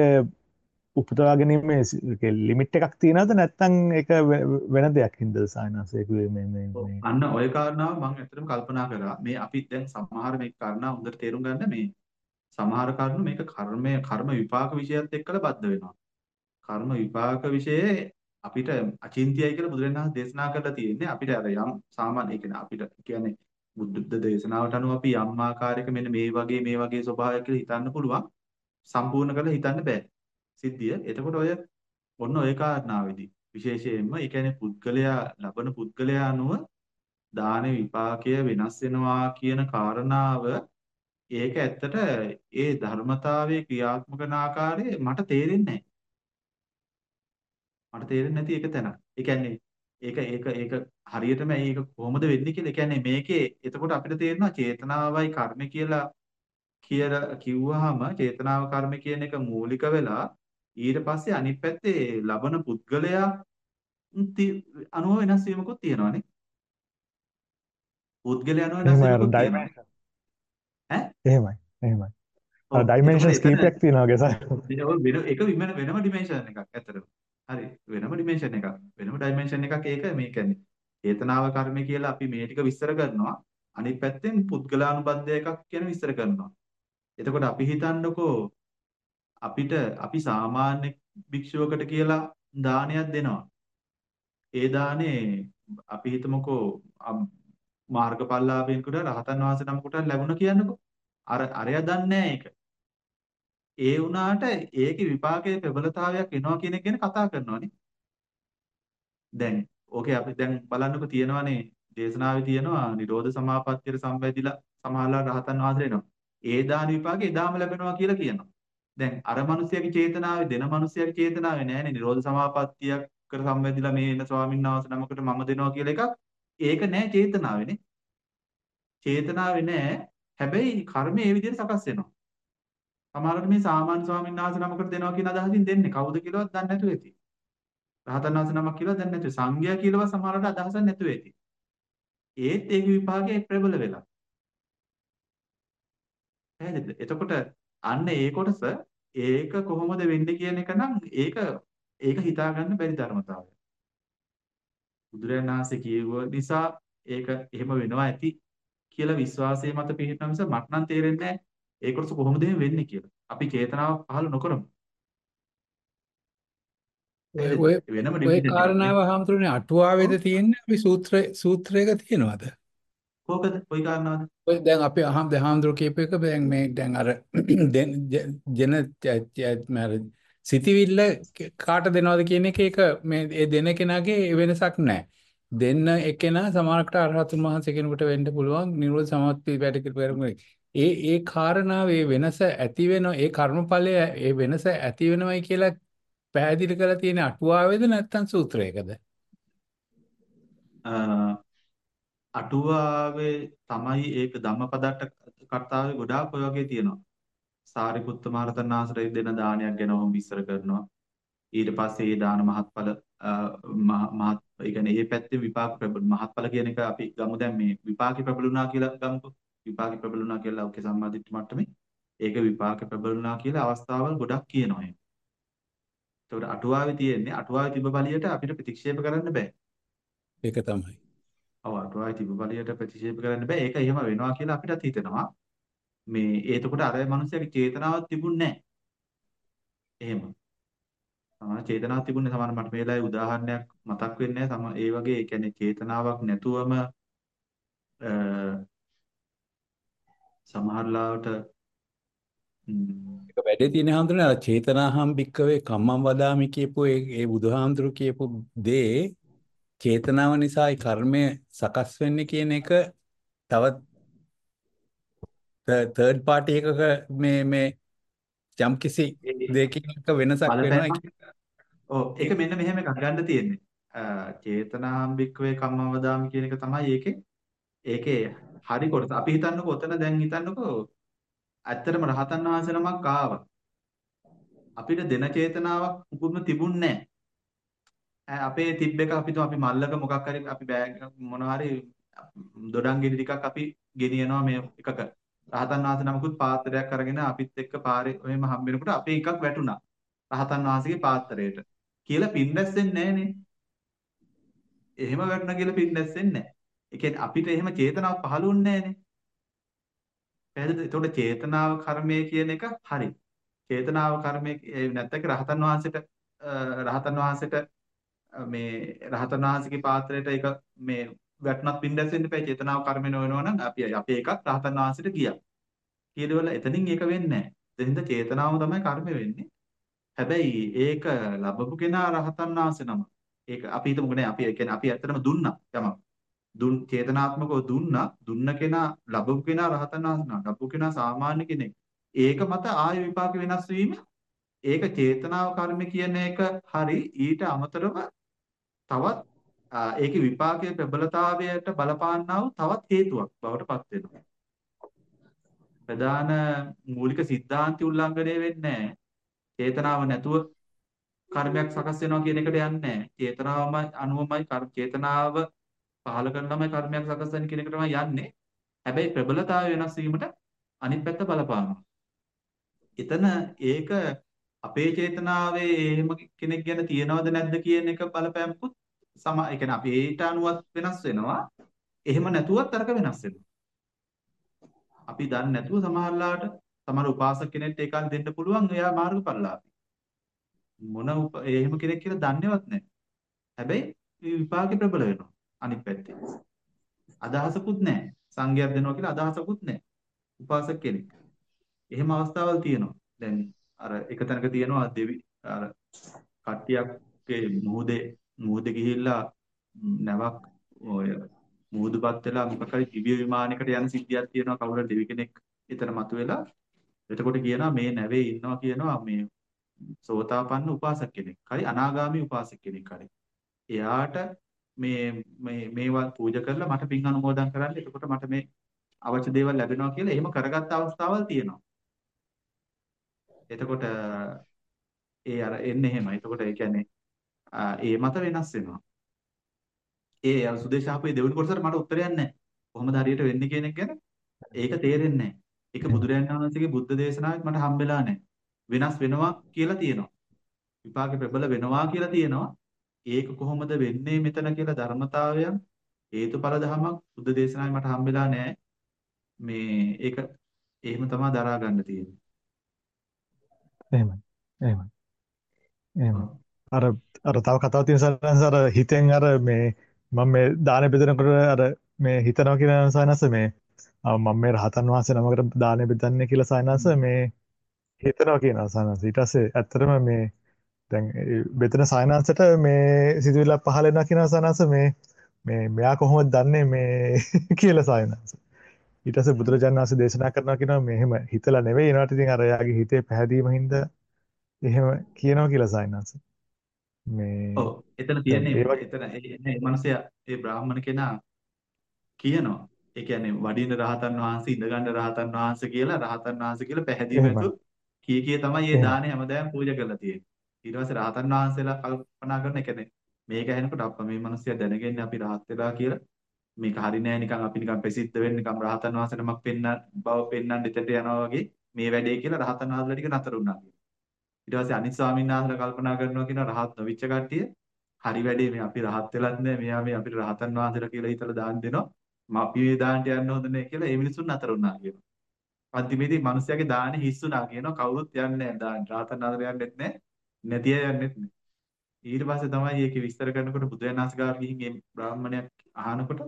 උපදවා ගැනීමේ ලිමිට් එකක් තියෙනවද නැත්නම් ඒක වෙන දෙයක් හින්දාද සායනසේක මේ මේ මේ? අන්න ওই කාරණාව මම ඇත්තටම කල්පනා කරා. මේ අපි දැන් සමහර මේ කාරණා හොඳට තේරුම් ගන්න මේ සමහර කරුණු මේක කර්මය කර්ම විපාක විෂයත් එක්කලා බද්ධ වෙනවා. කර්ම විපාක විෂයේ අපිට අචින්තියයි කියලා බුදුරජාණන් දේශනා කරලා තියෙන්නේ. අපිට අර යම් සාමාන්‍ය කියන්නේ අපිට කියන්නේ බුද්ධ දේශනාවට අනුව අපි යම් ආකාරයක මෙන්න මේ වගේ මේ වගේ ස්වභාවයක් කියලා හිතන්න පුළුවන්. සම්පූර්ණ කරලා හිතන්න බෑ සිද්ධිය. එතකොට ඔය ඔන්න ඔය කාරණාවේදී විශේෂයෙන්ම ඒ කියන්නේ පුද්ගලයා ලබන පුද්ගලයා අනුව දාන විපාකය වෙනස් වෙනවා කියන කාරණාව ඒක ඇත්තට ඒ ධර්මතාවයේ ක්‍රියාත්මක කරන ආකාරය මට තේරෙන්නේ මට තේරෙන්නේ නැති එක තැන. ඒ කියන්නේ ඒක ඒක ඒක හරියටම ඒක කොහොමද වෙන්නේ කියලා. ඒ කියන්නේ මේකේ එතකොට අපිට තේරෙනවා චේතනාවයි කර්ම කියලා කියලා කිව්වහම චේතනාව කර්ම කියන එක මූලික වෙලා ඊට පස්සේ අනිත් පැත්තේ ලබන පුද්ගලයා අනුව වෙනස් වීමකුත් තියෙනවානේ. පුද්ගලයා අනුව වෙනස් වීමකුත් තියෙනවා. ඈ? එහෙමයි. එහෙමයි. අර ඩයිමෙන්ෂන්ස් කීපයක් තියෙනවා වගේ සර්. වෙන එක වෙන වෙනම ඩිමෙන්ෂන් එකක් ඇත්තටම. හරි වෙනම ඩිමෙන්ෂන් එකක්. වෙනම ඩයිමෙන්ෂන් එකක් ඒක මේ කියන්නේ චේතනාව කර්මය කියලා අපි මේ ටික විස්තර කරනවා. අනිත් පැත්තෙන් පුද්ගලානුබද්ධ එකක් කියන විස්තර කරනවා. එතකොට අපි හිතන්නකෝ අපිට අපි සාමාන්‍ය භික්ෂුවකට කියලා දානයක් දෙනවා. ඒ දානේ අපි හිතමුකෝ මාර්ගඵලලාභයෙකුට රහතන් වහන්සේ නමකට ලැබුණ කියන්නකෝ. අර අරයා දන්නේ ඒක. ඒ වුණාට ඒකේ විපාකයේ ප්‍රබලතාවයක් එනවා කියන එක ගැන කතා කරනවානේ. දැන් ඕකේ අපි දැන් බලන්නකො තියෙනවානේ දේශනාවේ තියෙනවා නිරෝධ සමාපත්තියට සම්බන්ධිලා සමහරලා රහතන් වහන්සේ එනවා. ඒ දාන විපාකේ එදාම ලැබෙනවා කියලා කියනවා. දැන් අර මිනිස්යාගේ චේතනාවේ දෙන මිනිස්යාගේ චේතනාවේ නෑනේ නිරෝධ සමාපත්තියකට සම්බන්ධිලා මේ එන ස්වාමීන් වහන්සේ නමකට මම දෙනවා කියලා එකක්. ඒක නෑ චේතනාවේනේ. චේතනාවේ නෑ. හැබැයි කර්මය ඒ විදිහට සකස් වෙනවා. සමහරවිට මේ සාමාන්‍ය ස්වාමීන් වහන්සේ නමකට දෙනවා කියන අදහසින් දෙන්නේ කවුද කියලාවත් දන්නේ නැතුව ඇති. රහතන් වහන්සේ නමක් කියලා දන්නේ නැතුව සංඝයා කියලාවත් සමහරවිට අදහසක් නැතුව ඇති. ඒත් ඒක විපාකයේ ප්‍රබල වෙලා. පැහැදිලිද? එතකොට අන්න ඒ කොටස ඒක කොහොමද වෙන්නේ කියන එක නම් ඒක ඒක හිතා ගන්න බැරි ධර්මතාවය. බුදුරජාණන් වහන්සේ කියව නිසා ඒක එහෙම වෙනවා ඇති කියලා විශ්වාසයේ මත පිහිටන නිසා මට නම් තේරෙන්නේ නැහැ ඒ කොටස කොහොමද වෙන්නේ කියලා. අපි චේතනාව පහළ නොකරමු. වෙනම ඔය. කාරණාව හාමුදුරනේ අටුවාවේද තියෙන්නේ අපි සූත්‍ර සූත්‍රයක තියෙනවද? කෝකද? කොයි කාරණාවද? ඔය දැන් අපි අහම් දහාමුදුර කියපු එක දැන් මේ දැන් අර ජන සිතවිල්ල කාට දෙනවද කියන එක ඒක මේ ඒ දෙන කෙනාගේ වෙනසක් නැහැ. දෙන්න එක්කෙනා සමහරකට අරහතුන් වහන්සේ කෙනෙකුට වෙන්න පුළුවන් නිරෝධ සමාපatti වැඩ කරපු ඒ ඒ කාරණාවේ වෙනස ඇති වෙන ඒ කර්මඵලය ඒ වෙනස ඇති වෙනවයි කියලා පැහැදිලි කරලා තියෙන අටුවාවේද නැත්නම් සූත්‍රයකද? අටුවාවේ තමයි ඒක ධම්මපදට්ට කතාවේ ගොඩාක් ඔය වගේ තියෙනවා. සාරිපුත්ත මහරතන් වහන්සේ දෙන දානයක් ගැන ඔහොම විස්තර කරනවා. ඊට පස්සේ ඒ දාන මහත්ඵල මහත් ඒ කියන්නේ ඒ පැත්තේ විපාක ප්‍රබල මහත්ඵල කියන එක අපි ගමු දැන් මේ විපාකේ ප්‍රබලුණා කියලා ගමුකෝ. විපාකේ ප්‍රබලුණා කියලා ඔකේ සම්මාදිට්ඨි මට්ටමේ ඒක විපාක ප්‍රබලුණා කියලා අවස්ථාවල් ගොඩක් කියනවා එහෙම. ඒකට අටුවාවේ තියෙන්නේ අටුවාවේ තිබ්බ බලියට අපිට ප්‍රතික්ෂේප කරන්න බෑ. ඒක තමයි. ඔව් අටුවාවේ තිබ්බ බලියට ප්‍රතික්ෂේප කරන්න බෑ. ඒක එහෙම වෙනවා කියලා අපිටත් හිතෙනවා. මේ එතකොට අර මනුස්සයාගේ චේතනාවක් තිබුණේ නැහැ. එහෙම. සමහර චේතනාවක් තිබුණේ සමහර මට මේ වෙලාවේ උදාහරණයක් මතක් වෙන්නේ නැහැ. ඒ වගේ ඒ කියන්නේ චේතනාවක් නැතුවම සමහරලාවට ඒක වැඩේ තියෙන හඳුනන අර චේතනාහම් භික්කවේ කම්මං වදාමි කියපු ඒ ඒ බුදුහාමුදුරු කියපු දේ චේතනාව නිසා ඒ කර්මය සකස් වෙන්නේ කියන එක තවත් තර්ඩ් පාර්ටි එකක මේ මේ යම් කිසි දෙයකින් එක වෙනසක් වෙනවා ඔව් ඒක මෙන්න මෙහෙම එකක් ගන්න තියෙන්නේ. චේතනාහම් භික්කවේ කම්මං වදාමි කියන එක තමයි ඒකේ ඒකේ හරි කොටස. අපි හිතන්නකෝ ඔතන දැන් හිතන්නකෝ ඇත්තටම රහතන් වහන්සේ නමක් ආවා. අපිට දෙන චේතනාවක් මුකුත්ම තිබුණේ නැහැ. අපේ තිබ්බ එක අපි අපි මල්ලක මොකක් හරි අපි බෑග් මොනවා හරි දොඩම් ගෙඩි ටිකක් අපි ගෙනියනවා මේ එකක. රහතන් වහන්සේ නමකුත් පාත්‍රයක් අරගෙන අපිත් එක්ක පාරේ එහෙම හම්බ වෙනකොට අපේ එකක් වැටුණා. රහතන් වහන්සේගේ පාත්‍රයට. කියලා පින් දැස්සෙන්නේ නැහනේ. එහෙම වැටුණා කියලා පින් දැස්සෙන්නේ නැහැ. ඒ කියන්නේ අපිට එහෙම චේතනාවක් පහළුන්නේ නැහනේ. පැහැදිලිද? එතකොට චේතනාව කර්මය කියන එක හරි. චේතනාව කර්මය නැත්නම් රහතන් වහන්සේට රහතන් වහන්සේට මේ රහතන් වහන්සේගේ පාත්‍රයට ඒක මේ වැටුණත් පින් දැස් වෙන්න එපා. චේතනාව කර්මය නොවනවා නම් අපි අපේ එකක් රහතන් වහන්සේට ගියා. කියලවල එතනින් ඒක වෙන්නේ නැහැ. එතනින්ද චේතනාව තමයි කර්මය වෙන්නේ. හැබැයි ඒක ලැබපු කෙනා රහතන් වහන්සේ නම. ඒක අපි හිතමුකෝ නේ අපි කියන්නේ අපි ඇත්තටම දුන්නා යමක්. දුන් චේතනාත්මකව දුන්නා දුන්න කෙනා ලැබපු කෙනා රහතන් වහන්සේ ලැබපු කෙනා සාමාන්‍ය කෙනෙක් ඒක මත ආය විපාක වෙනස් වීම ඒක චේතනාව කර්ම කියන එක හරි ඊට අමතරව තවත් ඒකේ විපාකයේ ප්‍රබලතාවයට බලපාන්නා වූ තවත් හේතුවක් බවට පත් වෙනවා. ප්‍රධාන මූලික સિદ્ધාන්ති උල්ලංඝනය වෙන්නේ චේතනාව නැතුව කර්මයක් සකස් වෙනවා කියන එකට යන්නේ චේතනාවම අනුවමයි කර්ම චේතනාව පහළ කරන ළමයි කර්මයක් සකස් වෙන කියන එක තමයි යන්නේ. හැබැයි ප්‍රබලතාවය වෙනස් වීමට අනිත් පැත්ත බලපානවා. එතන ඒක අපේ චේතනාවේ එහෙම කෙනෙක් ගැන තියනවද නැද්ද කියන එක බලපෑමකුත් සම ඒ කියන්නේ අපි ඒට අනුවත් වෙනස් වෙනවා. එහෙම නැතුවත් අරක වෙනස් වෙනවා. අපි දන්නේ නැතුව සමහරලාට සමහර උපාසක කෙනෙක්ට ඒ කාලේ දෙන්න පුළුවන් එයා මාර්ගඵලලාභී. මොන එහෙම කෙනෙක් කියලා දන්නේවත් නැහැ. හැබැයි විපාකේ ප්‍රබල වෙනවා අනිත් පැත්තේ. අදහසකුත් නැහැ. සංඝයක් දෙනවා කියලා අදහසකුත් නැහැ. උපාසක කෙනෙක්. එහෙම අවස්ථාවල් තියෙනවා. දැන් අර එක තැනක තියෙනවා දෙවි අර කට්ටියක්ගේ මුහුදේ මුහුදේ ගිහිල්ලා නැවක් ඔය මුහුදුපත් වෙලා මොකක් හරි දිව්‍ය විමානයකට යන සිද්ධියක් තියෙනවා කවුරු දෙවි කෙනෙක් එතන මතුවෙලා එතකොට කියනවා මේ නැවේ ඉන්නවා කියනවා මේ සෝතාපන්න උපාසක කෙනෙක්. හරි අනාගාමී උපාසක කෙනෙක් හරි. එයාට මේ මේ මේවා පූජා කරලා මට පින් අනුමෝදන් කරන්න. එතකොට මට මේ අවශ්‍ය දේවල් ලැබෙනවා කියලා එහෙම කරගත්ත අවස්ථාවල් තියෙනවා. එතකොට ඒ අර එන්නේ එහෙමයි. එතකොට ඒ කියන්නේ ඒ මත වෙනස් වෙනවා. ඒ සුදේශාපේ දෙවෙනි කොටසට මට උත්තරයක් නැහැ. කොහොමද හරියට වෙන්නේ කියන එක ගැන ඒක තේරෙන්නේ නැහැ. ඒක බුදුරජාණන් වහන්සේගේ බුද්ධ දේශනාවෙත් මට හම්බෙලා නැහැ. වෙනස් වෙනවා කියලා තියෙනවා. විපාකේ ප්‍රබල වෙනවා කියලා තියෙනවා. ඒක කොහොමද වෙන්නේ මෙතන කියලා ධර්මතාවයන් හේතුඵල ධමයක් බුද්ධ දේශනාවේ මට හම්බෙලා නැහැ. මේ ඒක එහෙම තමයි දරා ගන්න තියෙන්නේ. එහෙමයි. එහෙමයි. එහෙමයි. අර අර තව කතාවක් තියෙන සරන්ස අර හිතෙන් අර මේ මම මේ දාන බෙදනකොට අර මේ හිතනවා කියන සයනස මේ මම මේ රහතන් වහන්සේ නමකට දාන බෙදන්නේ කියලා සයනස මේ හිතනවා කියන සයනස ඊට පස්සේ ඇත්තටම මේ දැන් බෙදන සයනසට මේ සිතුවිල්ලක් පහළ වෙනවා කියන සයනස මේ මේ මෙයා කොහොමද දන්නේ මේ කියලා සයනස ඊට පස්සේ බුදුරජාණන් වහන්සේ දේශනා කරනවා කියනවා මෙහෙම හිතලා නෙවෙයි ඒනට ඉතින් අර එයාගේ හිතේ පැහැදීම හින්දා එහෙම කියනවා කියලා සයනස මේ ඔව්. එතන තියෙන්නේ එතන ඒ මනුස්සයා ඒ බ්‍රාහ්මණ කෙනා කියනවා. ඒ කියන්නේ වඩින රහතන් වහන්සේ ඉඳගන්න රහතන් වහන්සේ කියලා රහතන් වහන්සේ කියලා පැහැදිලිව යුතු කී කී තමයි මේ දානේ හැමදාම පූජා කරලා තියෙන්නේ. ඊට පස්සේ රහතන් වහන්සේලා කල්පනා කරන එක නේ මේක ඇහෙනකොට අප්පා මේ මනුස්සයා දැනගන්නේ අපි රහත් වෙලා කියලා මේක හරි නෑ නිකන් අපි නිකන් ප්‍රසිද්ධ වෙන්න නිකන් රහතන් වහන්සේ නමක් පෙන්න බව පෙන්නන්න දෙතට යනවා වගේ මේ වැඩේ කියලා රහතන් වහන්සේලා ටික නතර වුණා ඊට පස්සේ අනිත් ස්වාමීන් වහන්සේලා කල්පනා කරනවා කියන රහත් නොවිච්ච කට්ටිය. හරි වැඩේ මේ අපි රහත් වෙලත් නෑ. මෙයා මේ අපිට රහතන් වහන්සේලා කියලා හිතලා දාන් දෙනවා. මම අපි මේ දාන්නට යන්න හොඳ නෑ කියලා ඒ මිනිසුන් නතර වුණා කියනවා. අන්තිමේදී මිනිස්යාගේ දානේ හිස් වුණා කියනවා. කවුරුත් යන්නේ නෑ දාන්න. රහතන් වහන්සේලා යන්නෙත් නෑ. නැතිය යන්නෙත් නෑ. ඊට පස්සේ තමයි මේක විස්තර කරනකොට බුදුරජාණන්සේගාර ගිහින් මේ බ්‍රාහ්මණයක් අහනකොට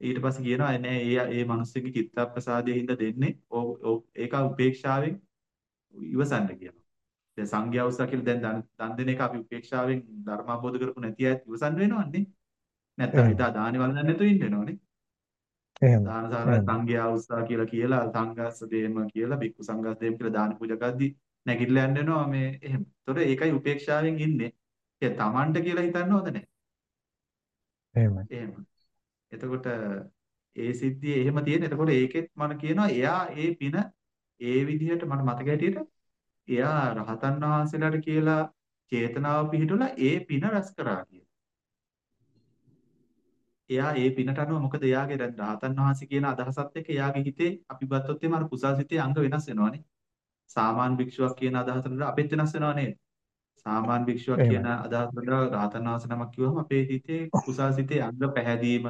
ඊට පස්සේ කියනවා නෑ ඒ ඒ මිනිස්සුගේ චිත්ත ප්‍රසාදයේ හින්දා දෙන්නේ. ඒක උපේක්ෂාවෙන් ඉවසන්න කියනවා. දැන් සංඝයා උස්සා කියලා දැන් දන් දෙන එක අපි උපේක්ෂාවෙන් ධර්ම අවබෝධ කරපු නැති අයත් ඉවසන්න වෙනවන්නේ. නැත්තම් හිතා දානි වල නැතුව ඉන්න වෙනවනේ. එහෙම. දානසාර සංඝයා උස්සා කියලා කියලා සංඝස්ස දේම කියලා බික්කු සංඝස් දේම කියලා දාන පූජා කරද්දි නැගිටලා යන්න වෙනවා මේ එහෙම. ඒතොර ඒකයි උපේක්ෂාවෙන් ඉන්නේ. ඒ තමන්ට කියලා හිතන්න හොඳ නැහැ. එහෙමයි. එහෙම. එතකොට ඒ සිද්ධිය එහෙම තියෙන. එතකොට ඒකෙත් මම කියනවා එයා ඒ පින ඒ විදිහට මට මතක හැටියට එයා රහතන් වහන්සේලාට කියලා චේතනාව පිහිටුලා ඒ පින රැස් කරා කියලා. එයා ඒ පිනට අනුව මොකද එයාගේ දැන් රහතන් වහන්සේ කියන අදහසත් එක්ක එයාගේ හිතේ අපි ගත්තොත් එimhe අර කුසල් සිතේ අංග වෙනස් වෙනවානේ. සාමාන්‍ය භික්ෂුවක් කියන අදහසට අපෙත් වෙනස් වෙනව නේද? සාමාන්‍ය භික්ෂුවක් කියන අදහස වල රහතන් වහන්සේ නමක් කිව්වම අපේ හිතේ කුසල් සිතේ අංග පැහැදීම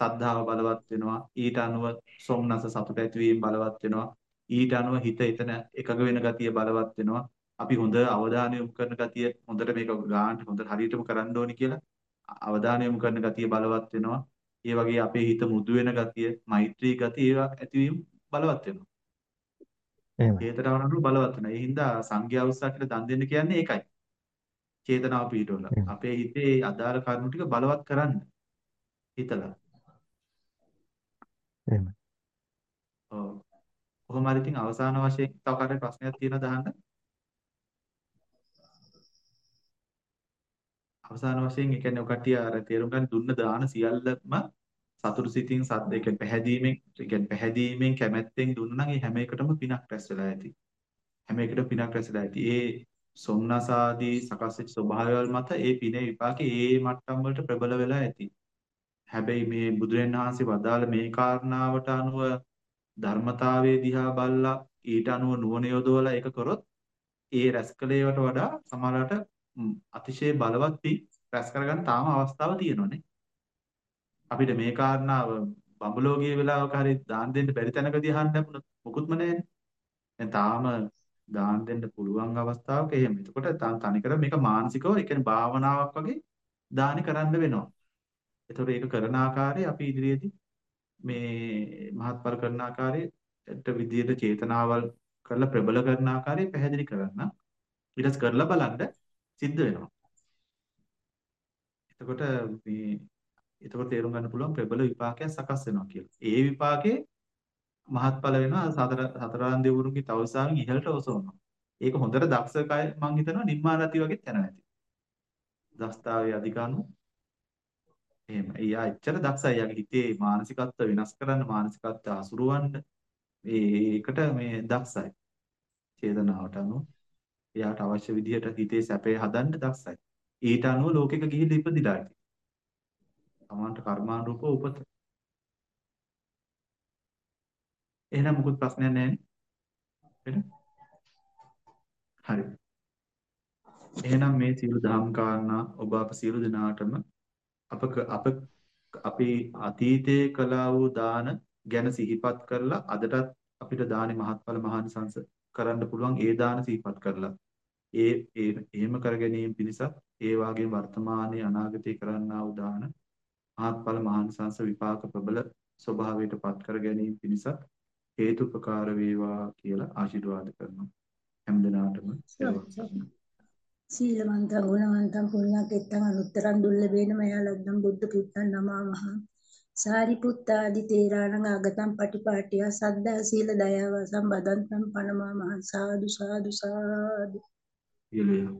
සද්ධාව බලවත් වෙනවා ඊට අනුව සොම්නස සතුට ඇතිවීම බලවත් වෙනවා ඊට අනුව හිත එතන එකග වෙන ගතිය බලවත් වෙනවා. අපි හොඳ අවධානය යොමු කරන ගතිය හොඳට මේක ගාන්න හොඳට හරියටම කරන්න ඕනි කියලා අවධානය යොමු කරන ගතිය බලවත් වෙනවා. ඒ වගේ අපේ හිත මුදු වෙන ගතිය මෛත්‍රී ගතිය ඒවා ඇතිවීම බලවත් වෙනවා. එහෙමයි. චේතනාව නඩු බලවත් වෙනවා. ඒ හින්දා සංඝයා උත්සාහ කියලා දන් දෙන්න කියන්නේ ඒකයි. චේතනාව පිහිටවල. අපේ හිතේ අදාළ කරුණු ටික බලවත් කරන්න හිතලා. එහෙමයි. ඔව්. කොහොම හරි ඉතින් අවසාන වශයෙන් තව කාටද ප්‍රශ්නයක් තියෙනවද අහන්න? අවසාන වශයෙන් ඒ කියන්නේ ඔය කට්ටිය අර තේරුම් ගන්න දුන්න දාන සියල්ලම සතුටු සිතින් සද්ද ඒ කියන්නේ පැහැදීමෙන් ඒ කියන්නේ පැහැදීමෙන් කැමැත්තෙන් දුන්නා නම් ඒ හැම එකටම පිනක් රැස් වෙලා ඇති. හැම එකටම පිනක් රැස් වෙලා ඇති. ඒ සොම්නසාදී සකස් වෙච්ච ස්වභාවයල් මත ඒ පිනේ විපාකේ ඒ මට්ටම් වලට ප්‍රබල වෙලා ඇති. හැබැයි මේ බුදුරජාණන් වහන්සේ වදාළ මේ කාරණාවට අනුව ධර්මතාවයේ දිහා බලලා ඊට අනුව නුවණ යොදවලා ඒක කරොත් ඒ රැස්කලේවට වඩා සමහරකට අතිශය බලවත් රැස් කරගන්න තාම අවස්ථාව තියෙනවානේ. අපිට මේ කාරණාව බඹලෝගයේ වෙලාවක හරි දාන් දෙන්න බැරි තැනකදී අහන්න ලැබුණොත් මොකුත්ම නැහැනේ. දැන් තාම දාන් දෙන්න පුළුවන් අවස්ථාවක එහෙම. එතකොට තාම තනිකර මේක මානසිකව ඒ කියන්නේ භාවනාවක් වගේ දානි කරන්න වෙනවා. එතකොට ඒක කරන ආකාරය අපි ඉදිරියේදී මේ මහත්ඵල කරන ආකාරයට විදියට චේතනාවල් කරලා ප්‍රබල කරන ආකාරය පැහැදිලි කරන්න. ඊට පස්සේ කරලා බලන්න සිද්ධ වෙනවා. එතකොට මේ එතකොට තේරුම් ගන්න පුළුවන් ප්‍රබල විපාකයක් සකස් වෙනවා කියලා. ඒ විපාකේ මහත්ඵල වෙනවා සතර සතරාන් දෙවුරුන්ගේ තවසාවෙන් ඉහළට ඔසවනවා. ඒක හොඳට දක්ෂකය මං හිතනවා නිම්මානති වගේ තැන ඇති. දස්තාවේ අධිකණු එහෙම. එයා එච්චර දක්ෂයි. එයාගේ හිතේ මානසිකත්ව වෙනස් කරන්න, මානසිකත්ව අසුරවන්න ඒකට මේ දක්ෂයි. චේතනාවට අනුව එයාට අවශ්‍ය විදිහට හිතේ සැපේ හදන්න දක්ෂයි. ඊට අනුව ලෝකෙක ගිහිල්ලා ඉපදිලා ඉතින්. තමන්ට කර්මානුරූප උපත. එහෙනම් මොකුත් ප්‍රශ්නයක් නැහැ නේ? හරි. එහෙනම් මේ සියලු දහම් කාරණා ඔබ අප සියලු දෙනාටම අප අප අපි අතීතයේ කළා වූ දාන ගැන සිහිපත් කරලා අදටත් අපිට දානි මහත්ඵල මහානිසංස කරන්න පුළුවන් ඒ දාන සිහිපත් කරලා. ඒ ඒ එහෙම කර ගැනීම පිණිසත් ඒ වාගේ වර්තමානයේ අනාගතයේ කරන්නා වූ දාන මහත්ඵල මහානිසංස විපාක ප්‍රබල ස්වභාවයට පත් කර ගැනීම පිණිසත් හේතුපකාර වේවා කියලා ආශිර්වාද කරනවා. හැමදෙනාටම සීලවන්තං ගුණවන්තං පුණ්‍යකෙත්තං අනුත්තරං දුල්ලභේන මයා ලද්දං බුද්ධ පුත්තං නමාමහ. සාරිපුත්තාදි තේරාණං ආගතං පටිපාටිය සද්දා සීල දයාව සම්බදන්තං පනමාමහ. සාදු සාදු සාදු. ඊළඟ